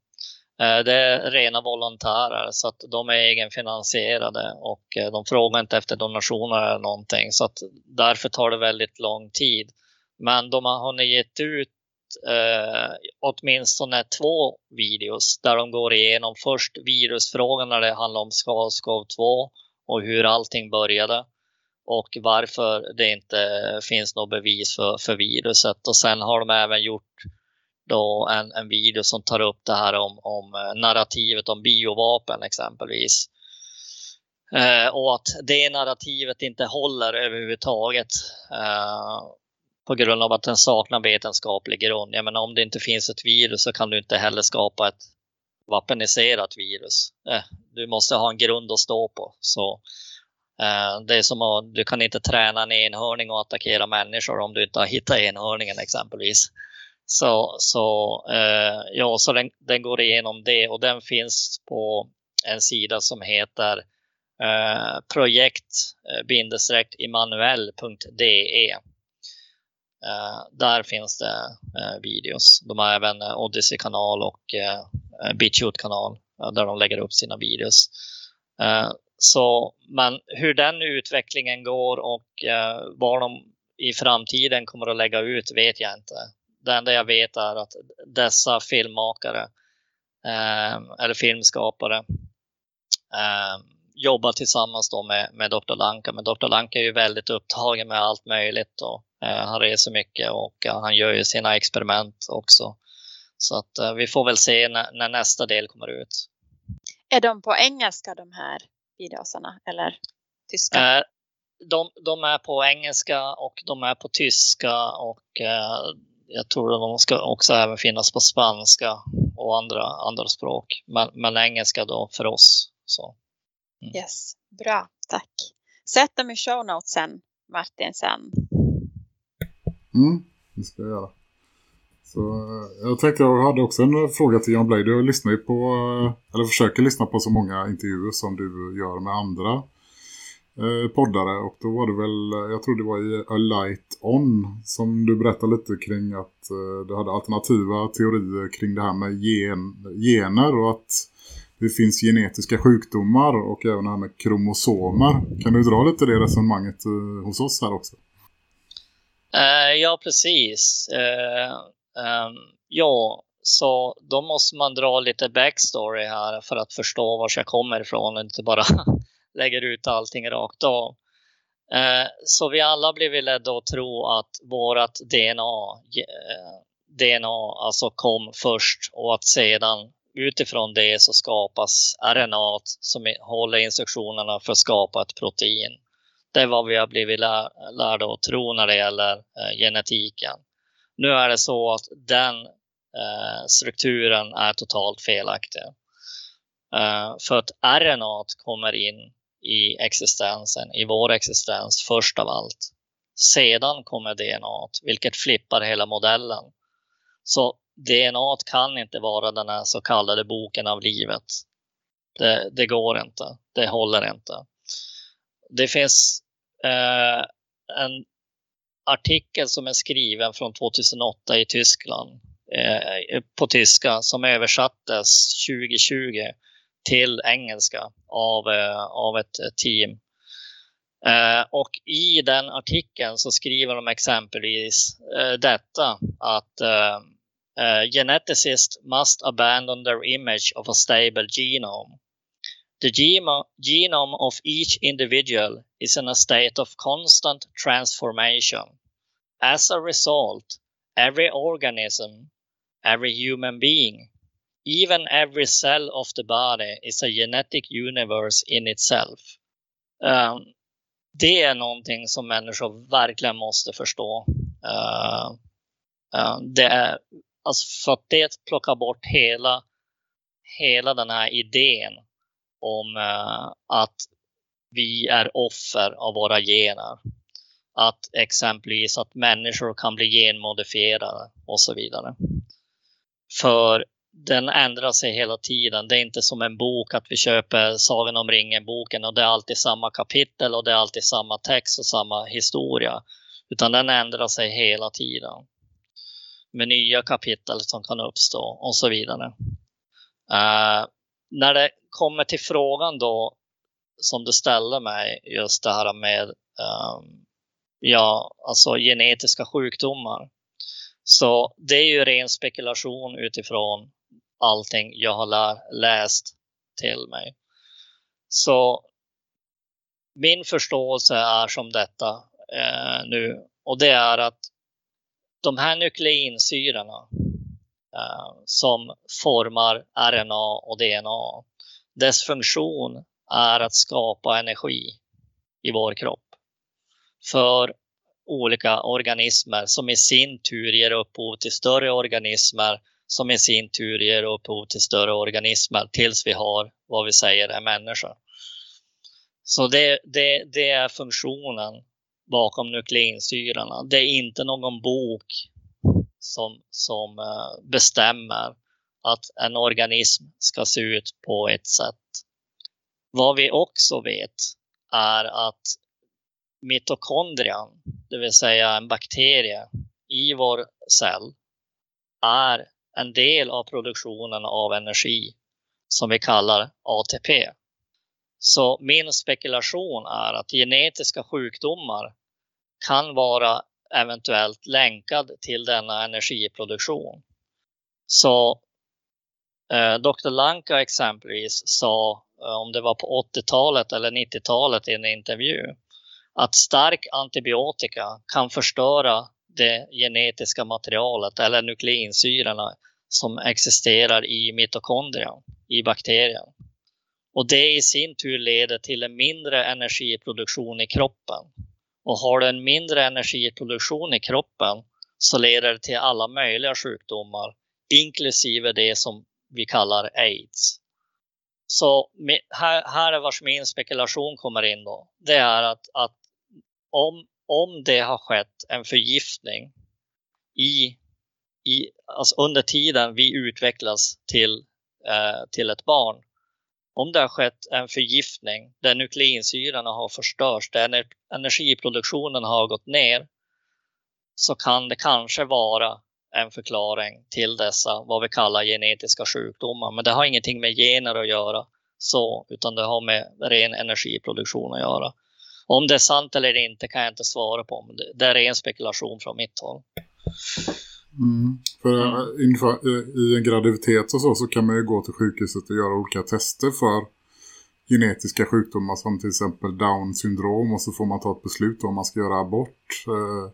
Eh, det är rena volontärer så att de är egenfinansierade och eh, de frågar inte efter donationer eller någonting så att därför tar det väldigt lång tid. Men de har hunnit gett ut eh, åtminstone två videos där de går igenom först virusfrågan när det handlar om SARS-CoV-2 och hur allting började och varför det inte finns något bevis för, för viruset. Och sen har de även gjort då en, en video som tar upp det här om, om eh, narrativet om biovapen exempelvis. Eh, och att det narrativet inte håller överhuvudtaget eh, på grund av att den saknar vetenskaplig grund. Jag menar, om det inte finns ett virus så kan du inte heller skapa ett vapeniserat virus. Eh, du måste ha en grund att stå på. Så eh, det är som att du kan inte träna en enhörning och attackera människor om du inte har hittat enhörningen exempelvis. Så, så, eh, ja, så den, den, går igenom det och den finns på en sida som heter eh, projekt-immanuel.de. Eh, eh, där finns det eh, videos. De har även eh, Odyssey-kanal och eh, eh BitChute-kanal där de lägger upp sina videos. Eh, så, men hur den utvecklingen går och eh, var de i framtiden kommer att lägga ut vet jag inte det enda jag vet är att dessa filmmakare eh, eller filmskapare eh, jobbar tillsammans då med, med Dr. Lanka. Men Dr. Lanka är ju väldigt upptagen med allt möjligt och eh, han reser mycket och han gör ju sina experiment också. Så att eh, vi får väl se när, när, nästa del kommer ut. Är de på engelska de här videosarna eller tyska? Eh, de, de, är på engelska och de är på tyska och eh, jag tror att de ska också även finnas på spanska och andra, andra språk. Men, men engelska då för oss. Så. Mm. Yes, bra, tack. Sätt dem i show notes sen, Martin, sen. Mm, det ska jag göra. Så, jag tänkte jag hade också en fråga till Jan Blade. Du lyssnar ju på, eller försöker lyssna på så många intervjuer som du gör med andra Eh, poddare och då var det väl, eh, jag tror det var i A Light On som du berättade lite kring att eh, du hade alternativa teorier kring det här med gen, gener och att det finns genetiska sjukdomar och även det här med kromosomer. Kan du dra lite det resonemanget hos oss här också? Uh, ja, precis. Uh, um, ja, så då måste man dra lite backstory här för att förstå var jag kommer ifrån och inte bara lägger ut allting rakt av. Eh, så vi alla blev väl ledda att tro att vårt DNA, eh, DNA alltså kom först och att sedan utifrån det så skapas RNA som håller instruktionerna för att skapa ett protein Det är vad vi har blivit lär, lärda att tro när det gäller eh, genetiken. Nu är det så att den eh, strukturen är totalt felaktig. Eh, för att RNA kommer in i existensen, i vår existens först av allt. Sedan kommer DNA, vilket flippar hela modellen. Så DNA kan inte vara den här så kallade boken av livet. Det, det går inte. Det håller inte. Det finns eh, en artikel som är skriven från 2008 i Tyskland eh, på tyska som översattes 2020 till engelska av, eh, av ett team. Eh, och i den artikeln så skriver de exempelvis eh, detta att eh, eh Uh, geneticists must abandon their image of a stable genome. The genome of each individual is in a state of constant transformation. As a result, every organism, every human being, even every cell of the body is a genetic universe in itself. Um, det är någonting som människor verkligen måste förstå. Uh, uh, det är Alltså för att det plockar bort hela, hela den här idén om uh, att vi är offer av våra gener. Att exempelvis att människor kan bli genmodifierade och så vidare. För den ändrar sig hela tiden. Det är inte som en bok att vi köper Sagan om ringen-boken och det är alltid samma kapitel och det är alltid samma text och samma historia. Utan den ändrar sig hela tiden med nya kapitel som kan uppstå och så vidare. Uh, när det kommer till frågan då som du ställde mig, just det här med um, ja, alltså genetiska sjukdomar. Så det är ju ren spekulation utifrån allting jag har lär, läst till mig. Så min förståelse är som detta eh, nu och det är att de här nukleinsyrorna eh, som formar RNA och DNA, dess funktion är att skapa energi i vår kropp för olika organismer som i sin tur ger upphov till större organismer som i sin tur ger upphov till större organismer tills vi har vad vi säger är människa. Så det, det, det är funktionen bakom nukleinsyrorna. Det är inte någon bok som, som eh, bestämmer att en organism ska se ut på ett sätt. Vad vi också vet är att mitokondrian, det vill säga en bakterie i vår cell, är en del av produktionen av energi som vi kallar ATP. Så min spekulation är att genetiska sjukdomar kan vara eventuellt länkad till denna energiproduktion. Så eh, Dr. Lanka exempelvis sa, eh, om det var på 80-talet eller 90-talet i en intervju, att stark antibiotika kan förstöra det genetiska materialet eller nukleinsyrorna som existerar i mitokondrien, i bakterien. Och det i sin tur leder till en mindre energiproduktion i kroppen. Och har du en mindre energiproduktion i kroppen så leder det till alla möjliga sjukdomar, inklusive det som vi kallar aids. Så här, här är vars min spekulation kommer in då. Det är att, att om, om det har skett en förgiftning i, i, alltså under tiden vi utvecklas till, eh, till ett barn om det har skett en förgiftning där nukleinsyrorna har förstörts, där energiproduktionen har gått ner, så kan det kanske vara en förklaring till dessa, vad vi kallar genetiska sjukdomar. Men det har ingenting med gener att göra, så, utan det har med ren energiproduktion att göra. Om det är sant eller inte kan jag inte svara på, det är ren spekulation från mitt håll. Mm. För mm. Inför, eh, i en graviditet och så, så kan man ju gå till sjukhuset och göra olika tester för genetiska sjukdomar som till exempel Down syndrom och så får man ta ett beslut om man ska göra abort. Eh,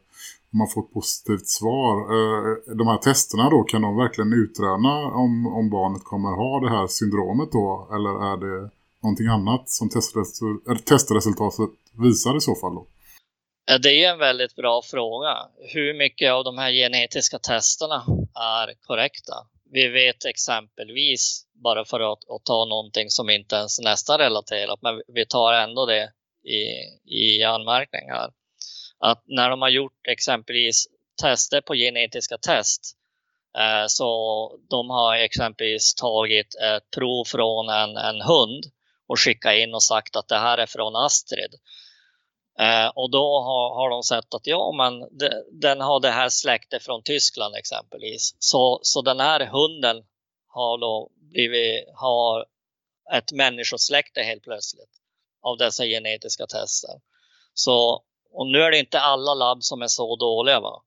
om man får ett positivt svar. Eh, de här testerna då, kan de verkligen utröna om, om barnet kommer ha det här syndromet då? Eller är det någonting annat som testresultatet visar i så fall då? Ja, Det är en väldigt bra fråga. Hur mycket av de här genetiska testerna är korrekta? Vi vet exempelvis, bara för att, att ta någonting som inte ens nästan relaterat, men vi tar ändå det i, i anmärkning här. Att när de har gjort exempelvis tester på genetiska test, eh, så de har exempelvis tagit ett prov från en, en hund och skickat in och sagt att det här är från Astrid. Eh, och då har, har de sett att ja, men de, den har det här släktet från Tyskland exempelvis. Så, så den här hunden har då blivit, har ett människosläkte helt plötsligt av dessa genetiska tester. Så, och nu är det inte alla labb som är så dåliga va.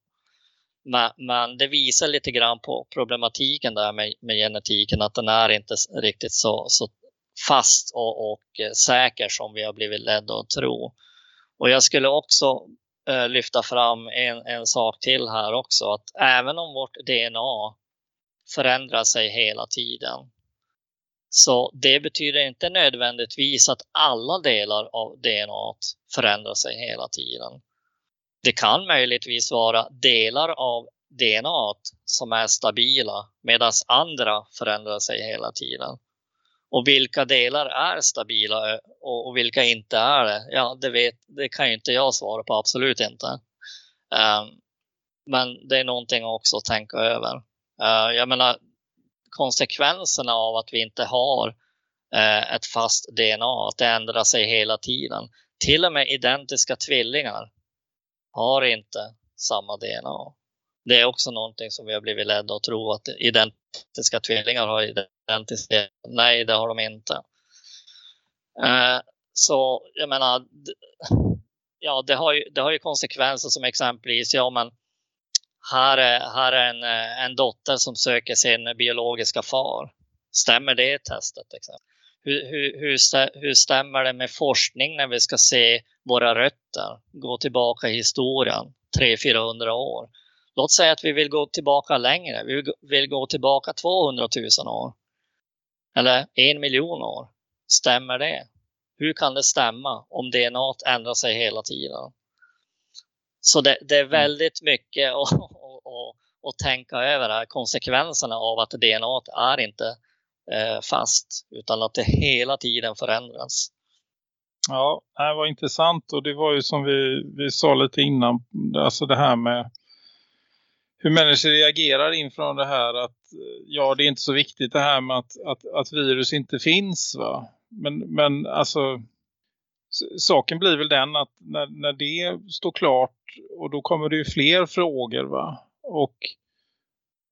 Men, men det visar lite grann på problematiken där med, med genetiken, att den är inte riktigt så, så fast och, och eh, säker som vi har blivit ledda att tro. Och jag skulle också eh, lyfta fram en, en sak till här också, att även om vårt DNA förändrar sig hela tiden, så det betyder inte nödvändigtvis att alla delar av DNA förändrar sig hela tiden. Det kan möjligtvis vara delar av DNA som är stabila medan andra förändrar sig hela tiden. Och vilka delar är stabila eh, och, och vilka inte är det? Ja, det, vet, det kan ju inte jag svara på, absolut inte. Um, men det är någonting också att tänka över. Uh, jag menar, konsekvenserna av att vi inte har uh, ett fast DNA, att det ändrar sig hela tiden. Till och med identiska tvillingar har inte samma DNA. Det är också någonting som vi har blivit ledda att tro att identiska tvillingar har identiska. Nej, det har de inte. Eh, så jag menar, ja, det har ju, det har ju konsekvenser som exempelvis, ja men här är, här är en, eh, en dotter som söker sin biologiska far. Stämmer det testet? Exempel? Hur, hur, hur, stä- hur stämmer det med forskning när vi ska se våra rötter? Gå tillbaka i historien, 300-400 år. Låt säga att vi vill gå tillbaka längre. Vi vill gå- tillbaka 200 000 år. Eller en miljon år. Stämmer det? Hur kan det stämma om DNA ändrar sig hela tiden? Så det, det är väldigt mycket att, att, att, att tänka över här. konsekvenserna av att DNA är inte eh, fast utan att det hela tiden förändras. Ja, det var intressant och det var ju som vi, vi sa lite innan, alltså det här med hur människor reagerar inför det här att eh, ja, det är inte så viktigt det här med att, att, att virus inte finns va. Men, men alltså saken blir väl den att när, när det står klart och då kommer det ju fler frågor va. Och,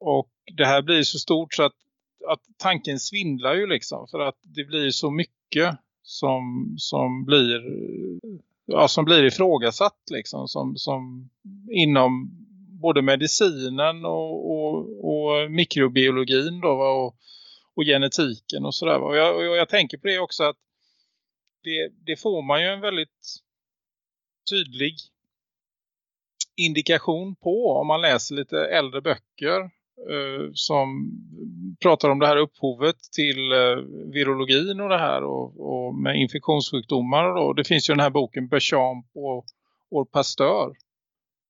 och det här blir så stort så att, att tanken svindlar ju liksom för att det blir så mycket som, som blir ja, som blir ifrågasatt liksom som, som inom både medicinen och, och, och mikrobiologin då, va, och, och genetiken och sådär. Och jag, och jag tänker på det också att det, det får man ju en väldigt tydlig indikation på om man läser lite äldre böcker eh, som pratar om det här upphovet till eh, virologin och det här och, och med infektionssjukdomar. Och Det finns ju den här boken Bechamp och, och Pasteur.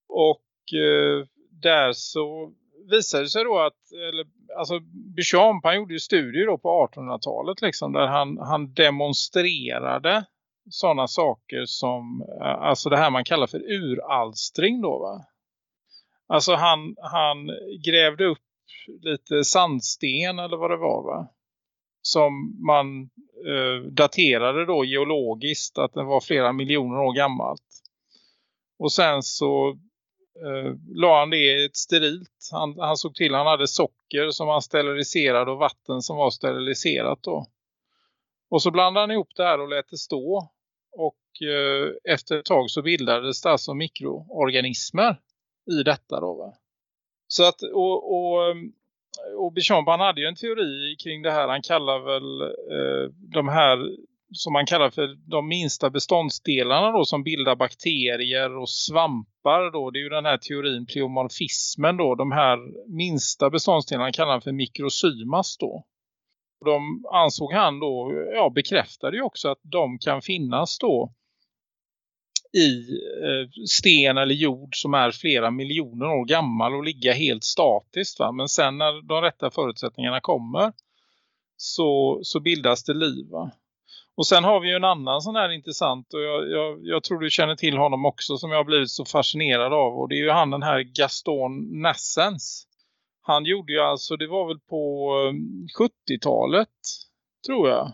Och Eh, där så visade det sig då att eller, alltså Bichamp han gjorde ju studier då på 1800-talet liksom där han, han demonstrerade sådana saker som eh, alltså det här man kallar för uralstring då va. Alltså han, han grävde upp lite sandsten eller vad det var va. Som man eh, daterade då geologiskt att den var flera miljoner år gammalt. Och sen så Eh, la han det i ett sterilt. Han, han såg till han hade socker som han steriliserade och vatten som var steriliserat då. Och så blandade han ihop det här och lät det stå. Och eh, efter ett tag så bildades det alltså mikroorganismer i detta då va. Så att och, och, eh, och Bichamp han hade ju en teori kring det här. Han kallar väl eh, de här som man kallar för de minsta beståndsdelarna då som bildar bakterier och svampar då. Det är ju den här teorin pleomorfismen då. De här minsta beståndsdelarna kallar han för mikrosymas då. de ansåg han då, ja bekräftade ju också att de kan finnas då i eh, sten eller jord som är flera miljoner år gammal och ligga helt statiskt. Va? Men sen när de rätta förutsättningarna kommer så, så bildas det liv. Va? Och sen har vi ju en annan sån här intressant och jag, jag, jag, tror du känner till honom också som jag har blivit så fascinerad av och det är ju han den här Gaston Nassens. Han gjorde ju alltså, det var väl på ehm, 70-talet tror jag.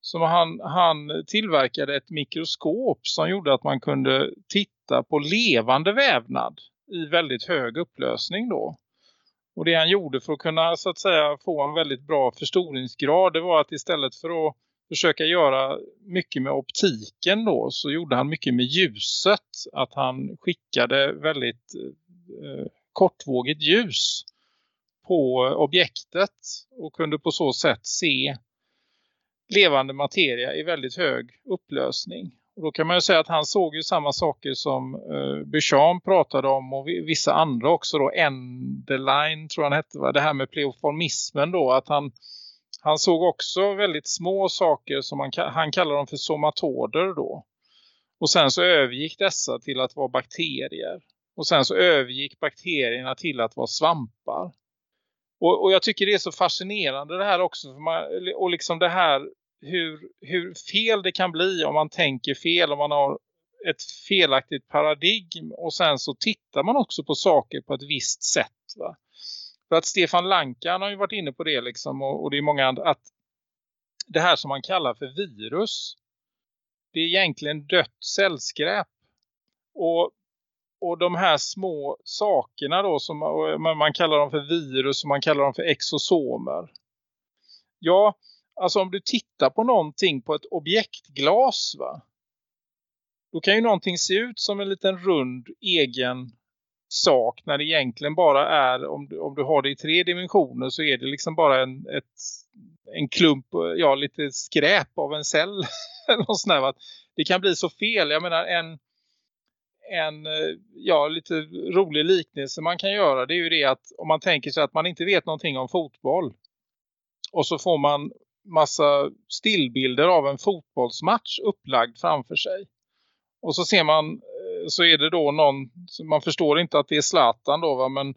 Som han, han tillverkade ett mikroskop som gjorde att man kunde titta på levande vävnad i väldigt hög upplösning då. Och det han gjorde för att kunna så att säga få en väldigt bra förstoringsgrad det var att istället för att försöka göra mycket med optiken då så gjorde han mycket med ljuset. Att han skickade väldigt eh, kortvågigt ljus på eh, objektet och kunde på så sätt se levande materia i väldigt hög upplösning. Och då kan man ju säga att han såg ju samma saker som eh, Duchamp pratade om och vissa andra också då. Enderline tror han hette va? Det här med pleoformismen då. Att han, han såg också väldigt små saker som han, han kallar dem för somatoder då. Och sen så övergick dessa till att vara bakterier. Och sen så övergick bakterierna till att vara svampar. Och, och jag tycker det är så fascinerande det här också. Man, och liksom det här hur, hur fel det kan bli om man tänker fel. Om man har ett felaktigt paradigm. Och sen så tittar man också på saker på ett visst sätt va. För att Stefan Lankan har ju varit inne på det liksom. Och, och det är många andra. Att det här som man kallar för virus. Det är egentligen dött cellskräp. Och och de här små sakerna då som man kallar dem för virus och man kallar dem för exosomer. Ja, alltså om du tittar på någonting på ett objektglas va. Då kan ju någonting se ut som en liten rund egen sak när det egentligen bara är, om du, om du har det i tre dimensioner så är det liksom bara en, ett, en klump, ja lite skräp av en cell. det kan bli så fel, jag menar en en ja, lite rolig liknelse man kan göra det är ju det att om man tänker sig att man inte vet någonting om fotboll och så får man massa stillbilder av en fotbollsmatch upplagd framför sig. Och så ser man så är det då någon man förstår inte att det är Zlatan då va men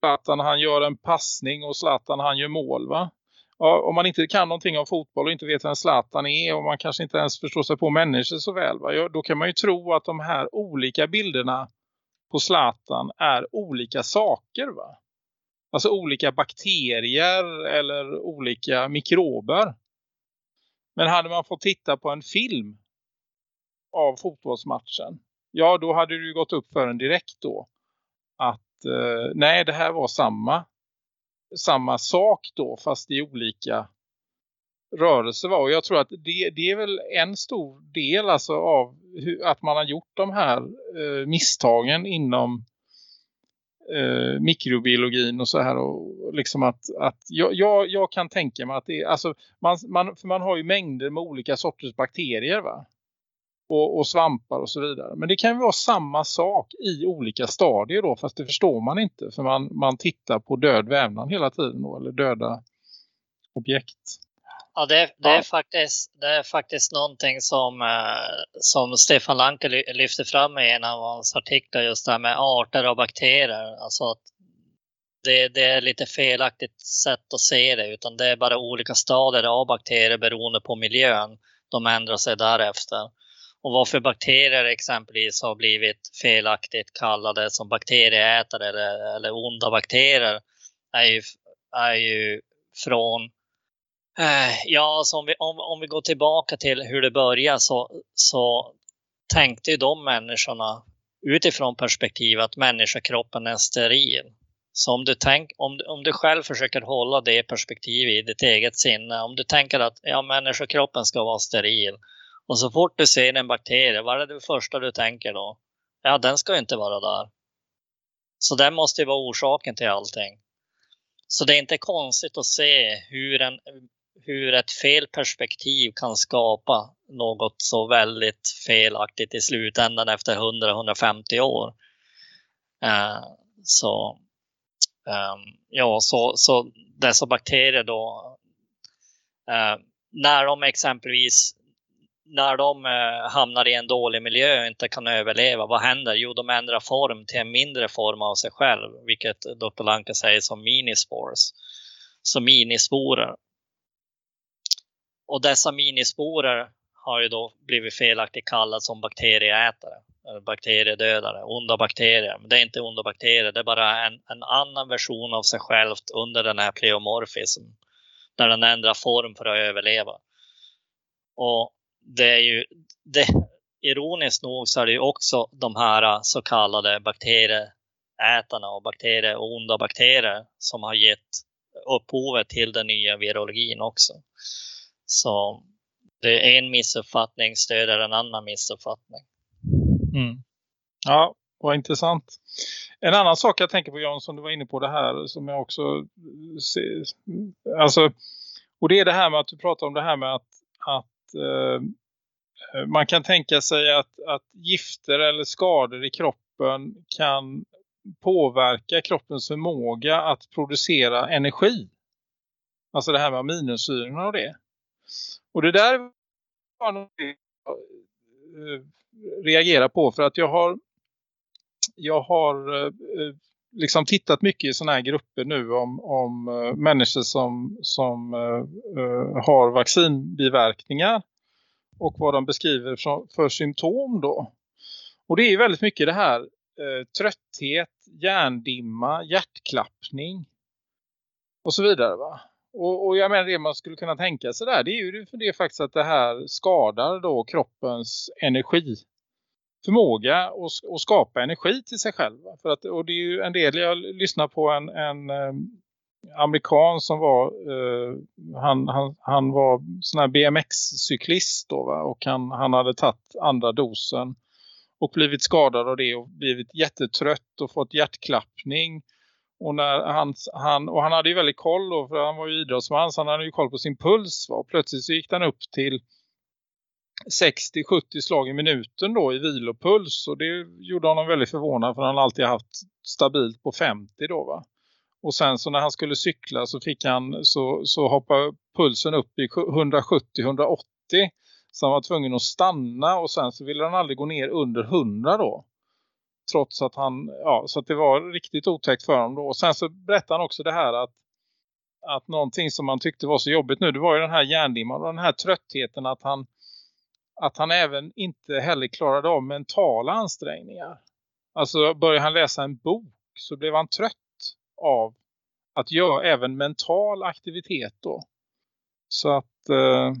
Zlatan han gör en passning och Zlatan han gör mål va ja, om man inte kan någonting om fotboll och inte vet vem Zlatan är och man kanske inte ens förstår sig på människor så väl, va? Ja, då kan man ju tro att de här olika bilderna på Zlatan är olika saker va? Alltså olika bakterier eller olika mikrober. Men hade man fått titta på en film av fotbollsmatchen, ja då hade det ju gått upp för en direkt då att eh, nej det här var samma samma sak då fast i olika rörelser. Och jag tror att det, det är väl en stor del alltså av hur, att man har gjort de här eh, misstagen inom eh, mikrobiologin och så här och liksom att, att jag, jag, jag kan tänka mig att det är alltså man, man, för man har ju mängder med olika sorters bakterier va och, och, svampar och så vidare. Men det kan ju vara samma sak i olika stadier då fast det förstår man inte för man, man tittar på död vävnad hela tiden då, eller döda objekt. Ja, det, det, är faktiskt, det är faktiskt någonting som, eh, som Stefan Lanke lyfter fram i en av hans artiklar just det här med arter och bakterier. Alltså att det, det, är lite felaktigt sätt att se det utan det är bara olika stadier av bakterier beroende på miljön. De ändrar sig därefter. Och varför bakterier exempelvis har blivit felaktigt kallade som bakterieätare eller, eller onda bakterier är ju, är ju från eh, Ja, så om, vi, om, om vi går tillbaka till hur det började så, så tänkte ju de människorna utifrån perspektivet att människokroppen är steril. Så om du, tänk, om, om du själv försöker hålla det perspektivet i ditt eget sinne, om du tänker att ja, människokroppen ska vara steril och så fort du ser en bakterie, vad är det första du tänker då? Ja, den ska ju inte vara där. Så den måste ju vara orsaken till allting. Så det är inte konstigt att se hur, en, hur ett fel perspektiv kan skapa något så väldigt felaktigt i slutändan efter 100-150 år. Uh, så um, ja, så, så dessa bakterier då uh, när de exempelvis när de eh, hamnar i en dålig miljö och inte kan överleva, vad händer? Jo, de ändrar form till en mindre form av sig själv, vilket Dr. Lanka säger som minispores, som minisporer. Och dessa minisporer har ju då blivit felaktigt kallade som bakterieätare, eller bakteriedödare, onda bakterier. Men det är inte onda bakterier, det är bara en, en annan version av sig självt under den här pleomorfism, där den ändrar form för att överleva. Och det är ju, det, ironiskt nog så är det ju också de här så kallade bakterieätarna och bakterier och onda bakterier som har gett upphovet till den nya virologin också. Så det är en missuppfattning stöder en annan missuppfattning. Mm. Ja, vad intressant. En annan sak jag tänker på Jan som du var inne på det här som jag också ser, alltså och det är det här med att du pratar om det här med att, att eh, man kan tänka sig att, att gifter eller skador i kroppen kan påverka kroppens förmåga att producera energi. Alltså det här med aminosyrorna och det. Och det där var något jag eh, reagerar på för att jag har jag har eh, eh liksom tittat mycket i sådana här grupper nu om, om uh, människor som, som uh, uh, har vaccinbiverkningar och vad de beskriver för, för symptom då. Och det är väldigt mycket det här trötthet, hjärndimma, hjärtklappning och så vidare va. Och, och, jag menar det man skulle kunna tänka sig där det är ju det, det faktiskt att det här skadar då kroppens energi förmåga att, att skapa energi till sig själv. För att, och det är ju en del, jag lyssnar på en, en eh, amerikan som var eh, han, han, han var sån här BMX-cyklist då va? och han, han hade tagit andra dosen och blivit skadad av det och blivit jättetrött och fått hjärtklappning och, när han, han, och han hade ju väldigt koll då, för han var ju idrottsman så han hade ju koll på sin puls va? och plötsligt så gick den upp till 60-70 slag i minuten då i vilopuls och det gjorde honom väldigt förvånad för han har alltid haft stabilt på 50 då va. Och sen så när han skulle cykla så fick han så, så hoppade pulsen upp i 170-180 så han var tvungen att stanna och sen så ville han aldrig gå ner under 100 då. Trots att han, ja så att det var riktigt otäckt för honom då. Och sen så berättade han också det här att att någonting som man tyckte var så jobbigt nu det var ju den här hjärndimman och den här tröttheten att han att han även inte heller klarade av mentala ansträngningar. Alltså började han läsa en bok så blev han trött av att göra även mental aktivitet då. Så att eh,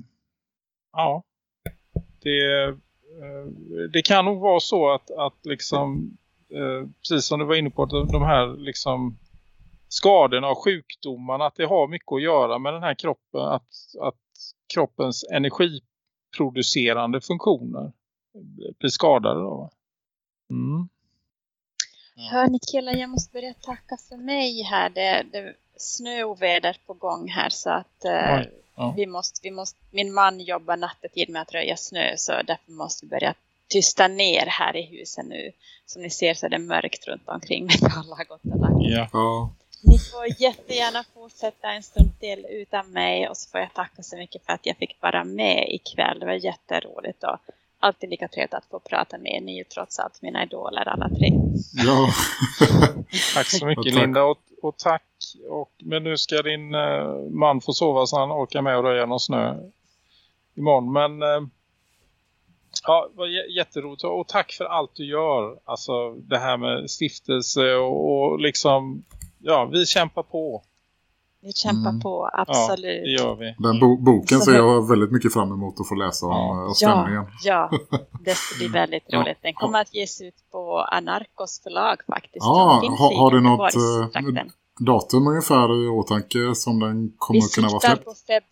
ja, det, eh, det kan nog vara så att, att liksom eh, precis som du var inne på de här liksom skadorna och sjukdomarna att det har mycket att göra med den här kroppen att, att kroppens energi producerande funktioner blir skadade då. Mm. Hörni killar, jag måste börja tacka för mig här. Det, det snöoväder på gång här så att uh, ja. vi måste, vi måste, min man jobbar nattetid med att röja snö så därför måste vi börja tysta ner här i huset nu. Som ni ser så är det mörkt runt omkring mig alla har gått och lagt. Ja. Ni får jättegärna fortsätta en stund till utan mig och så får jag tacka så mycket för att jag fick vara med ikväll. Det var jätteroligt och alltid lika trevligt att få prata med er. Ni är ju trots allt mina idoler alla tre. Ja. tack så mycket och Linda och, och, tack. Och, men nu ska din uh, man få sova så han orkar med att röja någon snö imorgon. Men uh, ja, det var jätteroligt och tack för allt du gör. Alltså det här med stiftelse och, och liksom ja, vi kämpar på. Vi kämpar mm. på, absolut. Ja, det gör vi. Den bo boken ser jag väldigt mycket fram emot att få läsa om ja. stämningen. Ja, ja, det ska bli väldigt roligt. Den kommer att ges ut på Anarkos förlag faktiskt. Ja, ha, har du något äh, datum ungefär i åtanke som den kommer att kunna vara släppt?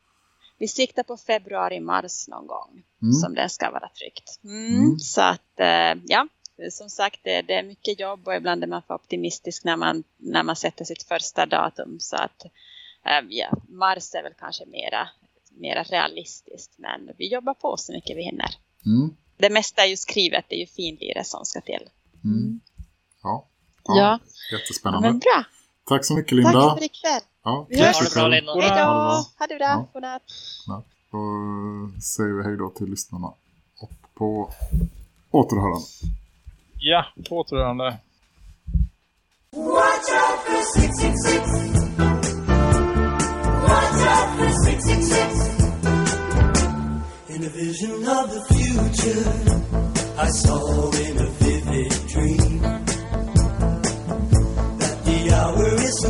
Vi siktar på februari-mars någon gång mm. som den ska vara tryckt. Mm, mm. Så att, äh, ja, som sagt, det, det, är mycket jobb och ibland är man för optimistisk när man, när man sätter sitt första datum. Så att eh, ja, Mars är väl kanske mera, mera realistiskt. Men vi jobbar på så mycket vi hinner. Mm. Det mesta är ju skrivet, det är ju finliret som ska till. Mm. mm. Ja. ja, ja, jättespännande. Men bra. Tack så mycket Linda. Tack för ikväll. Ja, vi hörs. Ha det bra Linda. Hej då. Ha det bra. God natt. Godnatt. Och säger vi hej då till lyssnarna. Och på återhörande. Ja, på återhörande. Watch out for 666 Watch out for 666 In a vision of the future I saw in a vivid dream That the hour is